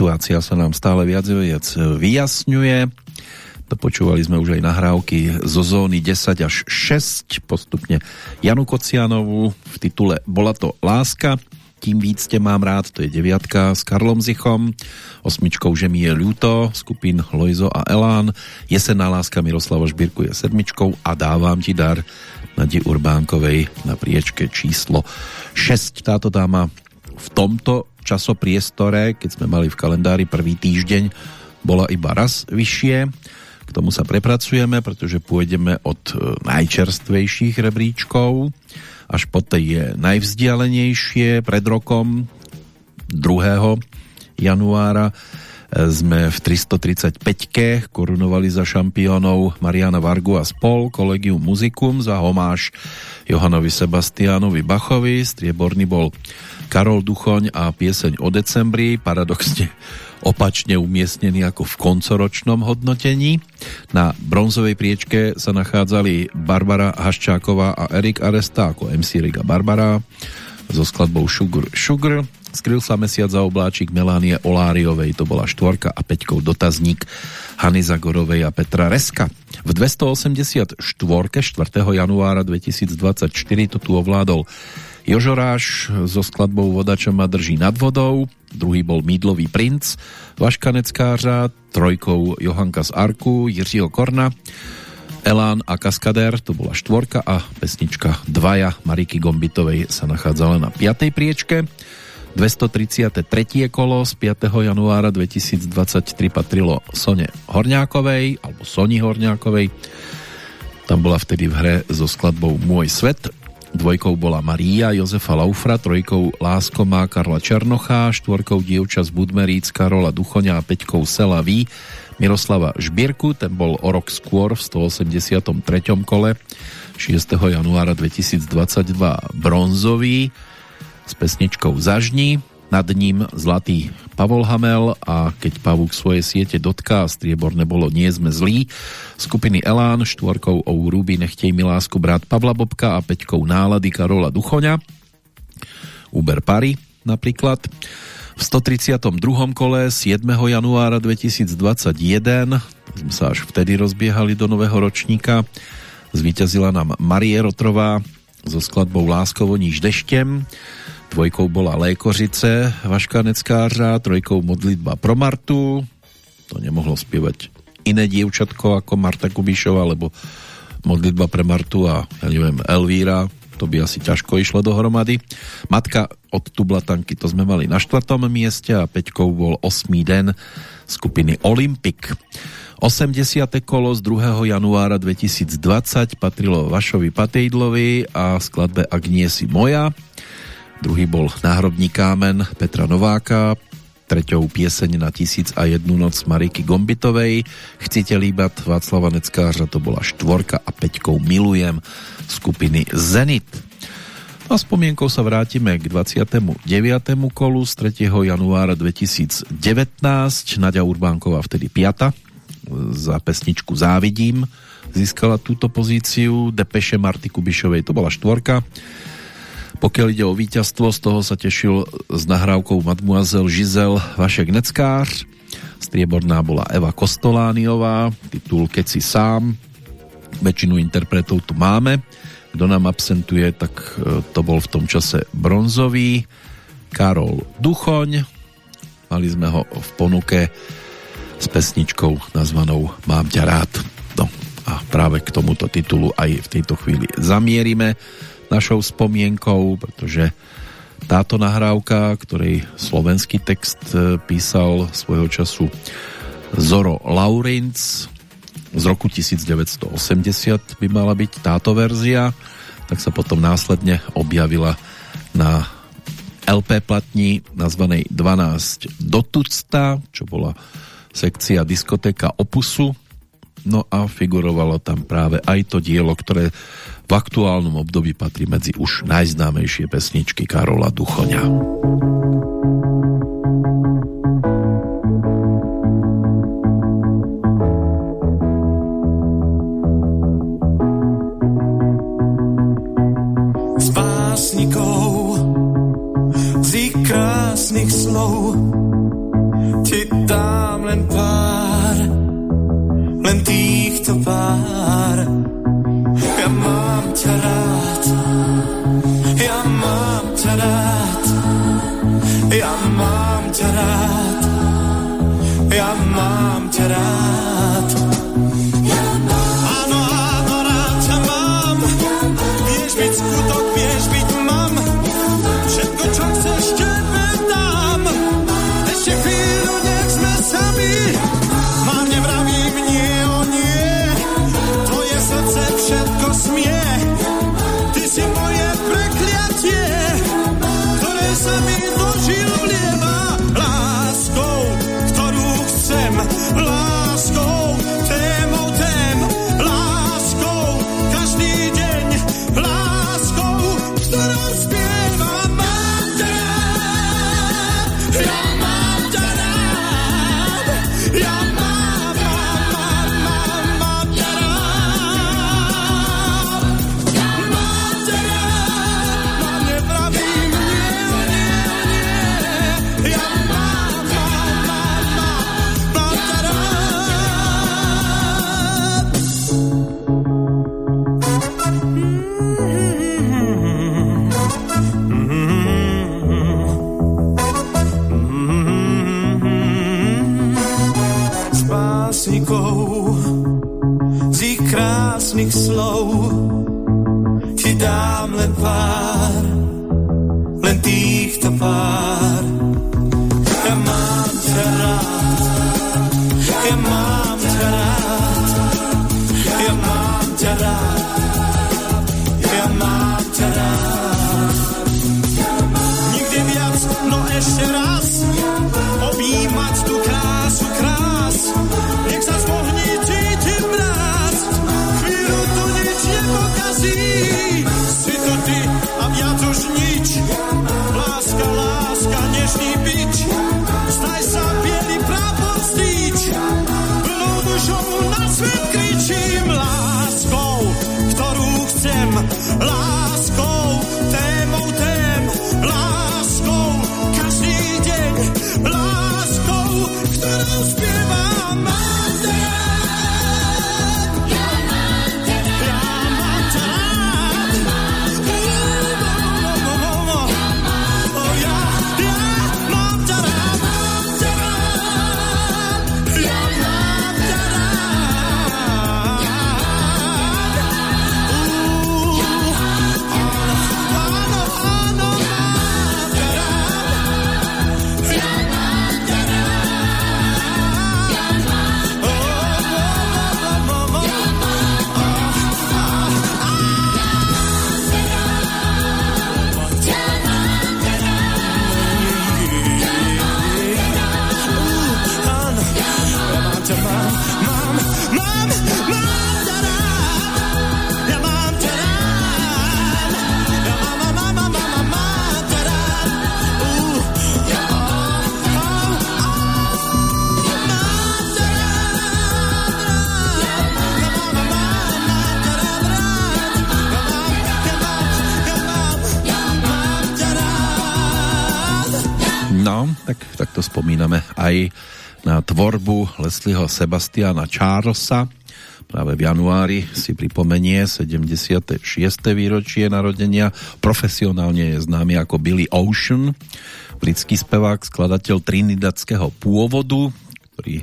Situácia sa nám stále viac viac vyjasňuje. Počúvali sme už aj nahrávky zo zóny 10 až 6, postupne Janu Kocianovú v titule Bola to láska, tím víc te mám rád, to je deviatka s Karlom Zichom, osmičkou Že mi je ľúto, skupín Lojzo a Elán, Jesená láska Miroslava Žbírku je sedmičkou a Dávam ti dar Nadi Urbánkovej na priečke číslo 6. Táto dáma v tomto časopriestore, keď sme mali v kalendári prvý týždeň, bola iba raz vyššie. K tomu sa prepracujeme, pretože pôjdeme od e, najčerstvejších rebríčkov až po tej najvzdialenejšie pred rokom 2. januára sme v 335-ke korunovali za šampiónov Mariana Vargu a spol, Collegium Musicum za homáš Johanovi Sebastianovi Bachovi, strieborný bol Karol Duchoň a pieseň o decembri, paradoxne opačne umiestnený ako v koncoročnom hodnotení. Na bronzovej priečke sa nachádzali Barbara Haščáková a Erik Aresta ako MC Riga Barbara so skladbou Sugar Sugar Skryl sa mesiac za obláčik Melánie Oláriovej, to bola štvorka a peťkou dotazník Hany Zagorovej a Petra Reska. V 284. 4. januára 2024 to tu ovládol Jožoráš so skladbou Vodača ma drží nad vodou, druhý bol Mídlový princ, Vaškaneckářa, trojkou Johanka z Arku, Jiřího Korna, Elán a Kaskader, to bola štvorka a pesnička Dvaja Mariky Gombitovej sa nachádzala na 5. priečke. 233. kolo z 5. januára 2023 patrilo Sone Horňákovej alebo Soni Horňákovej. Tam bola vtedy v hre so skladbou Môj svet. Dvojkou bola Maria Jozefa Laufra, trojkou Lásko má Karla Černocha, štvorkou Dievča z Budmeríc Karola Duchoňa a peťkou Sela Ví Miroslava Žbírku, ten bol o rok skôr v 183. kole 6. januára 2022 bronzový s pesničkou Zažni, nad ním zlatý Pavol Hamel a keď pavúk svoje siete dotká, strieborné bolo Nie sme zlí, skupiny Elán, štvorkou o Ruby Nechtej mi lásku brat Pavla Bobka a peťkou Nálady Karola Duchoňa, Uber Pari napríklad. V 132. kole 7. januára 2021 sme sa až vtedy rozbiehali do nového ročníka. Zvíťazila nám Marie Rotrová so skladbou Láskovo níž deštem dvojkou bola Lékořice Vaška Neckářa, trojkou Modlitba pro Martu, to nemohlo spievať iné dievčatko ako Marta Kubišová, lebo Modlitba pre Martu a ja neviem, Elvíra, to by asi ťažko išlo dohromady. Matka od Tublatanky, to sme mali na štvrtom mieste a Peťkou bol 8. den skupiny Olympic. 80. kolo z 2. januára 2020 patrilo Vašovi Patejdlovi a skladbe Ak nie si moja druhý bol Náhrobní kámen Petra Nováka, treťou pieseň na tisíc a jednu noc Mariky Gombitovej, Chcite líbat Václava Neckářa, to bola štvorka a peťkou Milujem skupiny Zenit. A spomienkou sa vrátime k 29. kolu z 3. januára 2019. Nadia Urbánková vtedy piata za pesničku Závidím získala túto pozíciu. Depeše Marty Kubišovej to bola štvorka pokiaľ ide o víťazstvo, z toho sa tešil s nahrávkou Mademoiselle Žizel Vašek Neckár. Strieborná bola Eva Kostolániová, titul Keď si sám. Väčšinu interpretov tu máme. Kto nám absentuje, tak e, to bol v tom čase bronzový. Karol Duchoň. Mali sme ho v ponuke s pesničkou nazvanou Mám ťa rád. No a práve k tomuto titulu aj v tejto chvíli zamierime našou spomienkou, pretože táto nahrávka, ktorej slovenský text e, písal svojho času Zoro Laurinc z roku 1980 by mala byť táto verzia, tak sa potom následne objavila na LP platni nazvanej 12 do tucta, čo bola sekcia diskotéka Opusu, no a figurovalo tam práve aj to dielo, ktoré v aktuálnom období patrí medzi už najznámejšie pesničky Karola Duchoňa. Krásnych slov ti dám len pár, len týchto pár. Ja mám ťa rád, ja mám ťa rád, ja mám aj na tvorbu Leslieho Sebastiana Charlesa. Práve v januári si pripomenie 76. výročie narodenia. Profesionálne je známy ako Billy Ocean, britský spevák, skladateľ trinidadského pôvodu, ktorý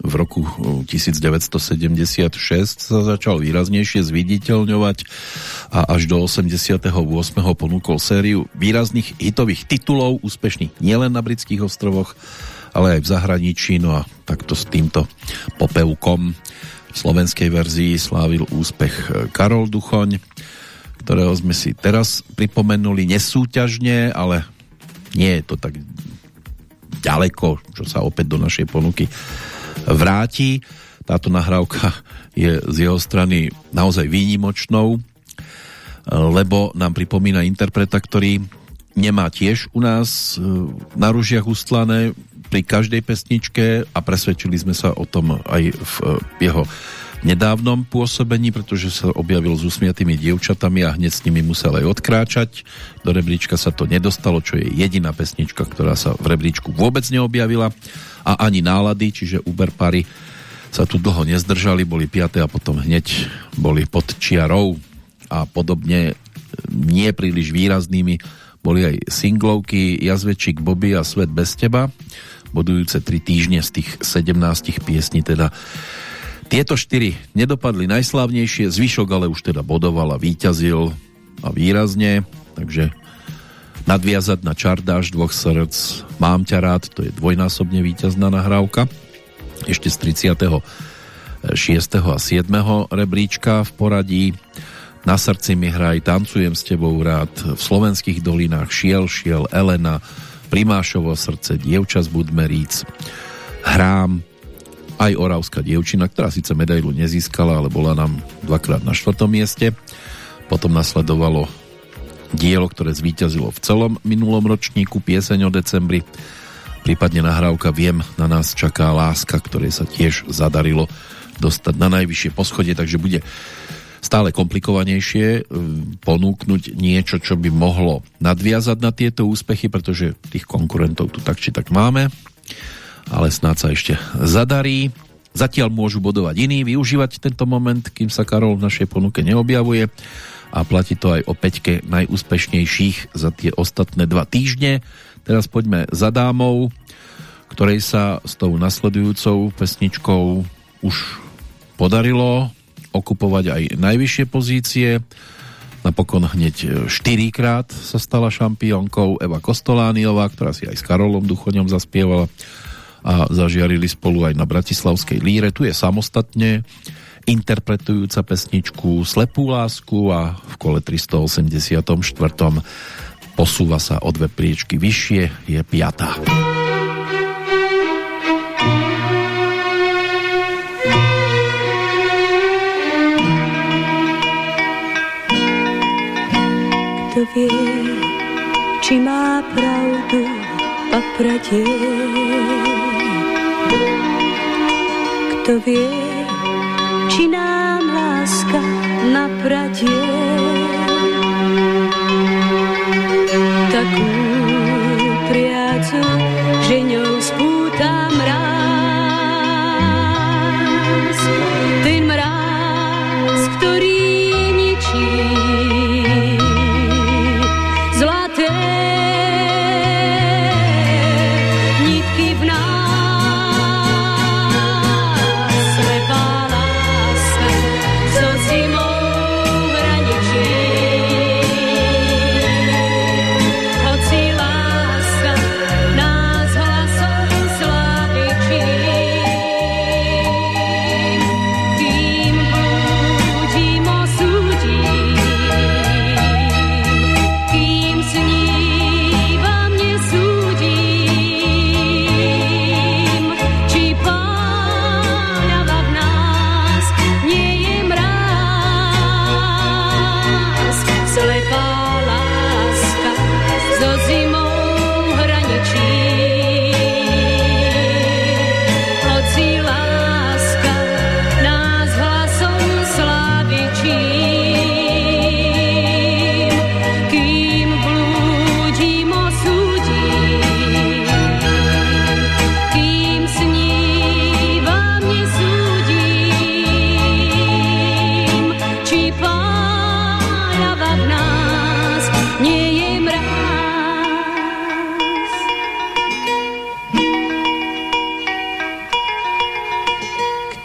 v roku 1976 sa začal výraznejšie zviditeľňovať a až do 88. ponúkol sériu výrazných hitových titulov, úspešných nielen na britských ostrovoch, ale aj v zahraničí. No a takto s týmto popevkom v slovenskej verzii slávil úspech Karol Duchoň, ktorého sme si teraz pripomenuli nesúťažne, ale nie je to tak ďaleko, čo sa opäť do našej ponuky vráti. Táto nahrávka je z jeho strany naozaj výnimočnou, lebo nám pripomína interpreta, ktorý nemá tiež u nás e, na ružiach ustlané pri každej pesničke a presvedčili sme sa o tom aj v e, jeho nedávnom pôsobení, pretože sa objavil s usmiatými dievčatami a hneď s nimi musel aj odkráčať. Do rebríčka sa to nedostalo, čo je jediná pesnička, ktorá sa v rebríčku vôbec neobjavila. A ani nálady, čiže Uber Pary sa tu dlho nezdržali, boli piaté a potom hneď boli pod čiarou. A podobne nie príliš výraznými boli aj singlovky Jazvečík Bobby a Svet bez teba bodujúce tri týždne z tých 17 piesní teda tieto štyri nedopadli najslávnejšie, zvyšok ale už teda bodoval a výťazil a výrazne, takže nadviazať na čardáž dvoch srdc Mám ťa rád, to je dvojnásobne víťazná nahrávka ešte z 36. a 7. rebríčka v poradí Na srdci mi hraj, tancujem s tebou rád v slovenských dolinách Šiel, šiel, Elena Primášovo srdce, Dievča z Budmeríc Hrám aj Oravská dievčina, ktorá síce medailu nezískala, ale bola nám dvakrát na štvrtom mieste. Potom nasledovalo dielo, ktoré zvíťazilo v celom minulom ročníku, pieseň o decembri, prípadne nahrávka Viem, na nás čaká láska, ktoré sa tiež zadarilo dostať na najvyššie poschodie, takže bude stále komplikovanejšie ponúknuť niečo, čo by mohlo nadviazať na tieto úspechy, pretože tých konkurentov tu tak či tak máme ale snáď sa ešte zadarí. Zatiaľ môžu bodovať iní, využívať tento moment, kým sa Karol v našej ponuke neobjavuje a platí to aj o peťke najúspešnejších za tie ostatné dva týždne. Teraz poďme za dámou, ktorej sa s tou nasledujúcou pesničkou už podarilo okupovať aj najvyššie pozície. Napokon hneď 4 krát sa stala šampiónkou Eva Kostolániová, ktorá si aj s Karolom Duchoňom zaspievala a zažiarili spolu aj na Bratislavskej líre. Tu je samostatne interpretujúca pesničku Slepú lásku a v kole 384. posúva sa o dve priečky vyššie, je piatá. Kto vie, či má pravdu papratie. Kto vie, či nám láska napradie.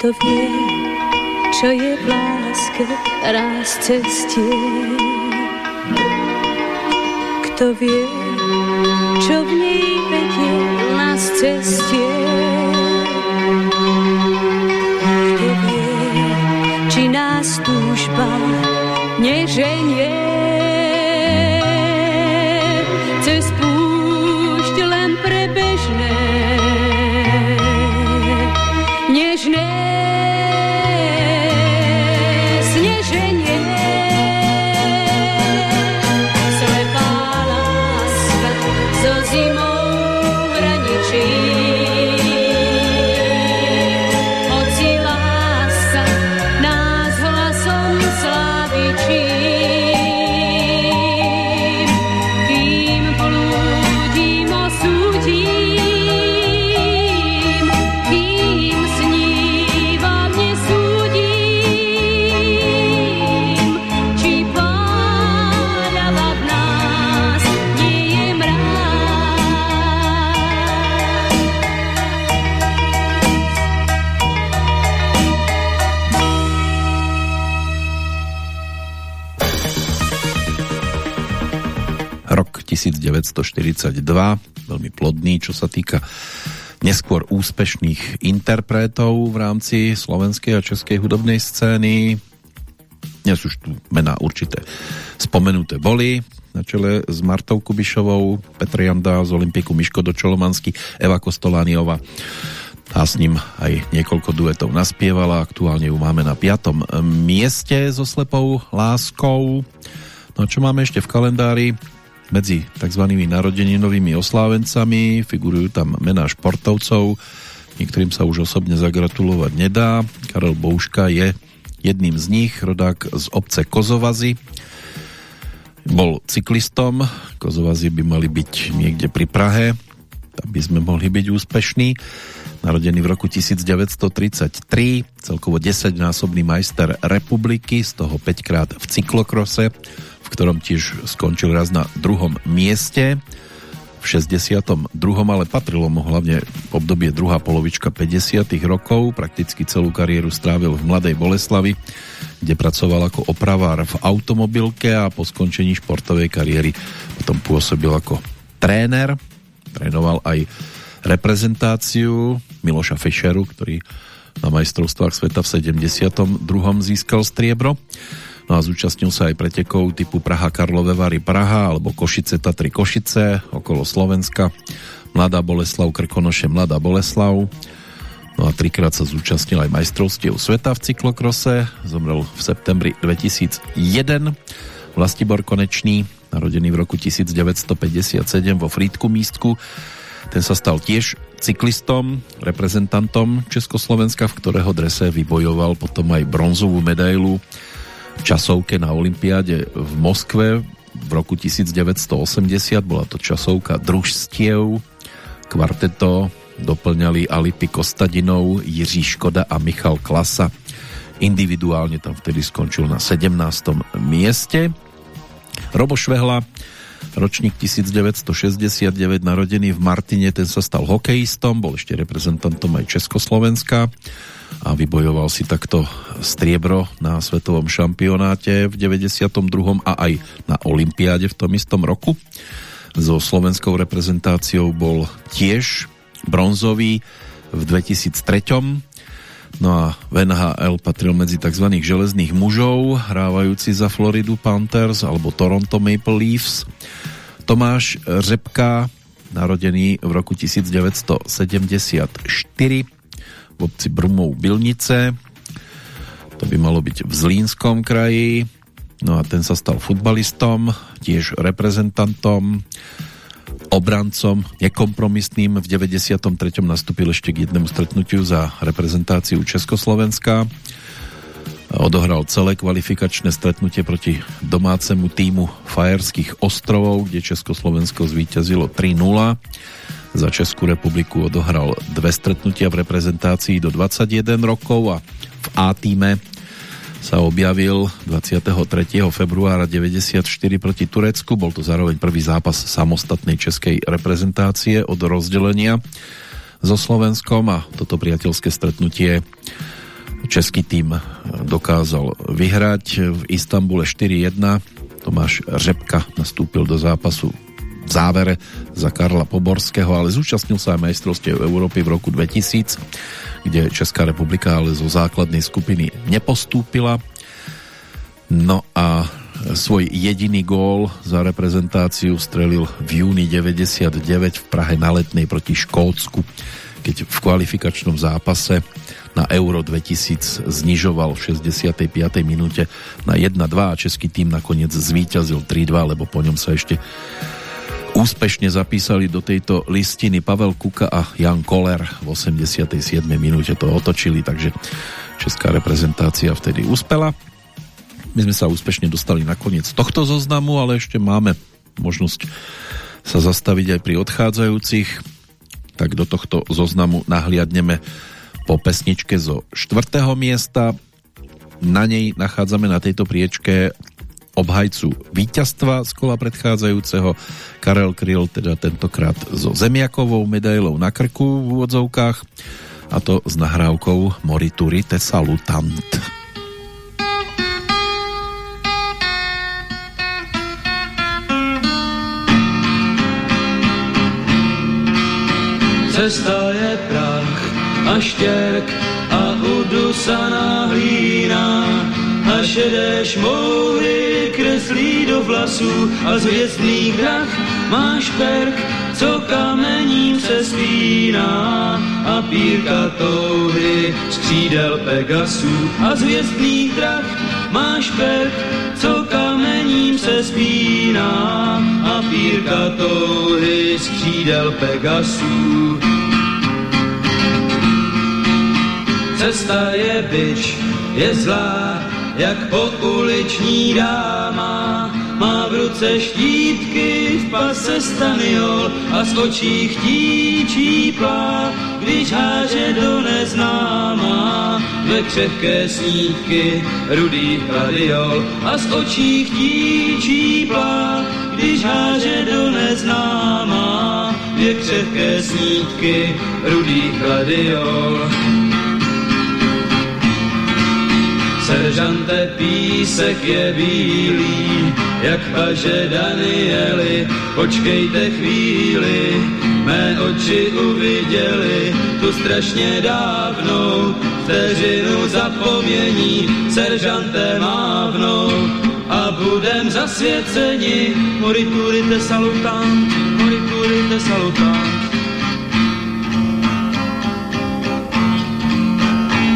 Kto vie, čo je v láske raz cestie. Kto vie, čo v nej vedie nás cestie. Kto vie, či nás túžba neženie. 1942, veľmi plodný, čo sa týka neskôr úspešných interpretov v rámci slovenskej a českej hudobnej scény. Dnes už tu mená určité spomenuté boli, na čele s Martou Kubišovou, Petr Janda z Olympiku, Miško Dočolomanský, Eva Kostolániova a s ním aj niekoľko duetov naspievala. Aktuálne ju máme na piatom mieste so slepou láskou. No a čo máme ešte v kalendári? Medzi tzv. narodeninovými oslávencami figurujú tam mená športovcov, niektorým sa už osobne zagratulovať nedá. Karel Bouška je jedným z nich, rodák z obce Kozovazy. Bol cyklistom, Kozovazy by mali byť niekde pri Prahe, tam by sme mohli byť úspešní. Narodený v roku 1933, celkovo 10-násobný majster republiky, z toho 5 krát v cyklokrose, v ktorom tiež skončil raz na druhom mieste. V v 62. ale patrilo mu hlavne obdobie druhá polovička 50. rokov. Prakticky celú kariéru strávil v Mladej Boleslavi, kde pracoval ako opravár v automobilke a po skončení športovej kariéry potom pôsobil ako tréner. Trénoval aj reprezentáciu Miloša Fischeru, ktorý na majstrovstvách sveta v 72. získal striebro. No a zúčastnil sa aj pretekov typu Praha Karlové Vary Praha alebo Košice Tatry Košice okolo Slovenska. Mladá Boleslav Krkonoše Mladá Boleslav. No a trikrát sa zúčastnil aj majstrovstiev sveta v cyklokrose. Zomrel v septembri 2001. Vlastibor Konečný, narodený v roku 1957 vo Frýdku místku. Ten sa stal tiež cyklistom, reprezentantom Československa, v ktorého drese vybojoval potom aj bronzovú medailu časovke na Olympiáde v Moskve v roku 1980. Bola to časovka družstiev. Kvarteto doplňali Alipy Kostadinov, Jiří Škoda a Michal Klasa. Individuálne tam vtedy skončil na 17. mieste. Robo Švehla, ročník 1969, narodený v Martine, ten sa stal hokejistom, bol ešte reprezentantom aj Československa a vybojoval si takto striebro na svetovom šampionáte v 92. a aj na Olympiáde v tom istom roku. So slovenskou reprezentáciou bol tiež bronzový v 2003. No a v NHL patril medzi tzv. železných mužov, hrávajúci za Floridu Panthers alebo Toronto Maple Leafs. Tomáš Řepka, narodený v roku 1974, v obci Brumov Bilnice. To by malo byť v Zlínskom kraji. No a ten sa stal futbalistom, tiež reprezentantom, obrancom, nekompromisným. V 93. nastúpil ešte k jednému stretnutiu za reprezentáciu Československa. Odohral celé kvalifikačné stretnutie proti domácemu týmu Fajerských ostrovov, kde Československo zvíťazilo 3-0 za Českú republiku odohral dve stretnutia v reprezentácii do 21 rokov a v A týme sa objavil 23. februára 94 proti Turecku. Bol to zároveň prvý zápas samostatnej českej reprezentácie od rozdelenia so Slovenskom a toto priateľské stretnutie český tým dokázal vyhrať v Istambule 4-1. Tomáš Řepka nastúpil do zápasu v závere za Karla Poborského, ale zúčastnil sa aj majstrovstiev Európy v roku 2000, kde Česká republika ale zo základnej skupiny nepostúpila. No a svoj jediný gól za reprezentáciu strelil v júni 99 v Prahe na letnej proti Škótsku, keď v kvalifikačnom zápase na Euro 2000 znižoval v 65. minúte na 1-2 a český tým nakoniec zvíťazil 3-2, lebo po ňom sa ešte úspešne zapísali do tejto listiny Pavel Kuka a Jan Koller v 87. minúte to otočili, takže česká reprezentácia vtedy uspela. My sme sa úspešne dostali na koniec tohto zoznamu, ale ešte máme možnosť sa zastaviť aj pri odchádzajúcich, tak do tohto zoznamu nahliadneme po pesničke zo štvrtého miesta. Na nej nachádzame na tejto priečke obhajcu víťazstva z kola predchádzajúceho. Karel Kryl teda tentokrát so zemiakovou medailou na krku v úvodzovkách a to s nahrávkou Morituri te salutant. Cesta je prach a štěrk a udusaná hlína šedé šmoury kreslí do vlasů a z hvězdných drah máš perk, co kamením se spíná a pírka touhy skřídel Pegasů a z hvězdných drah máš perk, co kamením se spíná a pírka touhy skřídel Pegasů. Cesta je byč, je zlá, jak pouliční dáma. Má v ruce štítky, v pase staniol a z očí chtíčí plá, když háže do neznáma. Ve křehké snídky rudý hladiol a z očí chtíčí plá, když háže do neznámá dvě křehké snídky rudý gladiol. Seržante písek je bílý, jak paže Danieli, počkejte chvíli, mé oči uviděli tu strašně dávnou vteřinu zapomnění, seržante mávnou a budem zasvěceni, moriturite salutant, moriturite salutant.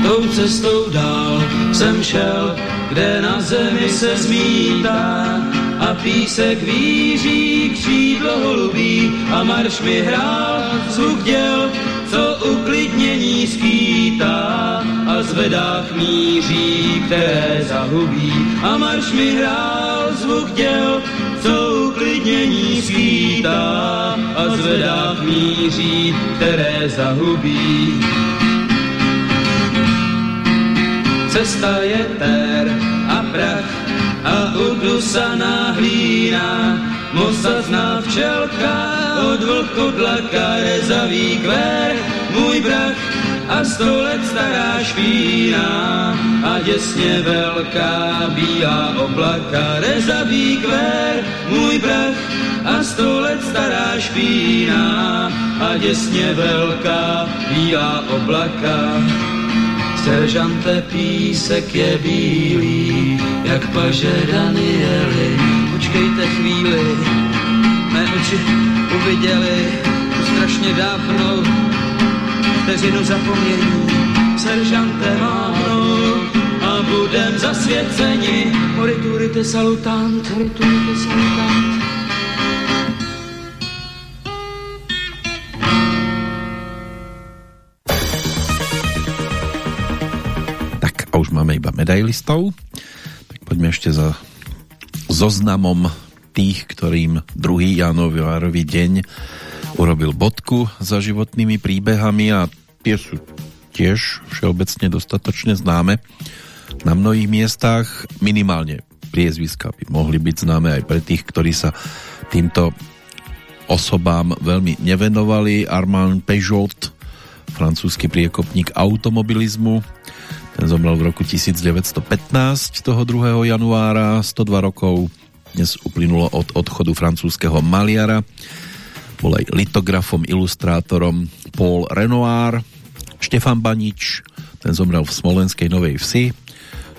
Tou cestou dál jsem šel, kde na zemi se zmítá a písek víří křídlo holubí a marš mi hrál zvuk děl, co uklidnění skýtá a zvedách míří, které zahubí a marš mi hrál zvuk děl, co uklidnění skýtá a zvedách míří, které zahubí. Cesta je tér a prach a udusaná hlína. Mosa zná včelka, od vlkodlaka rezavý kvér, můj brach a sto let stará špína a děsně velká bílá oblaka, rezavý kvér, můj brach a sto let stará špína a děsně velká bílá oblaka. Seržante písek je bílý, jak paže Danieli. Počkejte chvíli, mé oči uviděli strašně dávnou vteřinu zapomnění. Seržante mávnou a budem zasvěceni. Moriturite salutant, moriturite salutant. Máme iba medailistov. Tak poďme ešte za zoznamom tých, ktorým 2. januárový deň urobil bodku za životnými príbehami a tie sú tiež všeobecne dostatočne známe na mnohých miestach. Minimálne priezviska by mohli byť známe aj pre tých, ktorí sa týmto osobám veľmi nevenovali. Armand Peugeot, francúzsky priekopník automobilizmu, ten zomrel v roku 1915, toho 2. januára, 102 rokov. Dnes uplynulo od odchodu francúzského maliara. Bol aj litografom, ilustrátorom Paul Renoir. Štefan Banič, ten zomrel v Smolenskej Novej Vsi,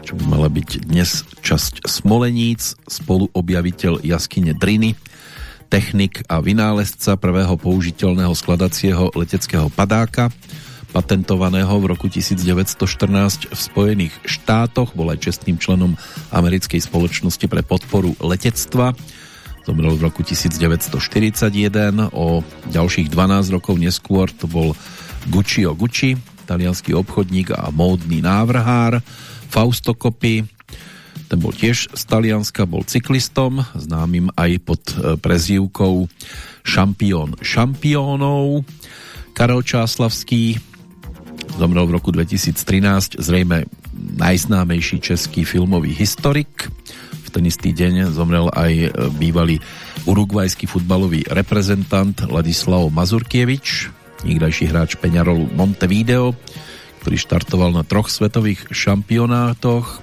čo by mala byť dnes časť Smoleníc, spoluobjaviteľ jaskyne Driny, technik a vynálezca prvého použiteľného skladacieho leteckého padáka, patentovaného v roku 1914 v Spojených štátoch, bol aj čestným členom americkej spoločnosti pre podporu letectva. Zomrel v roku 1941, o ďalších 12 rokov neskôr to bol Guccio Gucci, talianský obchodník a módny návrhár, Fausto Coppi, ten bol tiež z Talianska, bol cyklistom, známym aj pod e, prezývkou šampión šampiónov. Karel Čáslavský, Zomrel v roku 2013 zrejme najznámejší český filmový historik. V ten istý deň zomrel aj bývalý urugvajský futbalový reprezentant Ladislav Mazurkievič, nikdajší hráč Peňarolu Montevideo, ktorý štartoval na troch svetových šampionátoch,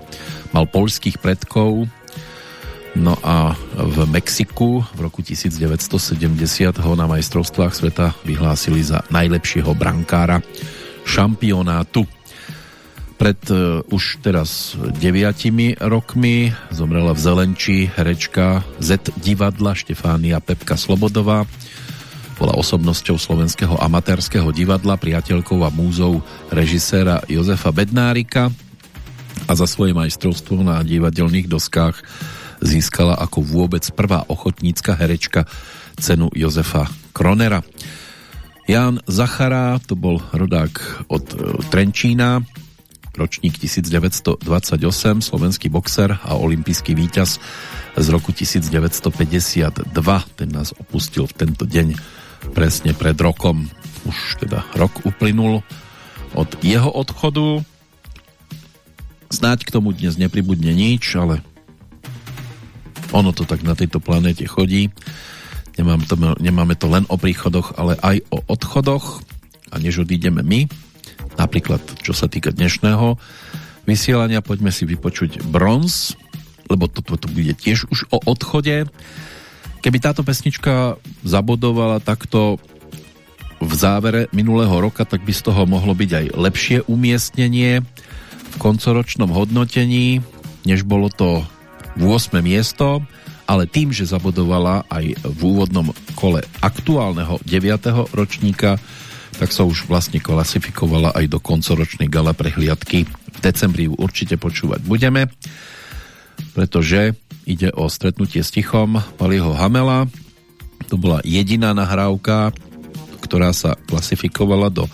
mal polských predkov, no a v Mexiku v roku 1970 ho na majstrovstvách sveta vyhlásili za najlepšieho brankára šampionátu. Pred uh, už teraz deviatimi rokmi zomrela v Zelenči herečka Z divadla Štefánia Pepka Slobodová. Bola osobnosťou slovenského amatérskeho divadla, priateľkou a múzou režiséra Jozefa Bednárika a za svoje majstrovstvo na divadelných doskách získala ako vôbec prvá ochotnícka herečka cenu Jozefa Kronera. Ján Zachara, to bol rodák od e, Trenčína, ročník 1928, slovenský boxer a olimpijský víťaz z roku 1952. Ten nás opustil v tento deň presne pred rokom. Už teda rok uplynul od jeho odchodu. Snáď k tomu dnes nepribudne nič, ale Ono to tak na tejto planéte chodí. Nemám to, nemáme to len o príchodoch, ale aj o odchodoch. A než odídeme my, napríklad čo sa týka dnešného vysielania, poďme si vypočuť bronz, lebo toto to, to bude tiež už o odchode. Keby táto pesnička zabodovala takto v závere minulého roka, tak by z toho mohlo byť aj lepšie umiestnenie v koncoročnom hodnotení, než bolo to v 8. miesto, ale tým, že zabodovala aj v úvodnom kole aktuálneho 9. ročníka, tak sa už vlastne klasifikovala aj do koncoročnej gala prehliadky. V decembri ju určite počúvať budeme, pretože ide o stretnutie s Tichom Paliho Hamela. To bola jediná nahrávka, ktorá sa klasifikovala do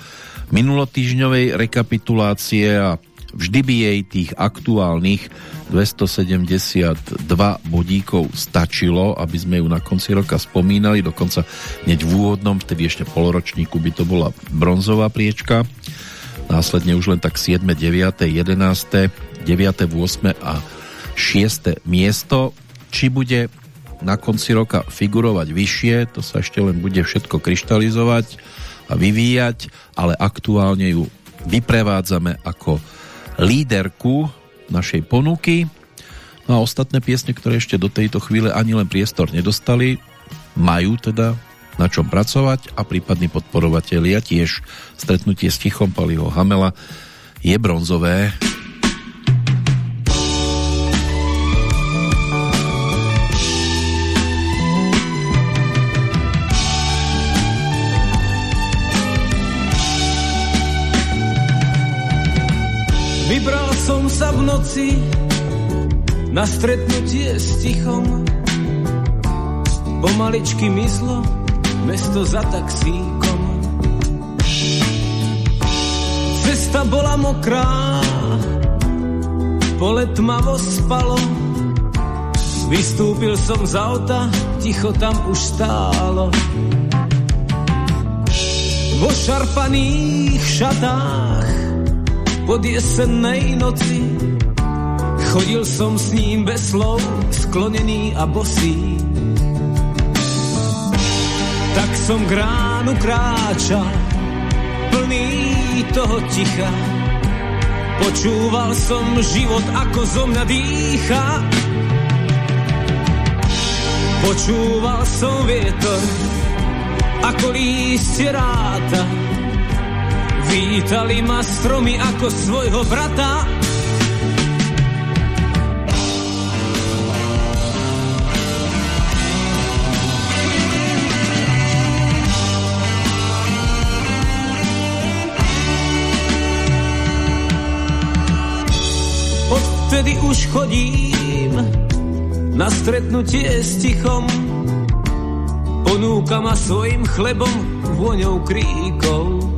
minulotýžňovej rekapitulácie a vždy by jej tých aktuálnych 272 bodíkov stačilo, aby sme ju na konci roka spomínali, dokonca hneď v úvodnom, vtedy ešte poloročníku by to bola bronzová priečka, následne už len tak 7., 9., 11., 9., 8. a 6. miesto. Či bude na konci roka figurovať vyššie, to sa ešte len bude všetko kryštalizovať a vyvíjať, ale aktuálne ju vyprevádzame ako líderku našej ponuky. No a ostatné piesne, ktoré ešte do tejto chvíle ani len priestor nedostali, majú teda na čom pracovať a prípadní podporovatelia tiež stretnutie s Tichom Paliho Hamela je bronzové. Vybral som sa v noci na stretnutie s tichom. Pomaličky myslo mesto za taxíkom. Cesta bola mokrá, pole tmavo spalo. Vystúpil som z auta, ticho tam už stálo. Vo šarpaných šatách pod jesennej noci Chodil som s ním bez slov, sklonený a bosý. Tak som k ránu kráčal, plný toho ticha. Počúval som život, ako zo mňa dýcha. Počúval som vietor, ako lístie ráta. Vítali ma stromy ako svojho brata. Odtedy už chodím na stretnutie s tichom. Ponúka svojim chlebom, vôňou kríkov.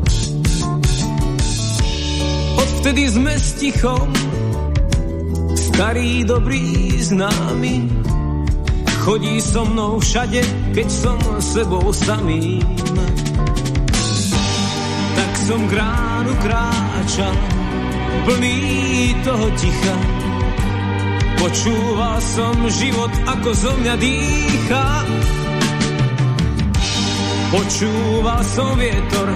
Odvtedy sme s tichom, starý dobrý známy. Chodí so mnou všade, keď som sebou samým. Tak som k ránu kráčal, plný toho ticha. Počúval som život, ako zo mňa dýcha. Počúval som vietor,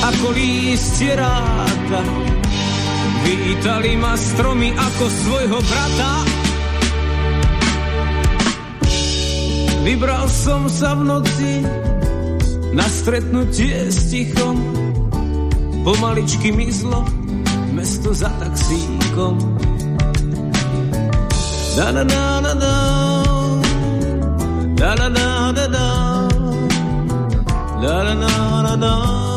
ako lístie ráta. Vítali ma stromy ako svojho brata. Vybral som sa v noci na stretnutie s tichom. Pomaličky mizlo mesto za taxíkom. Da na na na da, da na na da da, da na na na da.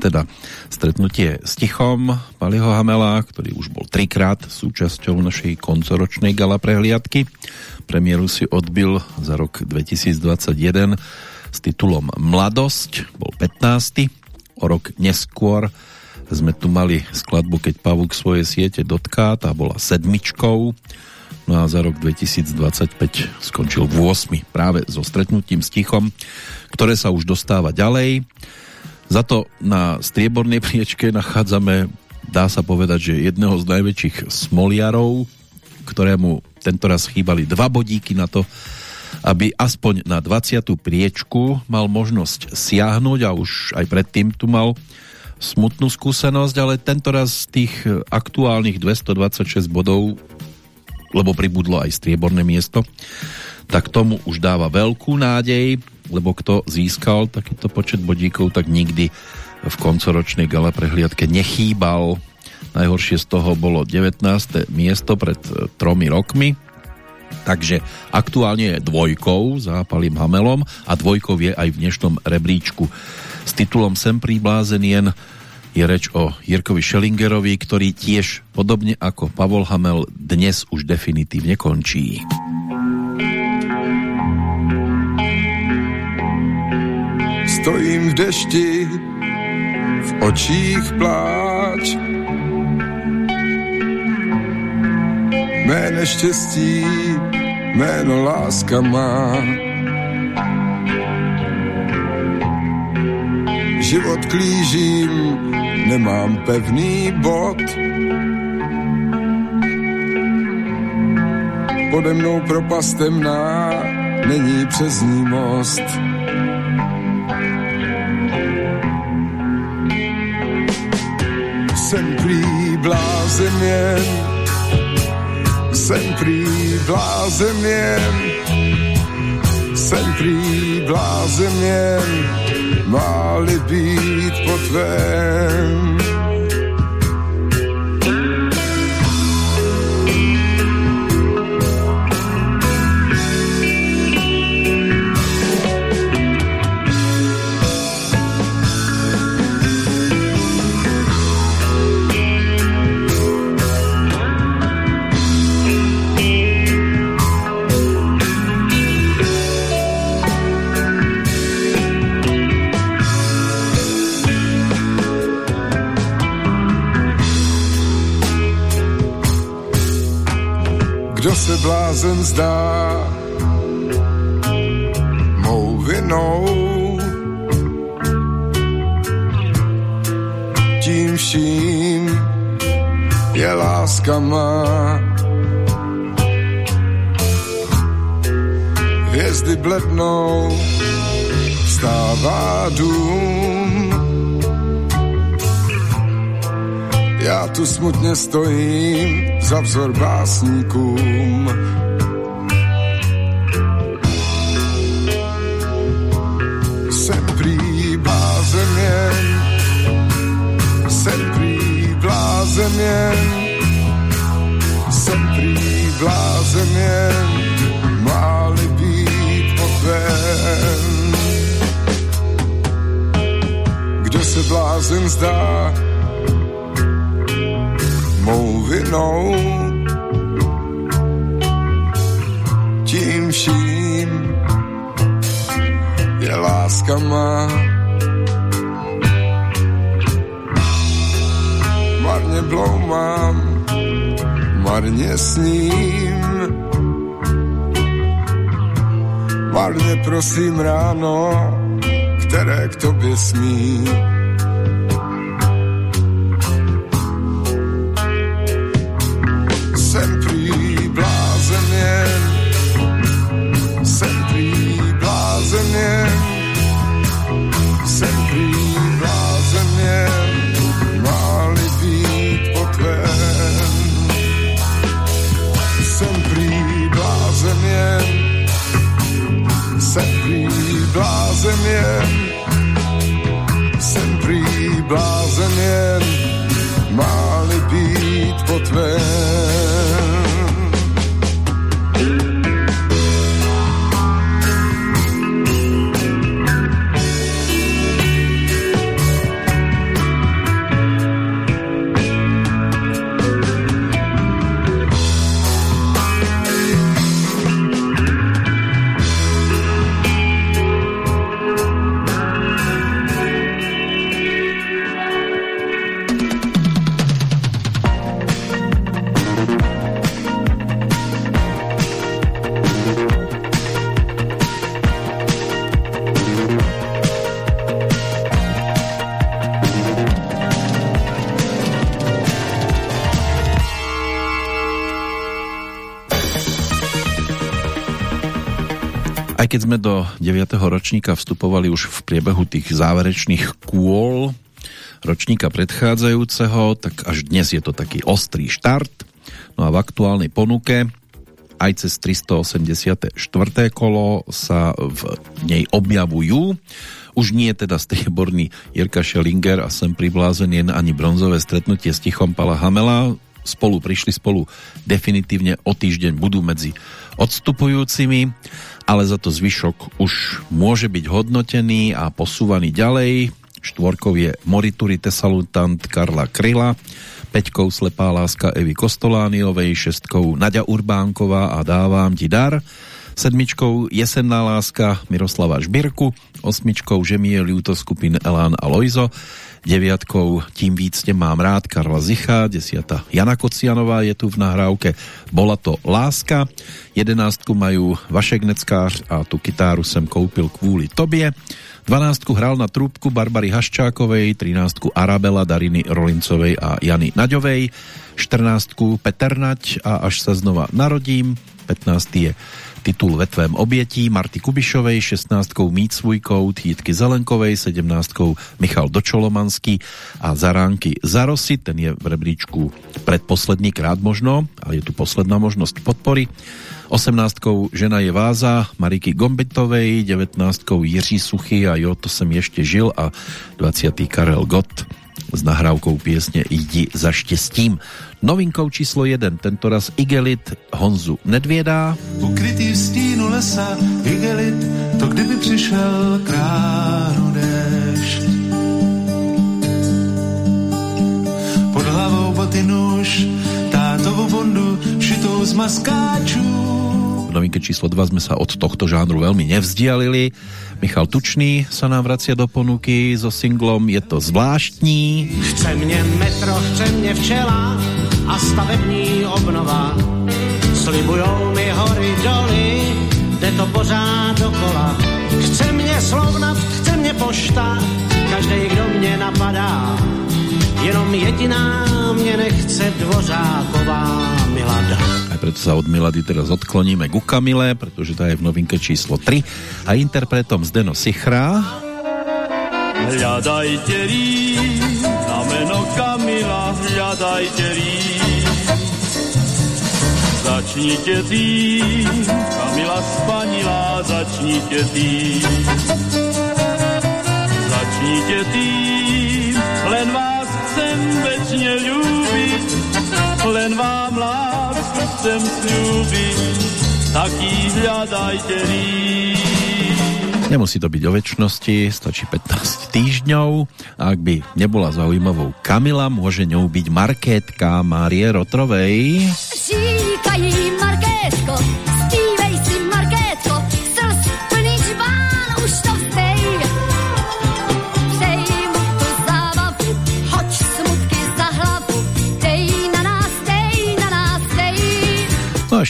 Teda stretnutie s Tichom Paliho Hamela, ktorý už bol trikrát súčasťou našej koncoročnej gala prehliadky. Premiéru si odbil za rok 2021 s titulom Mladosť, bol 15. O rok neskôr sme tu mali skladbu Keď pavúk svoje siete dotká, tá bola sedmičkou. No a za rok 2025 skončil v 8. práve so stretnutím s Tichom, ktoré sa už dostáva ďalej. Za to na striebornej priečke nachádzame, dá sa povedať, že jedného z najväčších smoliarov, ktorému tentoraz chýbali dva bodíky na to, aby aspoň na 20. priečku mal možnosť siahnuť a už aj predtým tu mal smutnú skúsenosť, ale tentoraz z tých aktuálnych 226 bodov, lebo pribudlo aj strieborné miesto, tak tomu už dáva veľkú nádej, lebo kto získal takýto počet bodíkov, tak nikdy v koncoročnej gala prehliadke nechýbal. Najhoršie z toho bolo 19. miesto pred e, tromi rokmi, takže aktuálne je dvojkou za Palim Hamelom a dvojkou je aj v dnešnom rebríčku. S titulom Sem príblázenien je reč o Jirkovi Schellingerovi, ktorý tiež podobne ako Pavol Hamel dnes už definitívne končí. Stojím v dešti, v očích pláč. Mé neštěstí, jméno láska má. Život klížím, nemám pevný bod. Pode mnou propast temná, není přes ní most. Jsem prý blázen jen, jsem prý blázen jen, prý blázen jen, má-li být po tvém. Se blázen zdá mou vinou, tím vším je láska má. Hvězdy blednou, vstává dům. Já tu smutně stojím za vzor básníkům. Jsem prý blázen jen, jsem prý blázen jen, jsem prý blázen jen, má-li být po tvém. Kdo se blázen zdá, mou vinou. Tím vším je láska má. Marně bloumám, marně sním. Marně prosím ráno, které k tobě smí. Keď sme do 9. ročníka vstupovali už v priebehu tých záverečných kôl ročníka predchádzajúceho, tak až dnes je to taký ostrý štart. No a v aktuálnej ponuke aj cez 384. kolo sa v nej objavujú. Už nie teda strieborný Jirka Schellinger a sem priblázený ani bronzové stretnutie s Tichom Pala Hamela. Spolu prišli spolu definitívne o týždeň budú medzi odstupujúcimi, ale za to zvyšok už môže byť hodnotený a posúvaný ďalej. Štvorkou je Morituri Tesalutant Karla Kryla, peťkou Slepá láska Evy Kostolániovej, šestkou Nadia Urbánková a Dávam ti dar, sedmičkou Jesenná láska Miroslava Žbirku, osmičkou Žemie ľúto skupin Elán a Lojzo, deviatkou Tím víc tě mám rád Karla Zicha, desiata Jana Kocianová je tu v nahrávke. Bola to láska, jedenáctku majú Vašek Neckář a tu kytáru sem koupil kvůli tobě, 12 hral na trúbku Barbary Haščákovej, 13 Arabela Dariny Rolincovej a Jany Naďovej, 14 Peter Naď a až sa znova narodím, 15 je titul ve tvém obětí Marty Kubišovej, 16 Mít svůj kout Jitky Zelenkovej, 17 Michal Dočolomanský a Zaránky Zarosy, ten je v rebríčku predposledný krát možno, ale je tu posledná možnosť podpory. 18 Žena je váza Mariky Gombitovej, 19 Jiří Suchy a Jo, to jsem ještě žil a 20. Karel Gott s nahrávkou piesne Jdi za štěstím. Novinkou číslo 1, tentoraz Igelit Honzu Nedvědá. Ukrytý v stínu lesa Igelit, to kdyby přišel k ránu déšť. Pod hlavou boty nůž, tátovou bondu, šitou z maskáčů. V novinke číslo 2 sme sa od tohto žánru veľmi nevzdialili. Michal Tučný sa nám vracia do ponuky so singlom Je to zvláštní. Chce mě metro, chce mě včela a stavební obnova. Slibujou mi hory doly, jde to pořád dokola. Chce mě slovnat, chce mě pošta, každý, kdo mě napadá. Jenom jediná mě nechce dvořáková Milada. Preto sa od Milady teraz odkloníme ku Kamile, pretože tá je v novinke číslo 3 a interpretom Zdeno Sichra. Hľadajte rým, na meno Kamila, hľadajte rým. Začnite tým, Kamila spanila, začnite tým. Začnite tým, len vás chcem večne ľúbiť, len vám lásku chcem slúbiť, taký hľadajte. Nemusí to byť o väčšnosti, stačí 15 týždňov a ak by nebola zaujímavou Kamila, môže ňou byť Markétka Márie Rotrovej. Říkají Markétko,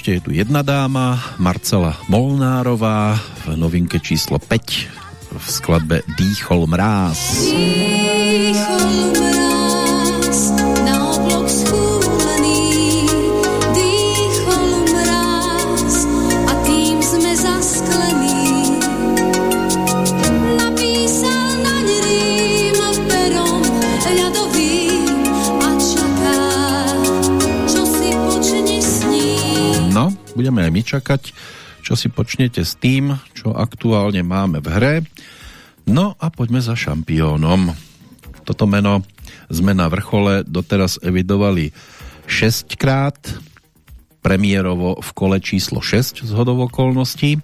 ešte je tu jedna dáma, Marcela Molnárová v novinke číslo 5 v skladbe Dýchol mráz. Dýchol mráz, budeme aj my čakať, čo si počnete s tým, čo aktuálne máme v hre. No a poďme za šampiónom. Toto meno sme na vrchole doteraz evidovali 6 krát, premiérovo v kole číslo 6 z hodov okolností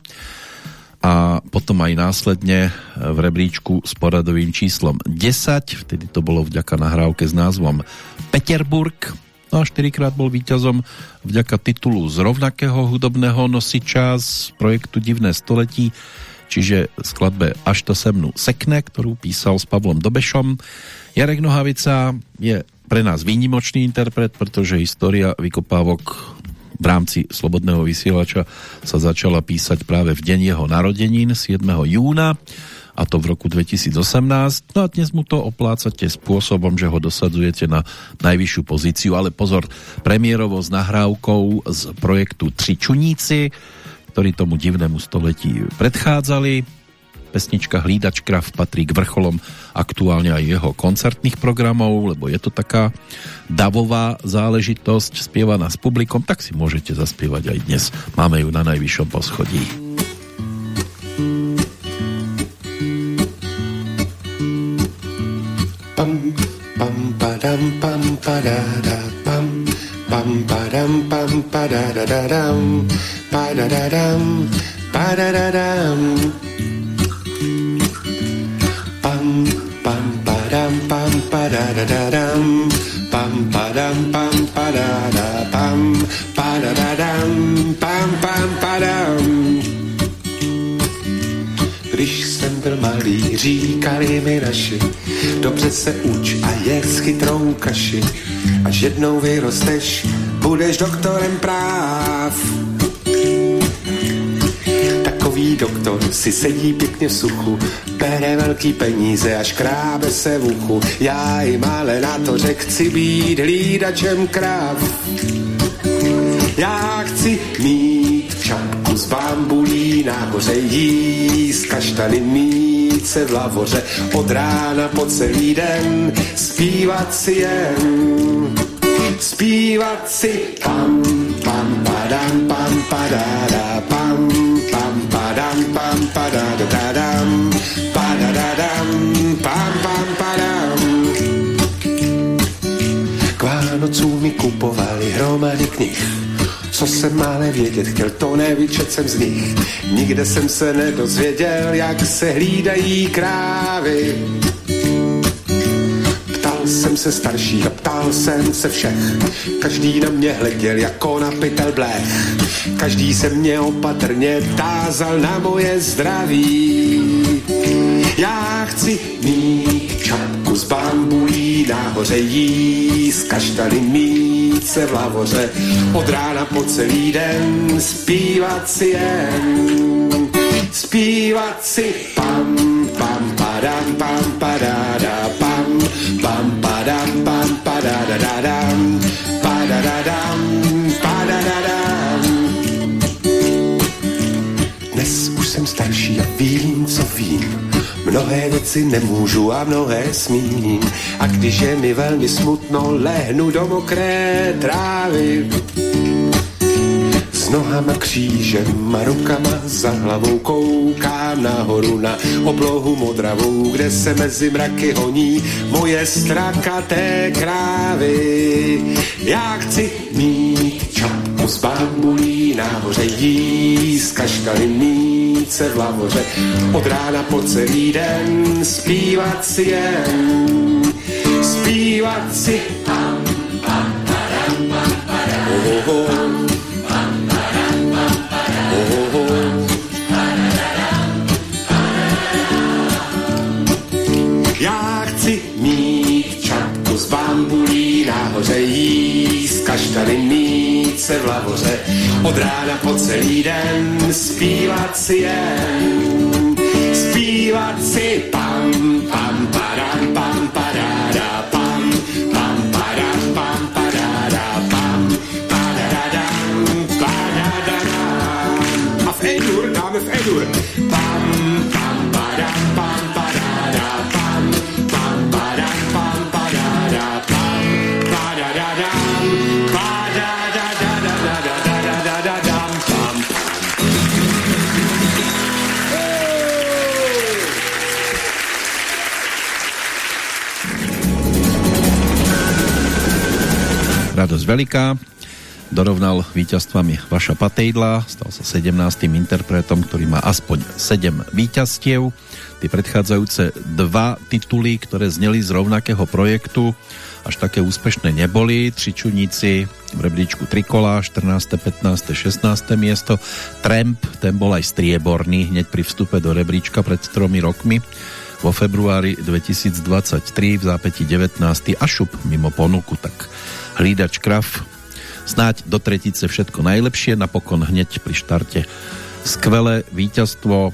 a potom aj následne v rebríčku s poradovým číslom 10, vtedy to bolo vďaka nahrávke s názvom Peterburg, no a 4 krát bol víťazom vďaka titulu z rovnakého hudobného nosiča z projektu Divné století, čiže skladbe Až to se mnu sekne, ktorú písal s Pavlom Dobešom. Jarek Nohavica je pre nás výnimočný interpret, pretože história vykopávok v rámci Slobodného vysielača sa začala písať práve v deň jeho narodenín 7. júna a to v roku 2018. No a dnes mu to oplácate spôsobom, že ho dosadzujete na najvyššiu pozíciu, ale pozor, premiérovo s nahrávkou z projektu Tři čuníci, ktorí tomu divnému století predchádzali. Pesnička Hlídač krav patrí k vrcholom aktuálne aj jeho koncertných programov, lebo je to taká davová záležitosť spievaná s publikom, tak si môžete zaspievať aj dnes. Máme ju na najvyššom poschodí. param pam parara pam. Pam param pam parararam parararam parararam pam pam param pam parararam pam param pam parara pam parararam pam pam param byl malý, říkali mi naši, dobře se uč a jedz chytrou kaši, až jednou vyrosteš, budeš doktorem práv. Takový doktor si sedí pěkně v suchu, bere velký peníze a škrábe se v uchu. Já jim ale na to řek, chci být hlídačem kráv. Já chci mít čapku z bambulí, nahoře jíst kaštany mít se v lavoře, od rána po celý den zpívat si jen. Zpívat si pam, pam, padam, pam, padada, pam, pam, padam, pam, padadadam, padadadam, pam, pam, padam. K Vánocům mi kupovali hromady knih, co jsem ale vědět chtěl, to nevyčet jsem z nich. Nikde jsem se nedozvěděl, jak se hlídají krávy. Ptal jsem se starších a ptal jsem se všech. Každý na mě hleděl jako na pytel blech. Každý se mě opatrně tázal na moje zdraví. Já chci mít čapku z bambulí, nahoře jíst kaštany mít se v lavoře, od rána po celý den zpívat si jen. Zpívat si pam, pam, padam, pam, padada, pam, pam, padam, pam, padadadam, padadadam, padadadam. Dnes už jsem starší a vím, co vím. Mnohé věci nemůžu a mnohé smím. A když je mi velmi smutno, lehnu do mokré trávy. S nohama křížem a rukama za hlavou koukám nahoru na oblohu modravou, kde se mezi mraky honí moje strakaté krávy. Já chci mít čapku z bambulí, nahoře jíst kaškaly mít se v lavoře, od rána po celý den zpívat si jen, zpívat si. Oh, oh, oh. Se v lavoře, od rána po celý den zpívat si jen. Zpívat si pam, pam, padam, pam, Radosť veľká. Dorovnal víťazstvami Vaša Patejdla, stal sa 17. interpretom, ktorý má aspoň 7 víťazstiev. Tie predchádzajúce dva tituly, ktoré zneli z rovnakého projektu, až také úspešné neboli. Tričuníci v rebríčku Trikola, 14., 15., 16. miesto. Tramp, ten bol aj strieborný hneď pri vstupe do rebríčka pred tromi rokmi vo februári 2023 v zápäti 19. a šup mimo ponuku, tak hlídač krav snáď do tretice všetko najlepšie, napokon hneď pri štarte skvelé víťazstvo,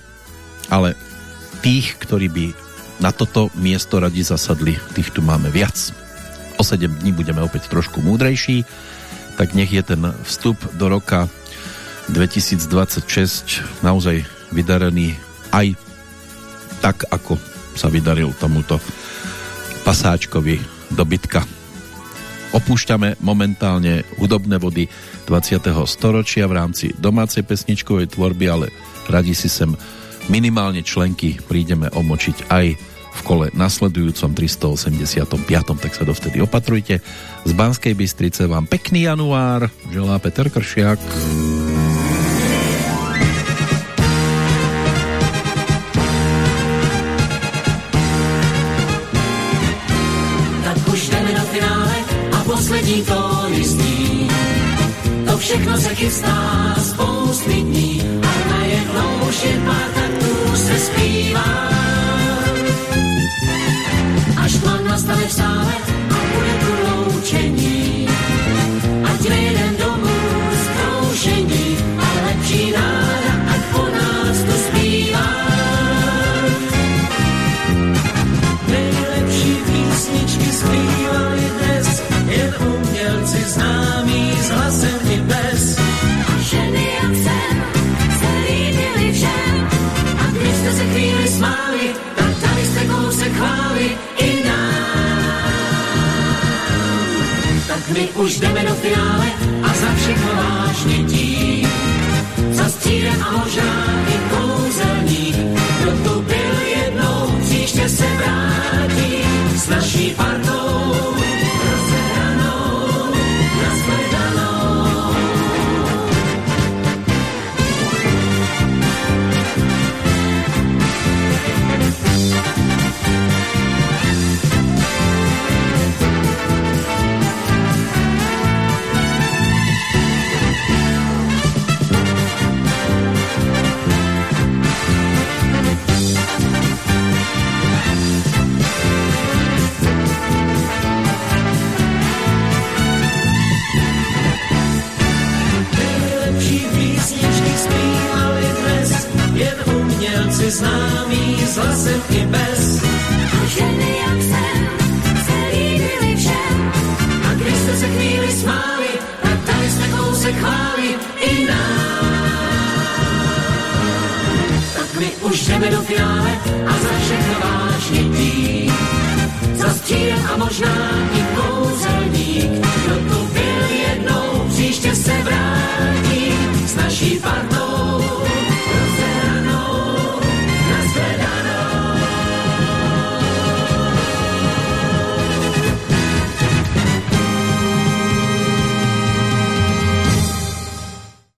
ale tých, ktorí by na toto miesto radi zasadli, tých tu máme viac. O 7 dní budeme opäť trošku múdrejší, tak nech je ten vstup do roka 2026 naozaj vydarený aj tak, ako sa vydaril tomuto pasáčkovi dobytka. Opúšťame momentálne hudobné vody 20. storočia v rámci domácej pesničkovej tvorby, ale radi si sem minimálne členky prídeme omočiť aj v kole nasledujúcom 385. tak sa dovtedy opatrujte. Z Banskej Bystrice vám pekný január želá Peter Kršiak. Všechno se chystá už jdeme do finále a za všechno vážně tím. Za střídem a možná známý s hlasem i bez. A ženy jak jsem se líbily všem. A když jste se chvíli smáli, tak dali jsme kousek chvály i nám. Tak my už jdeme do finále a za všechno vážně tím. Za stíl a možná i kouzelník, kdo tu byl jednou, příště se vrátí s naší partou.